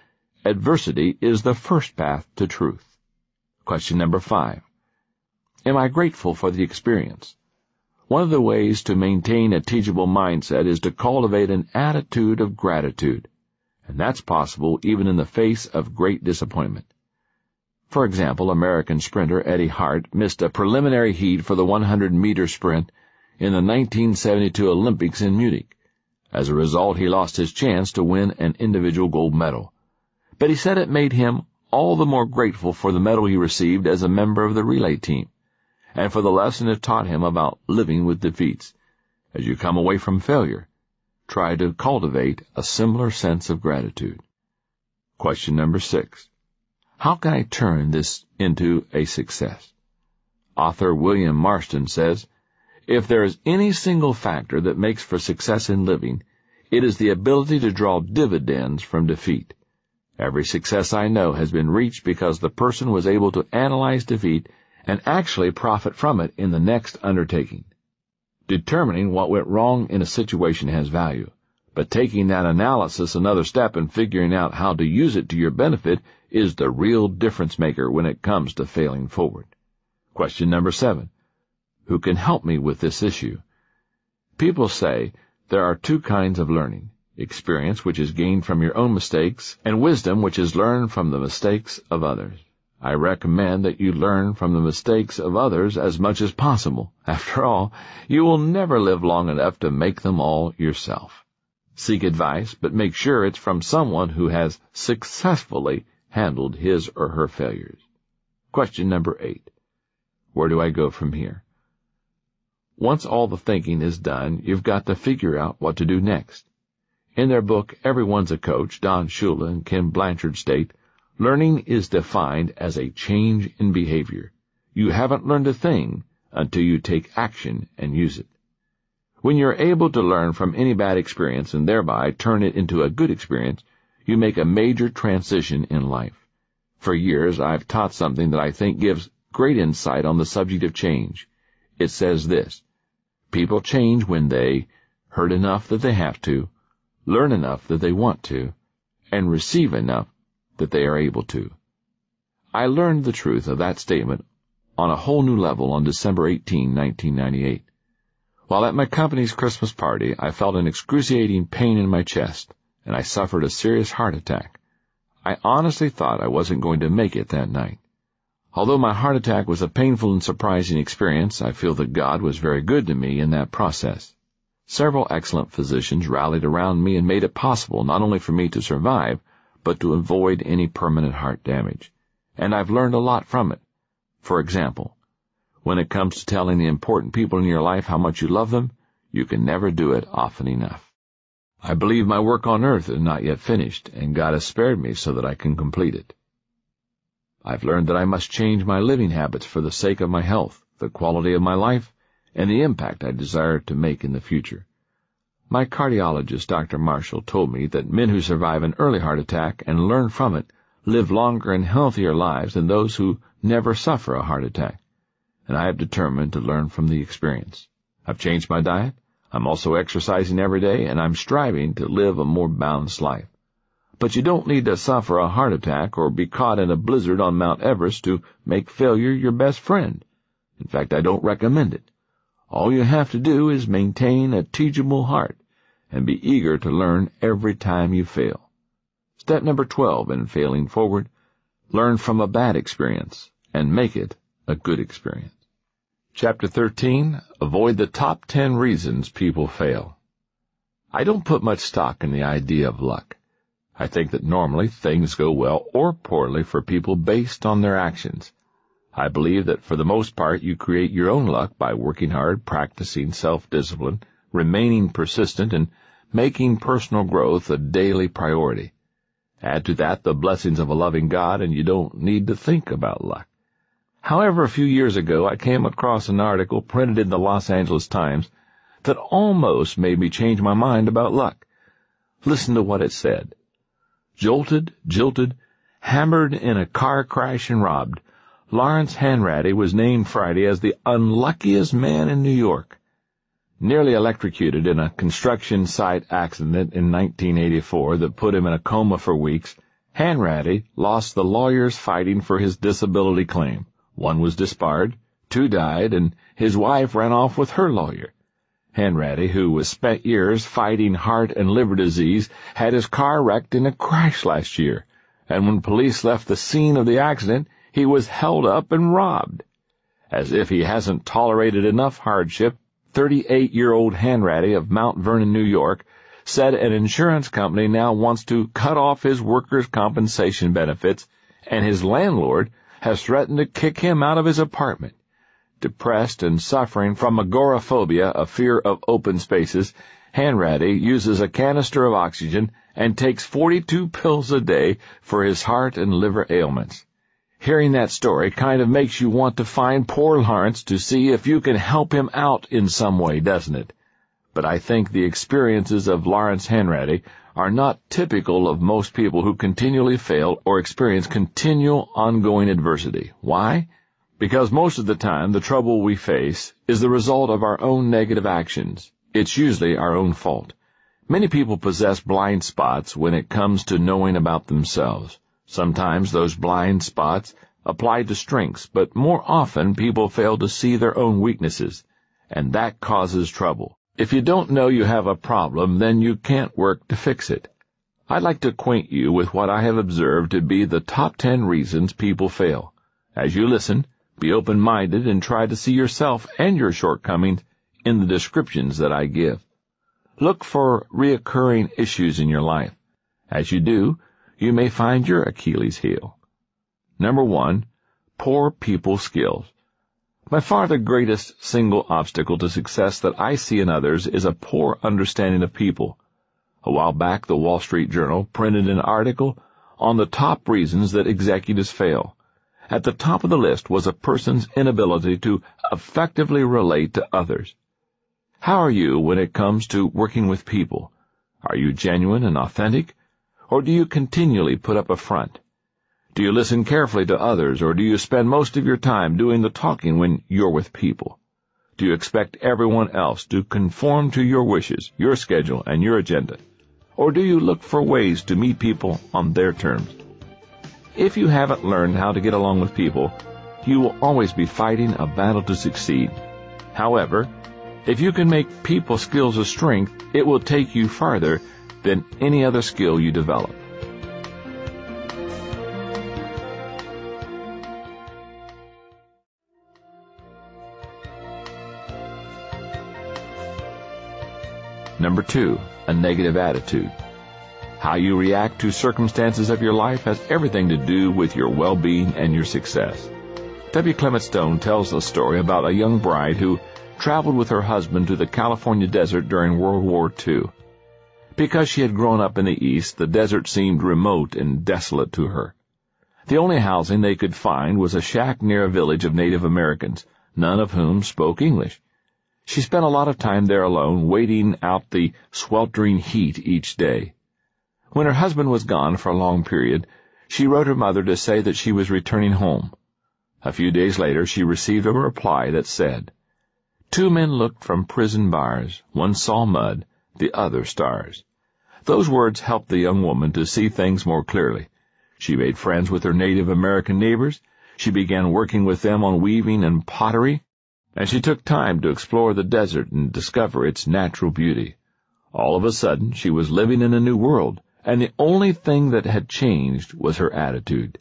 Speaker 3: Adversity is the first path to truth. Question number five. Am I grateful for the experience? One of the ways to maintain a teachable mindset is to cultivate an attitude of gratitude, and that's possible even in the face of great disappointment. For example, American sprinter Eddie Hart missed a preliminary heat for the 100-meter sprint in the 1972 Olympics in Munich. As a result, he lost his chance to win an individual gold medal. But he said it made him all the more grateful for the medal he received as a member of the relay team and for the lesson it taught him about living with defeats. As you come away from failure, try to cultivate a similar sense of gratitude. Question number six. How can I turn this into a success? Author William Marston says, If there is any single factor that makes for success in living, it is the ability to draw dividends from defeat. Every success I know has been reached because the person was able to analyze defeat and actually profit from it in the next undertaking. Determining what went wrong in a situation has value, but taking that analysis another step and figuring out how to use it to your benefit is the real difference maker when it comes to failing forward. Question number seven. Who can help me with this issue? People say there are two kinds of learning. Experience, which is gained from your own mistakes, and wisdom, which is learned from the mistakes of others. I recommend that you learn from the mistakes of others as much as possible. After all, you will never live long enough to make them all yourself. Seek advice, but make sure it's from someone who has successfully handled his or her failures. Question number eight. Where do I go from here? Once all the thinking is done, you've got to figure out what to do next. In their book, Everyone's a Coach, Don Shula and Ken Blanchard state, Learning is defined as a change in behavior. You haven't learned a thing until you take action and use it. When you're able to learn from any bad experience and thereby turn it into a good experience, you make a major transition in life. For years, I've taught something that I think gives great insight on the subject of change. It says this, people change when they hurt enough that they have to, learn enough that they want to, and receive enough that they are able to. I learned the truth of that statement on a whole new level on December 18, 1998. While at my company's Christmas party, I felt an excruciating pain in my chest, and I suffered a serious heart attack. I honestly thought I wasn't going to make it that night. Although my heart attack was a painful and surprising experience, I feel that God was very good to me in that process. Several excellent physicians rallied around me and made it possible not only for me to survive, but to avoid any permanent heart damage. And I've learned a lot from it. For example, when it comes to telling the important people in your life how much you love them, you can never do it often enough. I believe my work on earth is not yet finished, and God has spared me so that I can complete it. I've learned that I must change my living habits for the sake of my health, the quality of my life, and the impact I desire to make in the future. My cardiologist, Dr. Marshall, told me that men who survive an early heart attack and learn from it live longer and healthier lives than those who never suffer a heart attack. And I have determined to learn from the experience. I've changed my diet, I'm also exercising every day, and I'm striving to live a more balanced life. But you don't need to suffer a heart attack or be caught in a blizzard on Mount Everest to make failure your best friend. In fact, I don't recommend it. All you have to do is maintain a teachable heart and be eager to learn every time you fail. Step number 12 in failing forward, learn from a bad experience and make it a good experience. Chapter 13, Avoid the Top 10 Reasons People Fail. I don't put much stock in the idea of luck. I think that normally things go well or poorly for people based on their actions. I believe that for the most part you create your own luck by working hard, practicing self-discipline, remaining persistent, and making personal growth a daily priority. Add to that the blessings of a loving God and you don't need to think about luck. However, a few years ago I came across an article printed in the Los Angeles Times that almost made me change my mind about luck. Listen to what it said. Jolted, jilted, hammered in a car crash and robbed, Lawrence Hanratty was named Friday as the unluckiest man in New York. Nearly electrocuted in a construction site accident in 1984 that put him in a coma for weeks, Hanratty lost the lawyers fighting for his disability claim. One was disbarred, two died, and his wife ran off with her lawyer. Hanratty, who was spent years fighting heart and liver disease, had his car wrecked in a crash last year, and when police left the scene of the accident, he was held up and robbed. As if he hasn't tolerated enough hardship, 38-year-old Hanratty of Mount Vernon, New York, said an insurance company now wants to cut off his workers' compensation benefits, and his landlord has threatened to kick him out of his apartment. Depressed and suffering from agoraphobia, a fear of open spaces, Hanratty uses a canister of oxygen and takes 42 pills a day for his heart and liver ailments. Hearing that story kind of makes you want to find poor Lawrence to see if you can help him out in some way, doesn't it? But I think the experiences of Lawrence Hanratty are not typical of most people who continually fail or experience continual ongoing adversity. Why? Because most of the time the trouble we face is the result of our own negative actions. It's usually our own fault. Many people possess blind spots when it comes to knowing about themselves. Sometimes those blind spots apply to strengths, but more often people fail to see their own weaknesses, and that causes trouble. If you don't know you have a problem, then you can't work to fix it. I'd like to acquaint you with what I have observed to be the top ten reasons people fail. As you listen, be open-minded and try to see yourself and your shortcomings in the descriptions that I give. Look for reoccurring issues in your life. As you do, you may find your Achilles heel. Number one, poor people skills. By far the greatest single obstacle to success that I see in others is a poor understanding of people. A while back, the Wall Street Journal printed an article on the top reasons that executives fail. At the top of the list was a person's inability to effectively relate to others. How are you when it comes to working with people? Are you genuine and authentic? Or do you continually put up a front? Do you listen carefully to others, or do you spend most of your time doing the talking when you're with people? Do you expect everyone else to conform to your wishes, your schedule, and your agenda? Or do you look for ways to meet people on their terms? If you haven't learned how to get along with people, you will always be fighting a battle to succeed. However, if you can make people skills a strength, it will take you farther than any other skill you develop. Number two, a negative attitude. How you react to circumstances of your life has everything to do with your well-being and your success. W. Clement Stone tells a story about a young bride who traveled with her husband to the California desert during World War II. Because she had grown up in the East, the desert seemed remote and desolate to her. The only housing they could find was a shack near a village of Native Americans, none of whom spoke English. She spent a lot of time there alone, waiting out the sweltering heat each day. When her husband was gone for a long period, she wrote her mother to say that she was returning home. A few days later, she received a reply that said, Two men looked from prison bars. One saw mud, the other stars. Those words helped the young woman to see things more clearly. She made friends with her Native American neighbors. She began working with them on weaving and pottery, and she took time to explore the desert and discover its natural beauty. All of a sudden, she was living in a new world, and the only thing that had changed was her attitude.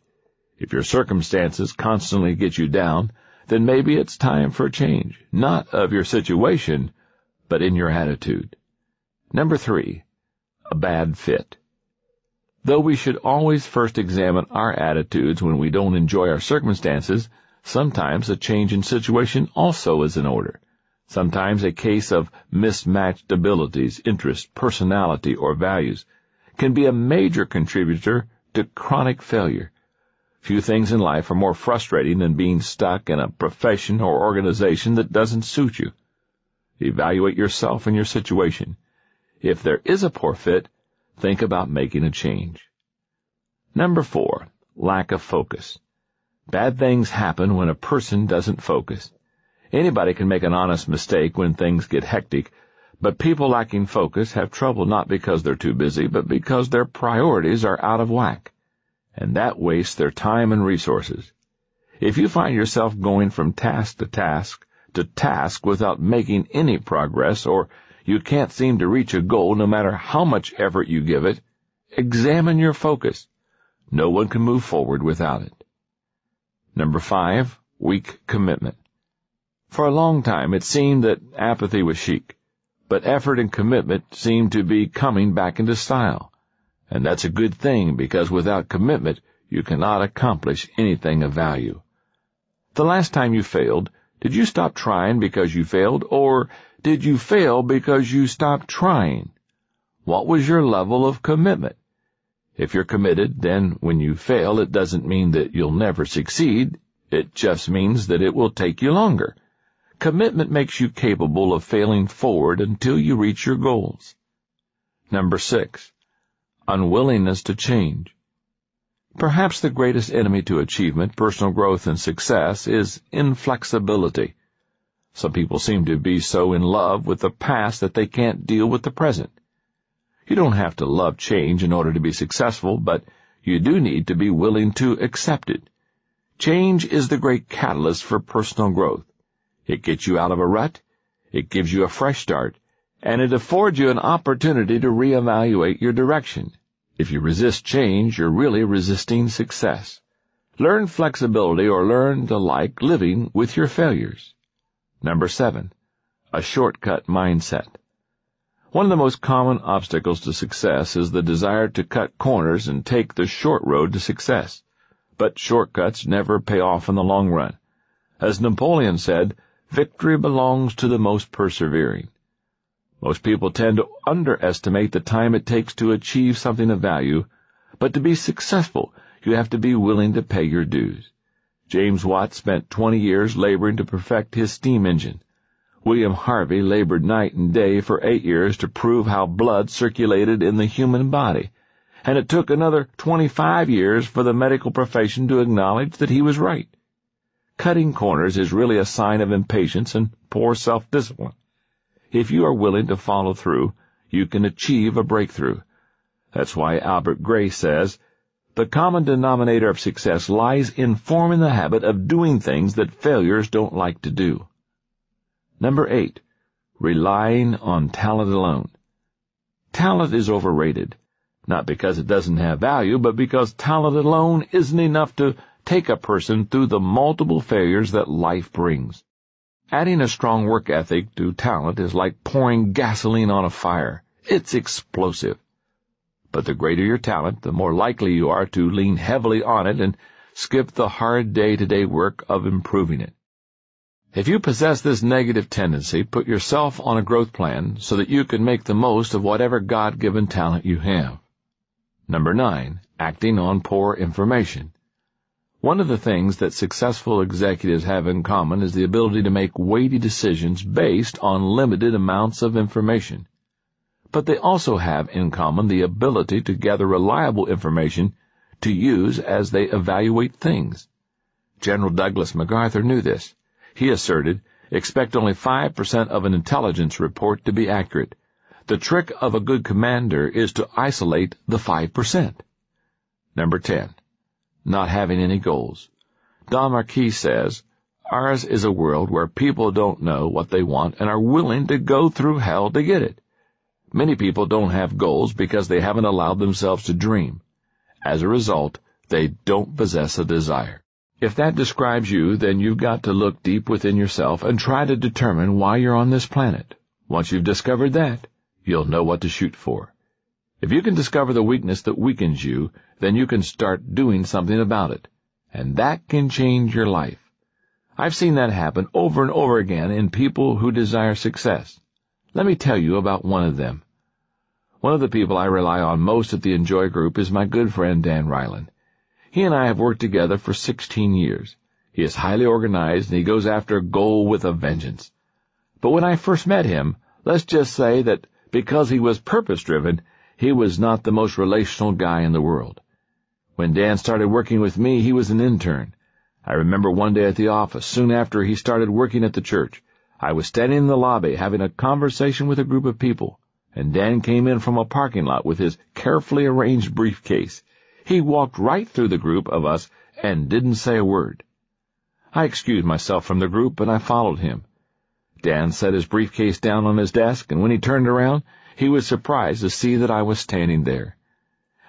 Speaker 3: If your circumstances constantly get you down, then maybe it's time for a change, not of your situation, but in your attitude. Number three, a bad fit. Though we should always first examine our attitudes when we don't enjoy our circumstances, sometimes a change in situation also is in order. Sometimes a case of mismatched abilities, interests, personality, or values can be a major contributor to chronic failure. Few things in life are more frustrating than being stuck in a profession or organization that doesn't suit you. Evaluate yourself and your situation. If there is a poor fit, think about making a change. Number four, lack of focus. Bad things happen when a person doesn't focus. Anybody can make an honest mistake when things get hectic, but people lacking focus have trouble not because they're too busy, but because their priorities are out of whack and that wastes their time and resources. If you find yourself going from task to task to task without making any progress, or you can't seem to reach a goal no matter how much effort you give it, examine your focus. No one can move forward without it. Number five, weak commitment. For a long time it seemed that apathy was chic, but effort and commitment seemed to be coming back into style. And that's a good thing because without commitment, you cannot accomplish anything of value. The last time you failed, did you stop trying because you failed, or did you fail because you stopped trying? What was your level of commitment? If you're committed, then when you fail, it doesn't mean that you'll never succeed. It just means that it will take you longer. Commitment makes you capable of failing forward until you reach your goals. Number six, unwillingness to change. Perhaps the greatest enemy to achievement, personal growth, and success is inflexibility. Some people seem to be so in love with the past that they can't deal with the present. You don't have to love change in order to be successful, but you do need to be willing to accept it. Change is the great catalyst for personal growth. It gets you out of a rut, it gives you a fresh start, and it affords you an opportunity to reevaluate your direction. If you resist change, you're really resisting success. Learn flexibility or learn to like living with your failures. Number seven, a shortcut mindset. One of the most common obstacles to success is the desire to cut corners and take the short road to success. But shortcuts never pay off in the long run. As Napoleon said, victory belongs to the most persevering. Most people tend to underestimate the time it takes to achieve something of value, but to be successful, you have to be willing to pay your dues. James Watt spent 20 years laboring to perfect his steam engine. William Harvey labored night and day for eight years to prove how blood circulated in the human body, and it took another 25 years for the medical profession to acknowledge that he was right. Cutting corners is really a sign of impatience and poor self-discipline. If you are willing to follow through, you can achieve a breakthrough. That's why Albert Gray says, the common denominator of success lies in forming the habit of doing things that failures don't like to do. Number eight, relying on talent alone. Talent is overrated, not because it doesn't have value, but because talent alone isn't enough to take a person through the multiple failures that life brings. Adding a strong work ethic to talent is like pouring gasoline on a fire. It's explosive. But the greater your talent, the more likely you are to lean heavily on it and skip the hard day-to-day work of improving it. If you possess this negative tendency, put yourself on a growth plan so that you can make the most of whatever God-given talent you have. Number nine, acting on poor information. One of the things that successful executives have in common is the ability to make weighty decisions based on limited amounts of information. But they also have in common the ability to gather reliable information to use as they evaluate things. General Douglas MacArthur knew this. He asserted, expect only 5% of an intelligence report to be accurate. The trick of a good commander is to isolate the 5%. Number 10. Not having any goals. Don Marquis says, Ours is a world where people don't know what they want and are willing to go through hell to get it. Many people don't have goals because they haven't allowed themselves to dream. As a result, they don't possess a desire. If that describes you, then you've got to look deep within yourself and try to determine why you're on this planet. Once you've discovered that, you'll know what to shoot for. If you can discover the weakness that weakens you, then you can start doing something about it. And that can change your life. I've seen that happen over and over again in people who desire success. Let me tell you about one of them. One of the people I rely on most at the INJOY Group is my good friend Dan Reiland. He and I have worked together for 16 years. He is highly organized and he goes after a goal with a vengeance. But when I first met him, let's just say that because he was purpose-driven, he was not the most relational guy in the world. When Dan started working with me, he was an intern. I remember one day at the office, soon after he started working at the church, I was standing in the lobby having a conversation with a group of people, and Dan came in from a parking lot with his carefully arranged briefcase. He walked right through the group of us and didn't say a word. I excused myself from the group and I followed him. Dan set his briefcase down on his desk, and when he turned around, he was surprised to see that I was standing there.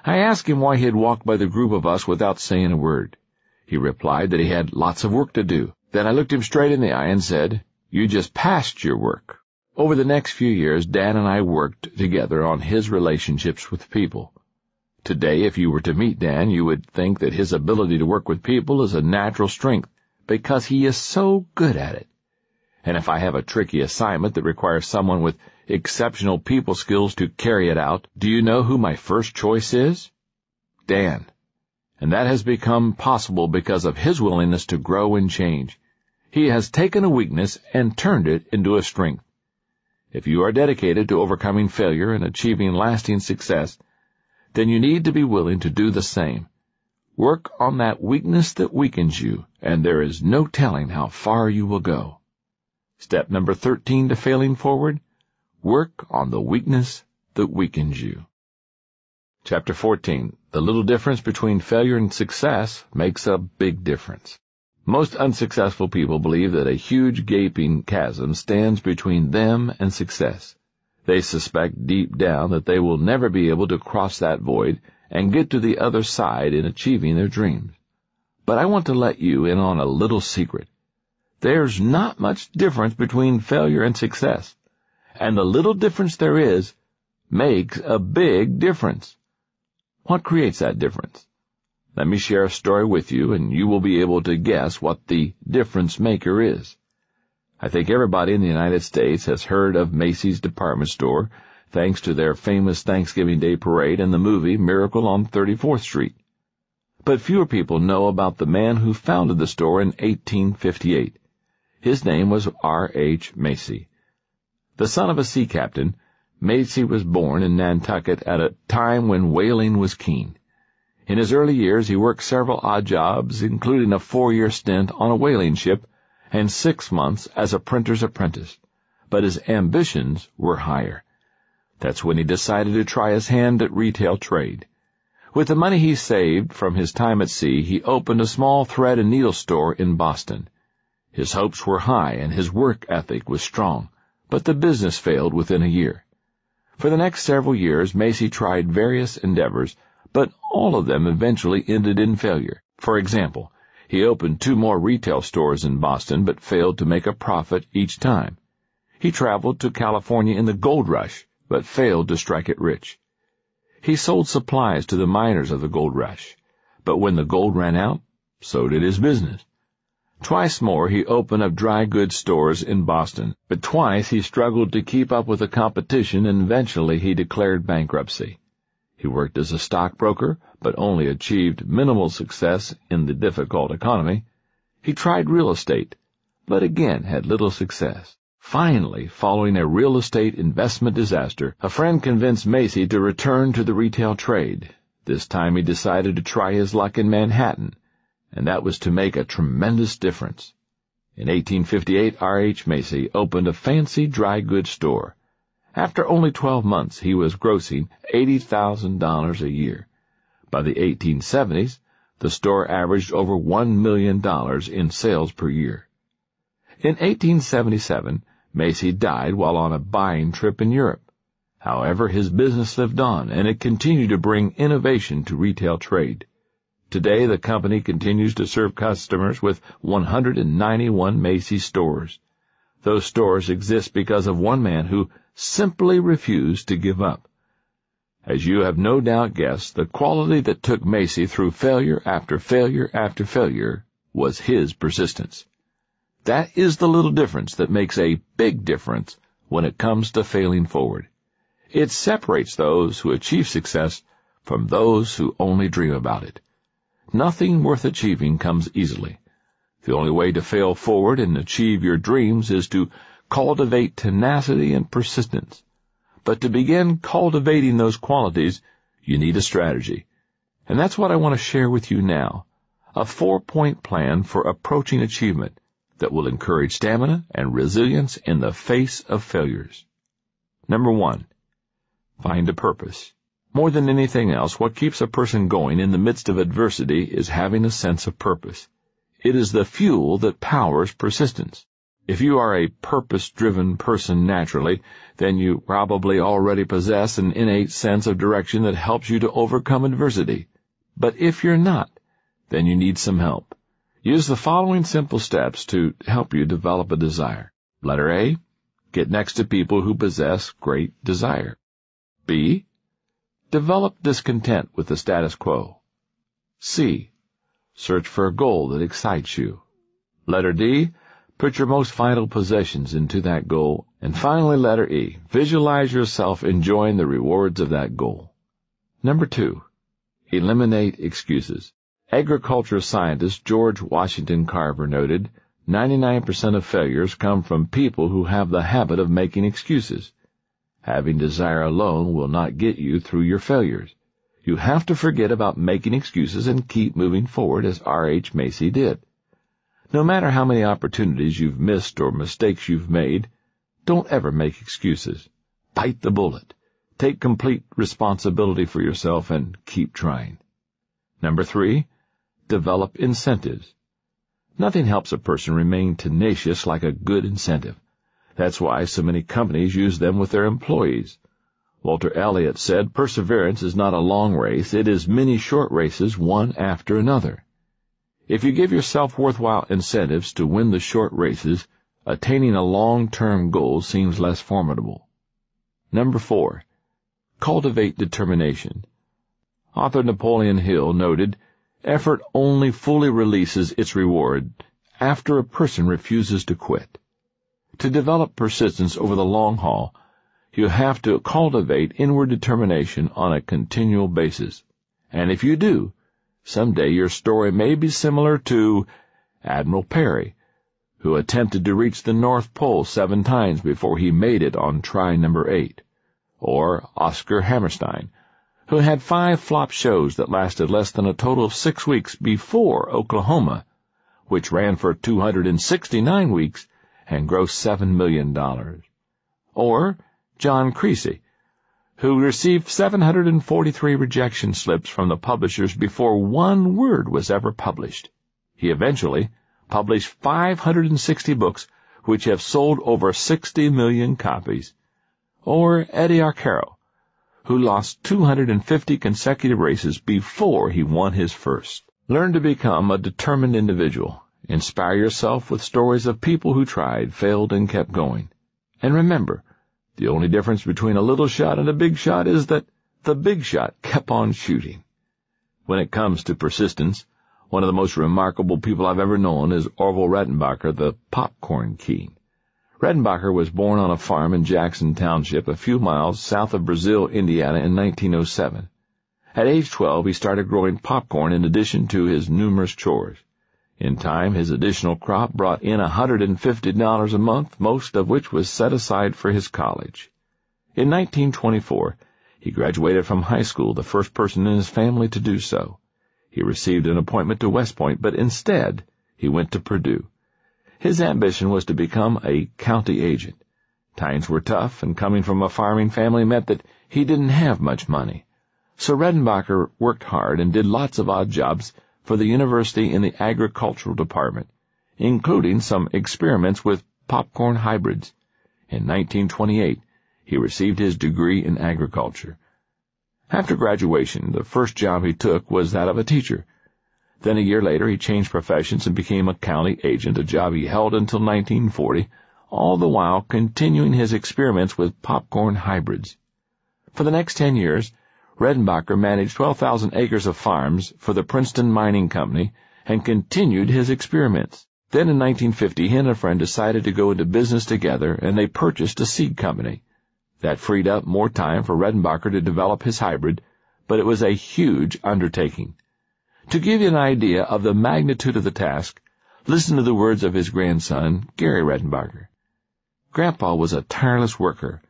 Speaker 3: I asked him why he had walked by the group of us without saying a word. He replied that he had lots of work to do. Then I looked him straight in the eye and said, You just passed your work. Over the next few years, Dan and I worked together on his relationships with people. Today, if you were to meet Dan, you would think that his ability to work with people is a natural strength because he is so good at it. And if I have a tricky assignment that requires someone with exceptional people skills to carry it out, do you know who my first choice is? Dan. And that has become possible because of his willingness to grow and change. He has taken a weakness and turned it into a strength. If you are dedicated to overcoming failure and achieving lasting success, then you need to be willing to do the same. Work on that weakness that weakens you, and there is no telling how far you will go. Step number 13 to failing forward, work on the weakness that weakens you. Chapter 14. The little difference between failure and success makes a big difference. Most unsuccessful people believe that a huge gaping chasm stands between them and success. They suspect deep down that they will never be able to cross that void and get to the other side in achieving their dreams. But I want to let you in on a little secret. There's not much difference between failure and success, and the little difference there is makes a big difference. What creates that difference? Let me share a story with you, and you will be able to guess what the difference maker is. I think everybody in the United States has heard of Macy's department store, thanks to their famous Thanksgiving Day parade and the movie Miracle on 34th Street. But fewer people know about the man who founded the store in 1858. His name was R. H. Macy. The son of a sea captain, Macy was born in Nantucket at a time when whaling was keen. In his early years he worked several odd jobs, including a four-year stint on a whaling ship and six months as a printer's apprentice, but his ambitions were higher. That's when he decided to try his hand at retail trade. With the money he saved from his time at sea, he opened a small thread and needle store in Boston. His hopes were high and his work ethic was strong, but the business failed within a year. For the next several years, Macy tried various endeavors, but all of them eventually ended in failure. For example, he opened two more retail stores in Boston, but failed to make a profit each time. He traveled to California in the gold rush, but failed to strike it rich. He sold supplies to the miners of the gold rush, but when the gold ran out, so did his business. Twice more he opened up dry goods stores in Boston, but twice he struggled to keep up with the competition and eventually he declared bankruptcy. He worked as a stockbroker, but only achieved minimal success in the difficult economy. He tried real estate, but again had little success. Finally, following a real estate investment disaster, a friend convinced Macy to return to the retail trade. This time he decided to try his luck in Manhattan, and that was to make a tremendous difference. In 1858, R.H. Macy opened a fancy dry goods store. After only 12 months, he was grossing $80,000 a year. By the 1870s, the store averaged over $1 million in sales per year. In 1877, Macy died while on a buying trip in Europe. However, his business lived on, and it continued to bring innovation to retail trade. Today, the company continues to serve customers with 191 Macy's stores. Those stores exist because of one man who simply refused to give up. As you have no doubt guessed, the quality that took Macy through failure after failure after failure was his persistence. That is the little difference that makes a big difference when it comes to failing forward. It separates those who achieve success from those who only dream about it. Nothing worth achieving comes easily. The only way to fail forward and achieve your dreams is to cultivate tenacity and persistence. But to begin cultivating those qualities, you need a strategy. And that's what I want to share with you now. A four-point plan for approaching achievement that will encourage stamina and resilience in the face of failures. Number one, find a purpose. More than anything else, what keeps a person going in the midst of adversity is having a sense of purpose. It is the fuel that powers persistence. If you are a purpose-driven person naturally, then you probably already possess an innate sense of direction that helps you to overcome adversity. But if you're not, then you need some help. Use the following simple steps to help you develop a desire. Letter A. Get next to people who possess great desire. B. Develop discontent with the status quo. C. Search for a goal that excites you. Letter D Put your most vital possessions into that goal. And finally, letter E. Visualize yourself enjoying the rewards of that goal. Number two, eliminate excuses. Agriculture scientist George Washington Carver noted, 99% of failures come from people who have the habit of making excuses. Having desire alone will not get you through your failures. You have to forget about making excuses and keep moving forward as R.H. Macy did. No matter how many opportunities you've missed or mistakes you've made, don't ever make excuses. Bite the bullet. Take complete responsibility for yourself and keep trying. Number three, develop incentives. Nothing helps a person remain tenacious like a good incentive. That's why so many companies use them with their employees. Walter Elliott said, perseverance is not a long race, it is many short races, one after another. If you give yourself worthwhile incentives to win the short races, attaining a long-term goal seems less formidable. Number four, cultivate determination. Author Napoleon Hill noted, effort only fully releases its reward after a person refuses to quit. To develop persistence over the long haul, you have to cultivate inward determination on a continual basis. And if you do, Someday your story may be similar to Admiral Peary, who attempted to reach the North Pole seven times before he made it on try number eight, or Oscar Hammerstein, who had five flop shows that lasted less than a total of six weeks before Oklahoma, which ran for 269 weeks and grossed $7 million. Or John Creasey, who received 743 rejection slips from the publishers before one word was ever published. He eventually published 560 books which have sold over 60 million copies. Or Eddie Arcaro, who lost 250 consecutive races before he won his first. Learn to become a determined individual. Inspire yourself with stories of people who tried, failed, and kept going. And remember, the only difference between a little shot and a big shot is that the big shot kept on shooting. When it comes to persistence, One of the most remarkable people I've ever known is Orville Redenbacher, the popcorn king. Redenbacher was born on a farm in Jackson Township, a few miles south of Brazil, Indiana, in 1907. At age 12, he started growing popcorn in addition to his numerous chores. In time, his additional crop brought in $150 a month, most of which was set aside for his college. In 1924, he graduated from high school, the first person in his family to do so. He received an appointment to West Point, but instead, he went to Purdue. His ambition was to become a county agent. Times were tough, and coming from a farming family meant that he didn't have much money. So Redenbacher worked hard and did lots of odd jobs for the university in the agricultural department, including some experiments with popcorn hybrids. In 1928, he received his degree in agriculture. After graduation, the first job he took was that of a teacher. Then a year later, he changed professions and became a county agent, a job he held until 1940, all the while continuing his experiments with popcorn hybrids. For the next ten years, Redenbacher managed 12,000 acres of farms for the Princeton Mining Company and continued his experiments. Then in 1950, he and a friend decided to go into business together and they purchased a seed company. That freed up more time for Redenbacher to develop his hybrid, but it was a huge undertaking. To give you an idea of the magnitude of the task, listen to the words of his grandson, Gary Redenbacher. Grandpa was a tireless worker.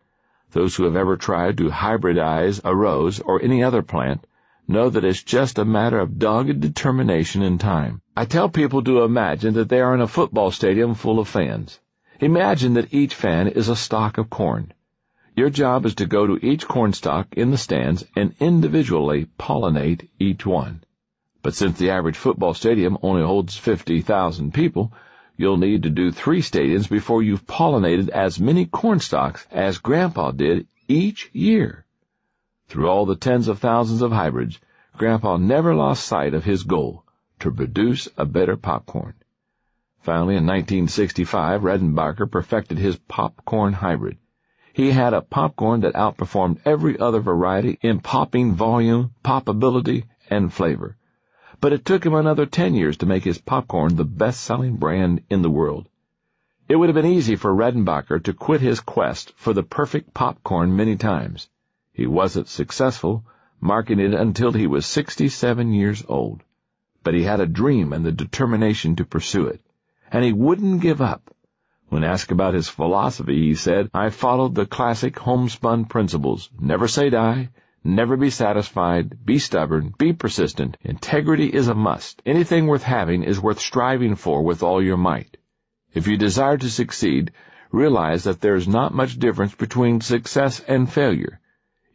Speaker 3: Those who have ever tried to hybridize a rose or any other plant know that it's just a matter of dogged determination and time. I tell people to imagine that they are in a football stadium full of fans. Imagine that each fan is a stalk of corn. Your job is to go to each corn stalk in the stands and individually pollinate each one. But since the average football stadium only holds 50,000 people, you'll need to do three stadiums before you've pollinated as many corn stalks as Grandpa did each year. Through all the tens of thousands of hybrids, Grandpa never lost sight of his goal, to produce a better popcorn. Finally, in 1965, Redenbacher perfected his popcorn hybrid. He had a popcorn that outperformed every other variety in popping volume, poppability, and flavor but it took him another ten years to make his popcorn the best-selling brand in the world. It would have been easy for Redenbacher to quit his quest for the perfect popcorn many times. He wasn't successful, marketing it until he was 67 years old. But he had a dream and the determination to pursue it. And he wouldn't give up. When asked about his philosophy, he said, I followed the classic homespun principles. Never say die, Never be satisfied, be stubborn, be persistent. Integrity is a must. Anything worth having is worth striving for with all your might. If you desire to succeed, realize that there is not much difference between success and failure.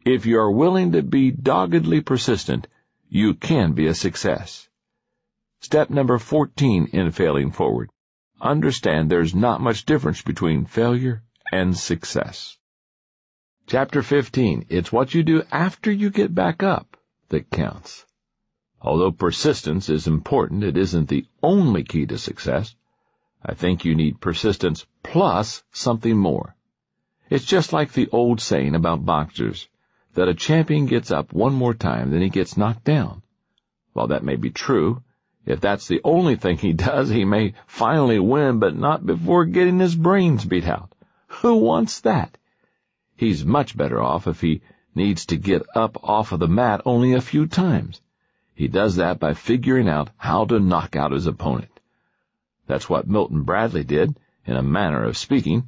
Speaker 3: If you are willing to be doggedly persistent, you can be a success. Step number 14 in failing forward. Understand there's not much difference between failure and success. Chapter 15. It's what you do after you get back up that counts. Although persistence is important, it isn't the only key to success. I think you need persistence plus something more. It's just like the old saying about boxers, that a champion gets up one more time than he gets knocked down. While that may be true, if that's the only thing he does, he may finally win, but not before getting his brains beat out. Who wants that? He's much better off if he needs to get up off of the mat only a few times. He does that by figuring out how to knock out his opponent. That's what Milton Bradley did, in a manner of speaking.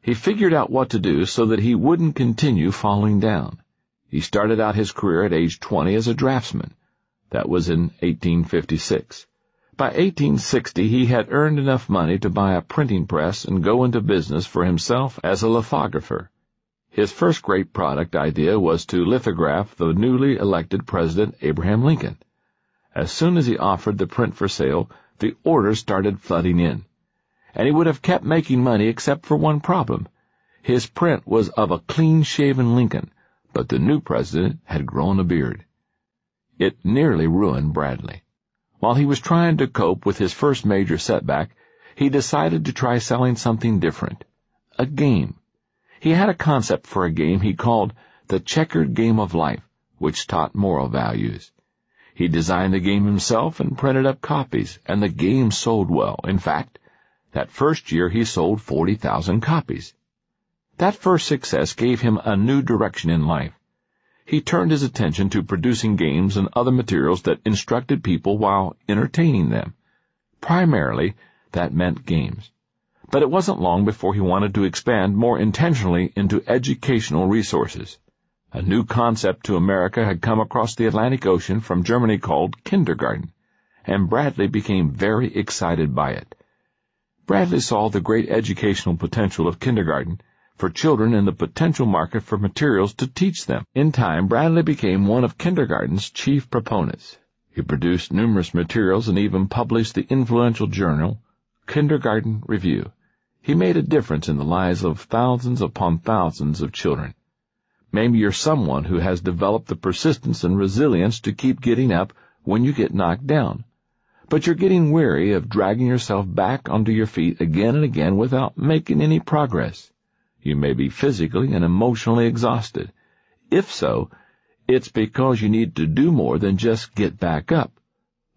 Speaker 3: He figured out what to do so that he wouldn't continue falling down. He started out his career at age 20 as a draftsman. That was in 1856. By 1860, he had earned enough money to buy a printing press and go into business for himself as a lithographer. His first great product idea was to lithograph the newly elected President Abraham Lincoln. As soon as he offered the print for sale, the orders started flooding in. And he would have kept making money except for one problem. His print was of a clean-shaven Lincoln, but the new president had grown a beard. It nearly ruined Bradley. While he was trying to cope with his first major setback, he decided to try selling something different. A game he had a concept for a game he called the checkered game of life, which taught moral values. He designed the game himself and printed up copies, and the game sold well. In fact, that first year he sold 40,000 copies. That first success gave him a new direction in life. He turned his attention to producing games and other materials that instructed people while entertaining them. Primarily, that meant games. But it wasn't long before he wanted to expand more intentionally into educational resources. A new concept to America had come across the Atlantic Ocean from Germany called kindergarten, and Bradley became very excited by it. Bradley saw the great educational potential of kindergarten for children and the potential market for materials to teach them. In time, Bradley became one of kindergarten's chief proponents. He produced numerous materials and even published the influential journal, Kindergarten Review. He made a difference in the lives of thousands upon thousands of children. Maybe you're someone who has developed the persistence and resilience to keep getting up when you get knocked down. But you're getting weary of dragging yourself back onto your feet again and again without making any progress. You may be physically and emotionally exhausted. If so, it's because you need to do more than just get back up.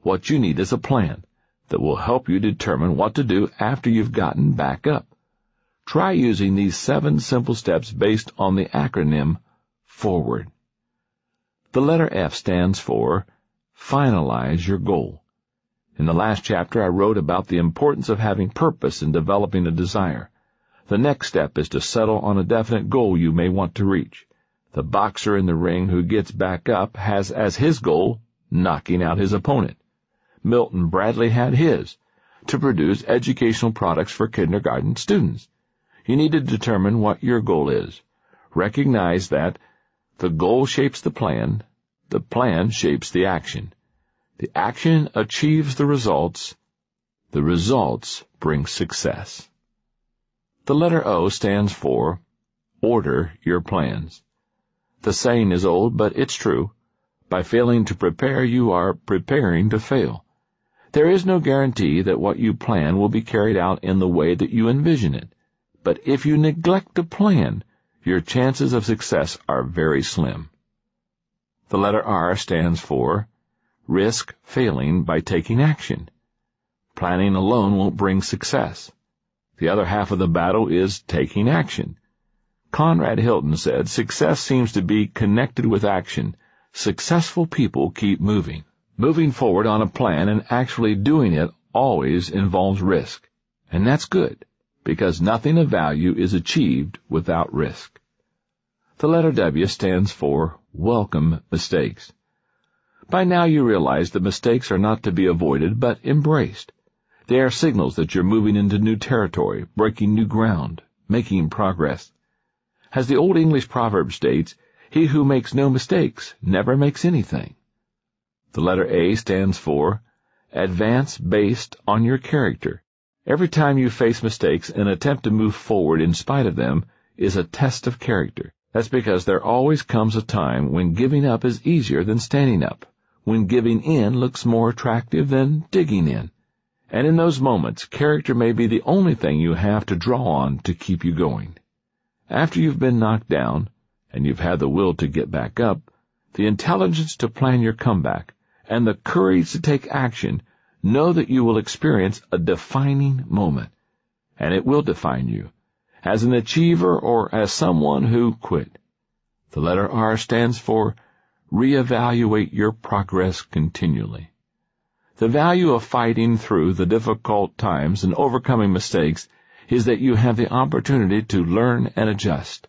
Speaker 3: What you need is a plan that will help you determine what to do after you've gotten back up. Try using these seven simple steps based on the acronym forward. The letter F stands for finalize your goal. In the last chapter, I wrote about the importance of having purpose in developing a desire. The next step is to settle on a definite goal you may want to reach. The boxer in the ring who gets back up has as his goal knocking out his opponent. Milton Bradley had his, to produce educational products for kindergarten students. You need to determine what your goal is. Recognize that the goal shapes the plan. The plan shapes the action. The action achieves the results. The results bring success. The letter O stands for Order Your Plans. The saying is old, but it's true. By failing to prepare, you are preparing to fail. There is no guarantee that what you plan will be carried out in the way that you envision it. But if you neglect to plan, your chances of success are very slim. The letter R stands for risk failing by taking action. Planning alone won't bring success. The other half of the battle is taking action. Conrad Hilton said, success seems to be connected with action. Successful people keep moving. Moving forward on a plan and actually doing it always involves risk. And that's good because nothing of value is achieved without risk. The letter W stands for welcome mistakes. By now you realize that mistakes are not to be avoided but embraced. They are signals that you're moving into new territory, breaking new ground, making progress. As the old English proverb states, he who makes no mistakes never makes anything. The letter A stands for advance based on your character. Every time you face mistakes, an attempt to move forward in spite of them is a test of character. That's because there always comes a time when giving up is easier than standing up, when giving in looks more attractive than digging in. And in those moments, character may be the only thing you have to draw on to keep you going. After you've been knocked down, and you've had the will to get back up, the intelligence to plan your comeback, and the courage to take action know that you will experience a defining moment, and it will define you, as an achiever or as someone who quit. The letter R stands for reevaluate your progress continually. The value of fighting through the difficult times and overcoming mistakes is that you have the opportunity to learn and adjust.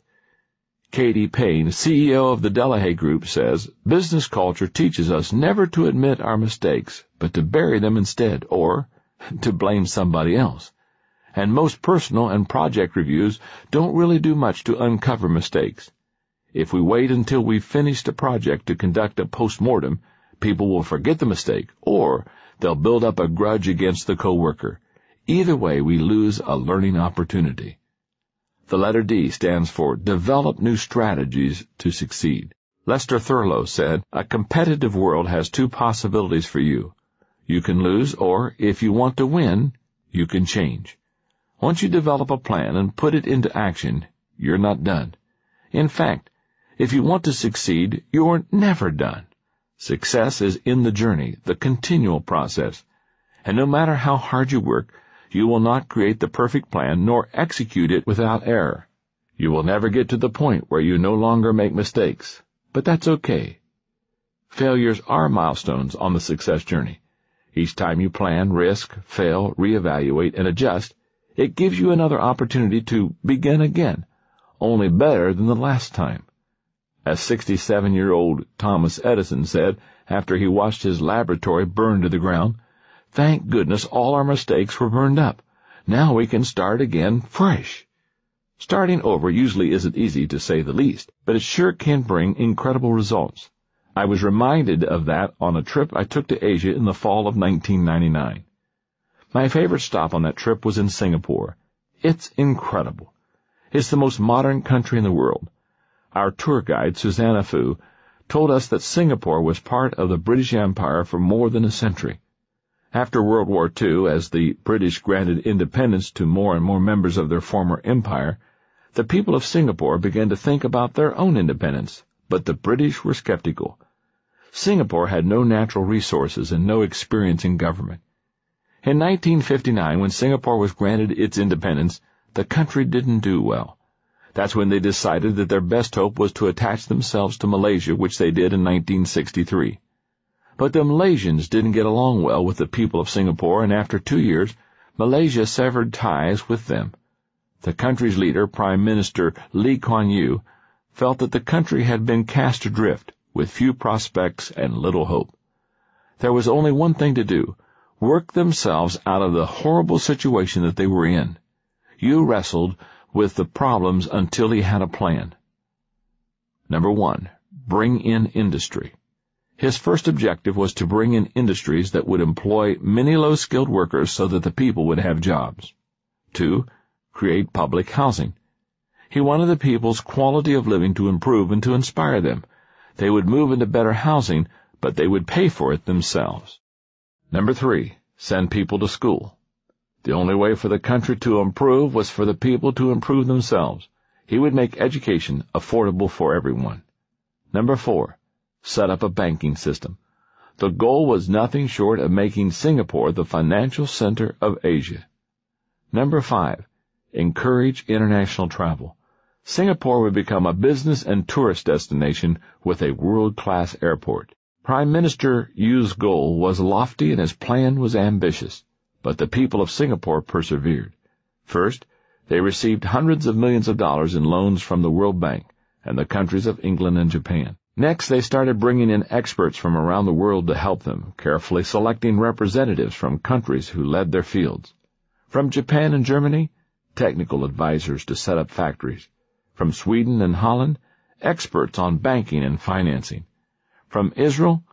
Speaker 3: Katie Paine, CEO of the Delahaye Group, says, business culture teaches us never to admit our mistakes, but to bury them instead, or to blame somebody else. And most personal and project reviews don't really do much to uncover mistakes. If we wait until we've finished a project to conduct a post-mortem, people will forget the mistake, or they'll build up a grudge against the coworker. Either way, we lose a learning opportunity. The letter D stands for Develop New Strategies to Succeed. Lester Thurow said, A competitive world has two possibilities for you. You can lose, or if you want to win, you can change. Once you develop a plan and put it into action, you're not done. In fact, if you want to succeed, you're never done. Success is in the journey, the continual process. And no matter how hard you work, you will not create the perfect plan nor execute it without error. You will never get to the point where you no longer make mistakes, but that's okay. Failures are milestones on the success journey. Each time you plan, risk, fail, reevaluate, and adjust, it gives you another opportunity to begin again, only better than the last time. As 67-year-old Thomas Edison said after he watched his laboratory burn to the ground, thank goodness all our mistakes were burned up. Now we can start again fresh. Starting over usually isn't easy to say the least, but it sure can bring incredible results. I was reminded of that on a trip I took to Asia in the fall of 1999. My favorite stop on that trip was in Singapore. It's incredible. It's the most modern country in the world. Our tour guide, Susanna Fu, told us that Singapore was part of the British Empire for more than a century. After World War II, as the British granted independence to more and more members of their former empire, the people of Singapore began to think about their own independence, but the British were skeptical. Singapore had no natural resources and no experience in government. In 1959, when Singapore was granted its independence, the country didn't do well. That's when they decided that their best hope was to attach themselves to Malaysia, which they did in 1963. But the Malaysians didn't get along well with the people of Singapore, and after two years, Malaysia severed ties with them. The country's leader, Prime Minister Lee Kuan Yew, felt that the country had been cast adrift, with few prospects and little hope. There was only one thing to do, work themselves out of the horrible situation that they were in. Yew wrestled with the problems until he had a plan. Number one, bring in industry. His first objective was to bring in industries that would employ many low-skilled workers so that the people would have jobs. Two, create public housing. He wanted the people's quality of living to improve and to inspire them. They would move into better housing, but they would pay for it themselves. Number three, send people to school. The only way for the country to improve was for the people to improve themselves. He would make education affordable for everyone. Number four, set up a banking system. The goal was nothing short of making Singapore the financial center of Asia. Number five, encourage international travel. Singapore would become a business and tourist destination with a world-class airport. Prime Minister Yew's goal was lofty and his plan was ambitious, but the people of Singapore persevered. First, they received hundreds of millions of dollars in loans from the World Bank and the countries of England and Japan. Next, they started bringing in experts from around the world to help them, carefully selecting representatives from countries who led their fields. From Japan and Germany, technical advisors to set up factories. From Sweden and Holland, experts on banking and financing. From Israel,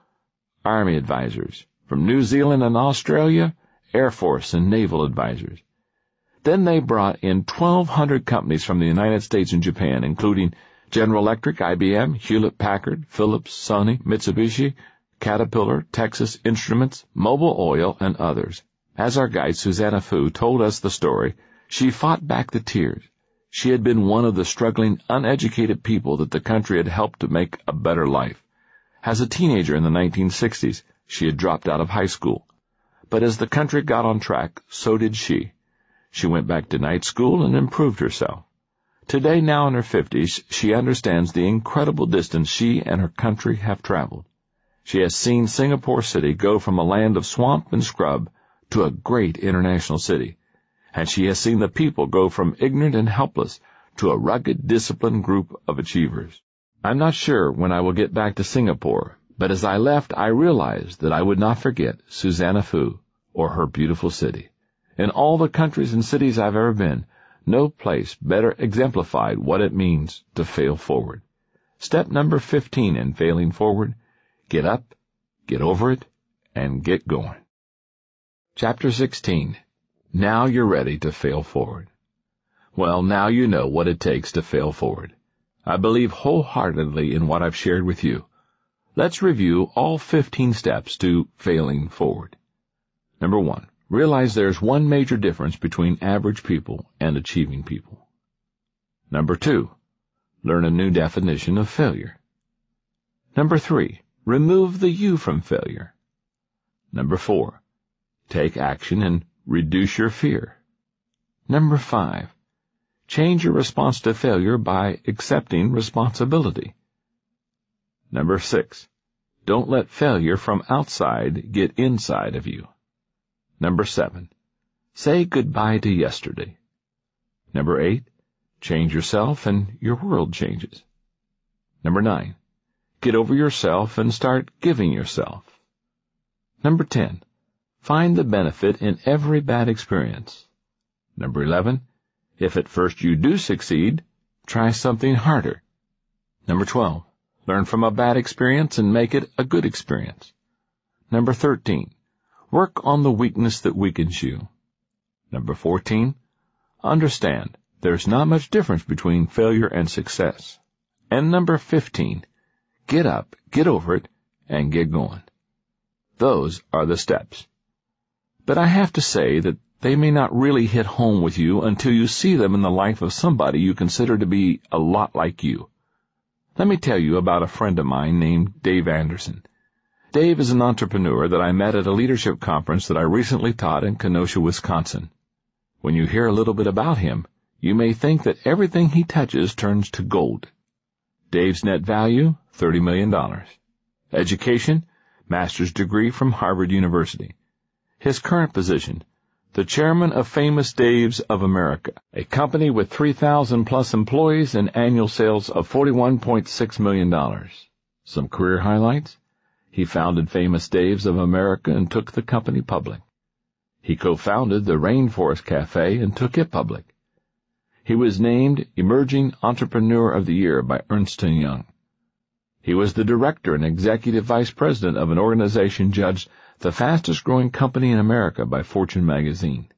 Speaker 3: Army advisors. From New Zealand and Australia, Air Force and Naval advisors. Then they brought in 1,200 companies from the United States and Japan, including General Electric, IBM, Hewlett-Packard, Philips, Sony, Mitsubishi, Caterpillar, Texas Instruments, Mobil Oil, and others. As our guide Susanna Fu told us the story, she fought back the tears. She had been one of the struggling, uneducated people that the country had helped to make a better life. As a teenager in the 1960s, she had dropped out of high school. But as the country got on track, so did she. She went back to night school and improved herself. Today, now in her fifties, she understands the incredible distance she and her country have traveled. She has seen Singapore City go from a land of swamp and scrub to a great international city and she has seen the people go from ignorant and helpless to a rugged, disciplined group of achievers. I'm not sure when I will get back to Singapore, but as I left, I realized that I would not forget Susanna Fu or her beautiful city. In all the countries and cities I've ever been, no place better exemplified what it means to fail forward. Step number 15 in failing forward, get up, get over it, and get going. Chapter 16 now you're ready to fail forward. Well, now you know what it takes to fail forward. I believe wholeheartedly in what I've shared with you. Let's review all 15 steps to failing forward. Number one, realize there's one major difference between average people and achieving people. Number two, learn a new definition of failure. Number three, remove the you from failure. Number four, take action and reduce your fear. Number five, change your response to failure by accepting responsibility. Number six, don't let failure from outside get inside of you. Number seven, say goodbye to yesterday. Number eight, change yourself and your world changes. Number nine, get over yourself and start giving yourself. Number ten, find the benefit in every bad experience. Number eleven, if at first you do succeed, try something harder. Number twelve, Learn from a bad experience and make it a good experience. Number 13. Work on the weakness that weakens you. Number 14. Understand there's not much difference between failure and success. And number 15. Get up, get over it, and get going. Those are the steps. But I have to say that they may not really hit home with you until you see them in the life of somebody you consider to be a lot like you. Let me tell you about a friend of mine named Dave Anderson. Dave is an entrepreneur that I met at a leadership conference that I recently taught in Kenosha, Wisconsin. When you hear a little bit about him, you may think that everything he touches turns to gold. Dave's net value, $30 million. Education, master's degree from Harvard University. His current position, the chairman of Famous Dave's of America, a company with 3,000 plus employees and annual sales of $41.6 million. Some career highlights? He founded Famous Dave's of America and took the company public. He co-founded the Rainforest Cafe and took it public. He was named Emerging Entrepreneur of the Year by Ernst & Young. He was the director and executive vice president of an organization judged the fastest growing company in America by Fortune magazine.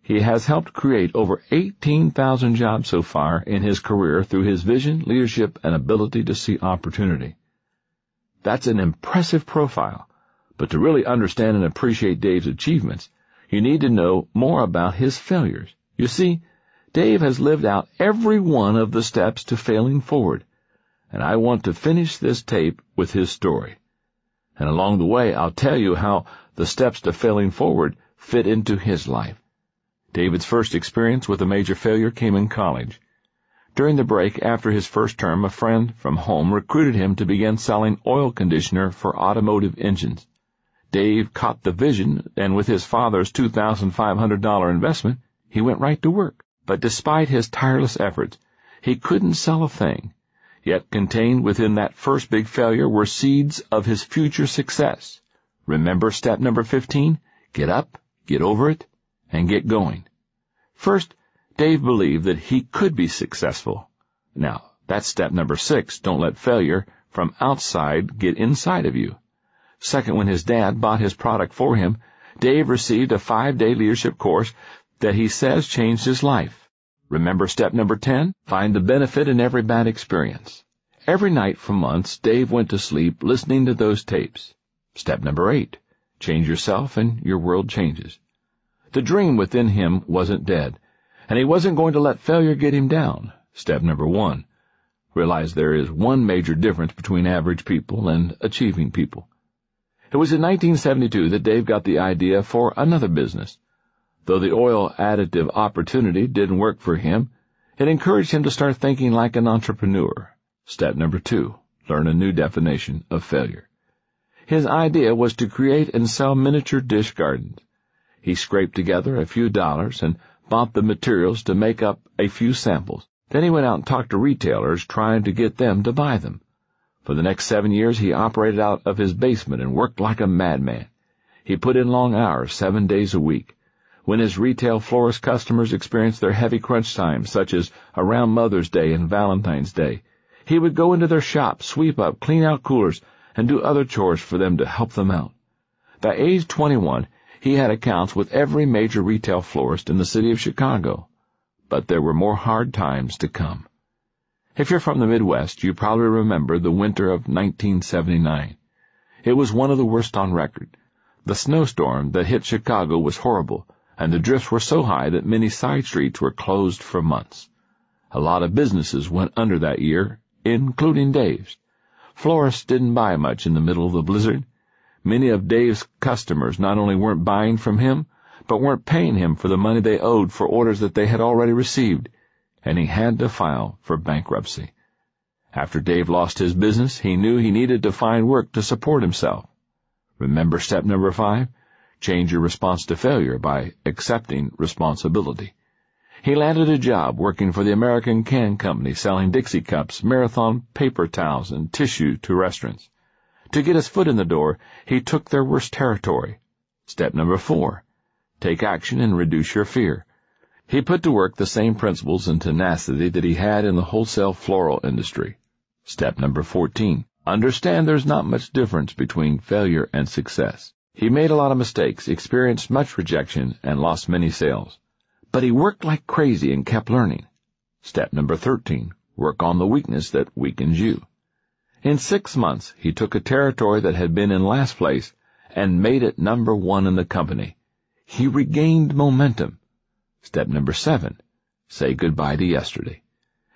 Speaker 3: He has helped create over 18,000 jobs so far in his career through his vision, leadership, and ability to see opportunity. That's an impressive profile, but to really understand and appreciate Dave's achievements, you need to know more about his failures. You see, Dave has lived out every one of the steps to failing forward, and I want to finish this tape with his story and along the way I'll tell you how the steps to failing forward fit into his life. David's first experience with a major failure came in college. During the break after his first term, a friend from home recruited him to begin selling oil conditioner for automotive engines. Dave caught the vision, and with his father's $2,500 investment, he went right to work. But despite his tireless efforts, he couldn't sell a thing. Yet contained within that first big failure were seeds of his future success. Remember step number 15? Get up, get over it, and get going. First, Dave believed that he could be successful. Now, that's step number six. Don't let failure from outside get inside of you. Second, when his dad bought his product for him, Dave received a five-day leadership course that he says changed his life. Remember step number 10? Find the benefit in every bad experience. Every night for months, Dave went to sleep listening to those tapes. Step number 8. Change yourself and your world changes. The dream within him wasn't dead, and he wasn't going to let failure get him down. Step number 1. Realize there is one major difference between average people and achieving people. It was in 1972 that Dave got the idea for another business. Though the oil additive opportunity didn't work for him, it encouraged him to start thinking like an entrepreneur. Step number two, learn a new definition of failure. His idea was to create and sell miniature dish gardens. He scraped together a few dollars and bought the materials to make up a few samples. Then he went out and talked to retailers trying to get them to buy them. For the next seven years he operated out of his basement and worked like a madman. He put in long hours, seven days a week when his retail florist customers experienced their heavy crunch times, such as around Mother's Day and Valentine's Day. He would go into their shop, sweep up, clean out coolers, and do other chores for them to help them out. By age 21, he had accounts with every major retail florist in the city of Chicago. But there were more hard times to come. If you're from the Midwest, you probably remember the winter of 1979. It was one of the worst on record. The snowstorm that hit Chicago was horrible, and the drifts were so high that many side streets were closed for months. A lot of businesses went under that year, including Dave's. Florists didn't buy much in the middle of the blizzard. Many of Dave's customers not only weren't buying from him, but weren't paying him for the money they owed for orders that they had already received, and he had to file for bankruptcy. After Dave lost his business, he knew he needed to find work to support himself. Remember step number five? Change your response to failure by accepting responsibility. He landed a job working for the American Can Company selling Dixie cups, marathon paper towels, and tissue to restaurants. To get his foot in the door, he took their worst territory. Step number four. Take action and reduce your fear. He put to work the same principles and tenacity that he had in the wholesale floral industry. Step number 14. Understand there's not much difference between failure and success. He made a lot of mistakes, experienced much rejection, and lost many sales. But he worked like crazy and kept learning. Step number 13. Work on the weakness that weakens you. In six months, he took a territory that had been in last place and made it number one in the company. He regained momentum. Step number seven. Say goodbye to yesterday.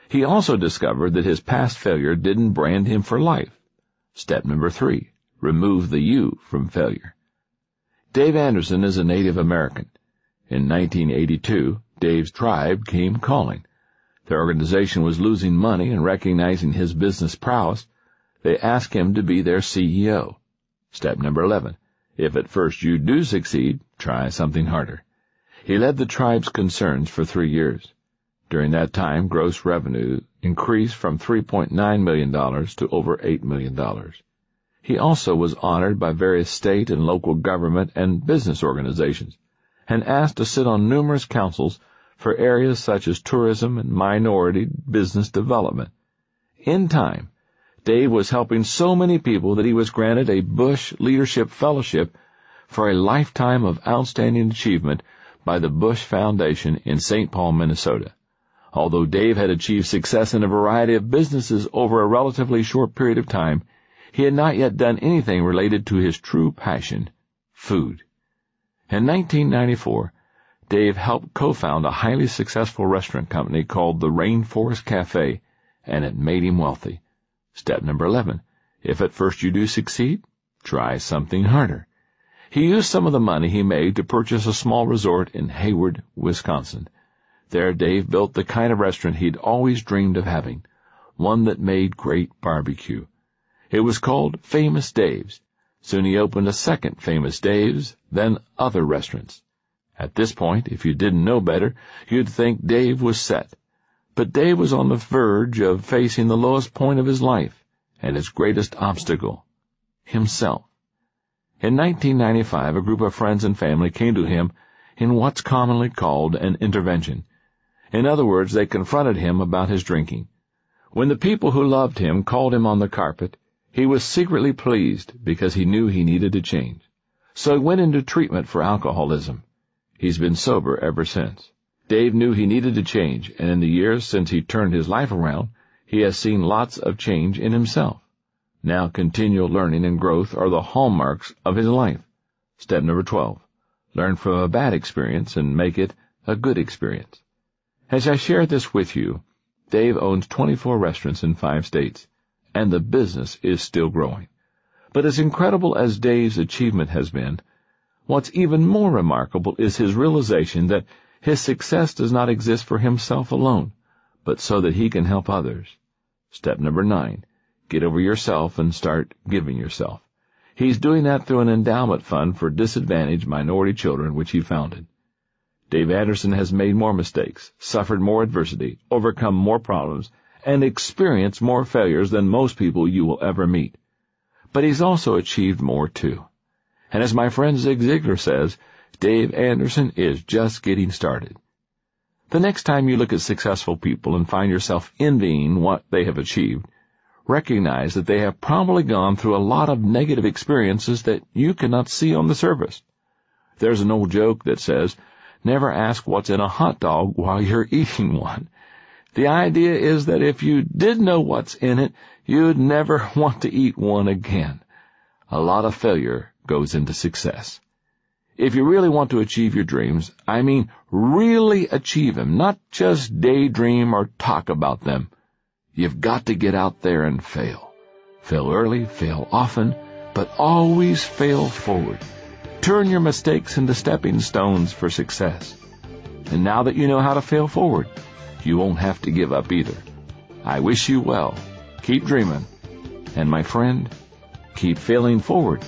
Speaker 3: He also discovered that his past failure didn't brand him for life. Step number three. Remove the you from failure. Dave Anderson is a Native American. In 1982, Dave's tribe came calling. Their organization was losing money and recognizing his business prowess, they ask him to be their CEO. Step number 11. If at first you do succeed, try something harder. He led the tribe's concerns for three years. During that time, gross revenue increased from $3.9 million to over $8 million. He also was honored by various state and local government and business organizations, and asked to sit on numerous councils for areas such as tourism and minority business development. In time, Dave was helping so many people that he was granted a Bush Leadership Fellowship for a lifetime of outstanding achievement by the Bush Foundation in St. Paul, Minnesota. Although Dave had achieved success in a variety of businesses over a relatively short period of time, he had not yet done anything related to his true passion, food. In 1994, Dave helped co-found a highly successful restaurant company called the Rainforest Cafe, and it made him wealthy. Step number 11. If at first you do succeed, try something harder. He used some of the money he made to purchase a small resort in Hayward, Wisconsin. There Dave built the kind of restaurant he'd always dreamed of having, one that made great barbecue. It was called Famous Dave's. Soon he opened a second Famous Dave's, then other restaurants. At this point, if you didn't know better, you'd think Dave was set. But Dave was on the verge of facing the lowest point of his life and his greatest obstacle, himself. In 1995, a group of friends and family came to him in what's commonly called an intervention. In other words, they confronted him about his drinking. When the people who loved him called him on the carpet, he was secretly pleased because he knew he needed to change. So he went into treatment for alcoholism. He's been sober ever since. Dave knew he needed to change, and in the years since he turned his life around, he has seen lots of change in himself. Now continual learning and growth are the hallmarks of his life. Step number 12. Learn from a bad experience and make it a good experience. As I share this with you, Dave owns 24 restaurants in five states, and the business is still growing. But as incredible as Dave's achievement has been, what's even more remarkable is his realization that his success does not exist for himself alone, but so that he can help others. Step number nine. Get over yourself and start giving yourself. He's doing that through an endowment fund for disadvantaged minority children which he founded. Dave Anderson has made more mistakes, suffered more adversity, overcome more problems, and experienced more failures than most people you will ever meet. But he's also achieved more too. And as my friend Zig Ziglar says, Dave Anderson is just getting started. The next time you look at successful people and find yourself envying what they have achieved, recognize that they have probably gone through a lot of negative experiences that you cannot see on the surface. There's an old joke that says, never ask what's in a hot dog while you're eating one. The idea is that if you did know what's in it, you'd never want to eat one again. A lot of failure goes into success. If you really want to achieve your dreams, I mean really achieve them, not just daydream or talk about them, you've got to get out there and fail. Fail early, fail often, but always fail forward. Turn your mistakes into stepping stones for success. And now that you know how to fail forward, you won't have to give up either. I wish you well. Keep dreaming. And my friend, keep failing forward.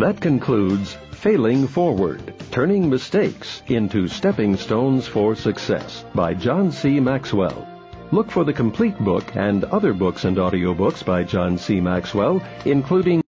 Speaker 2: That concludes Failing Forward, Turning Mistakes into Stepping Stones for Success by John C. Maxwell. Look for the complete book and other books and audiobooks by John C. Maxwell, including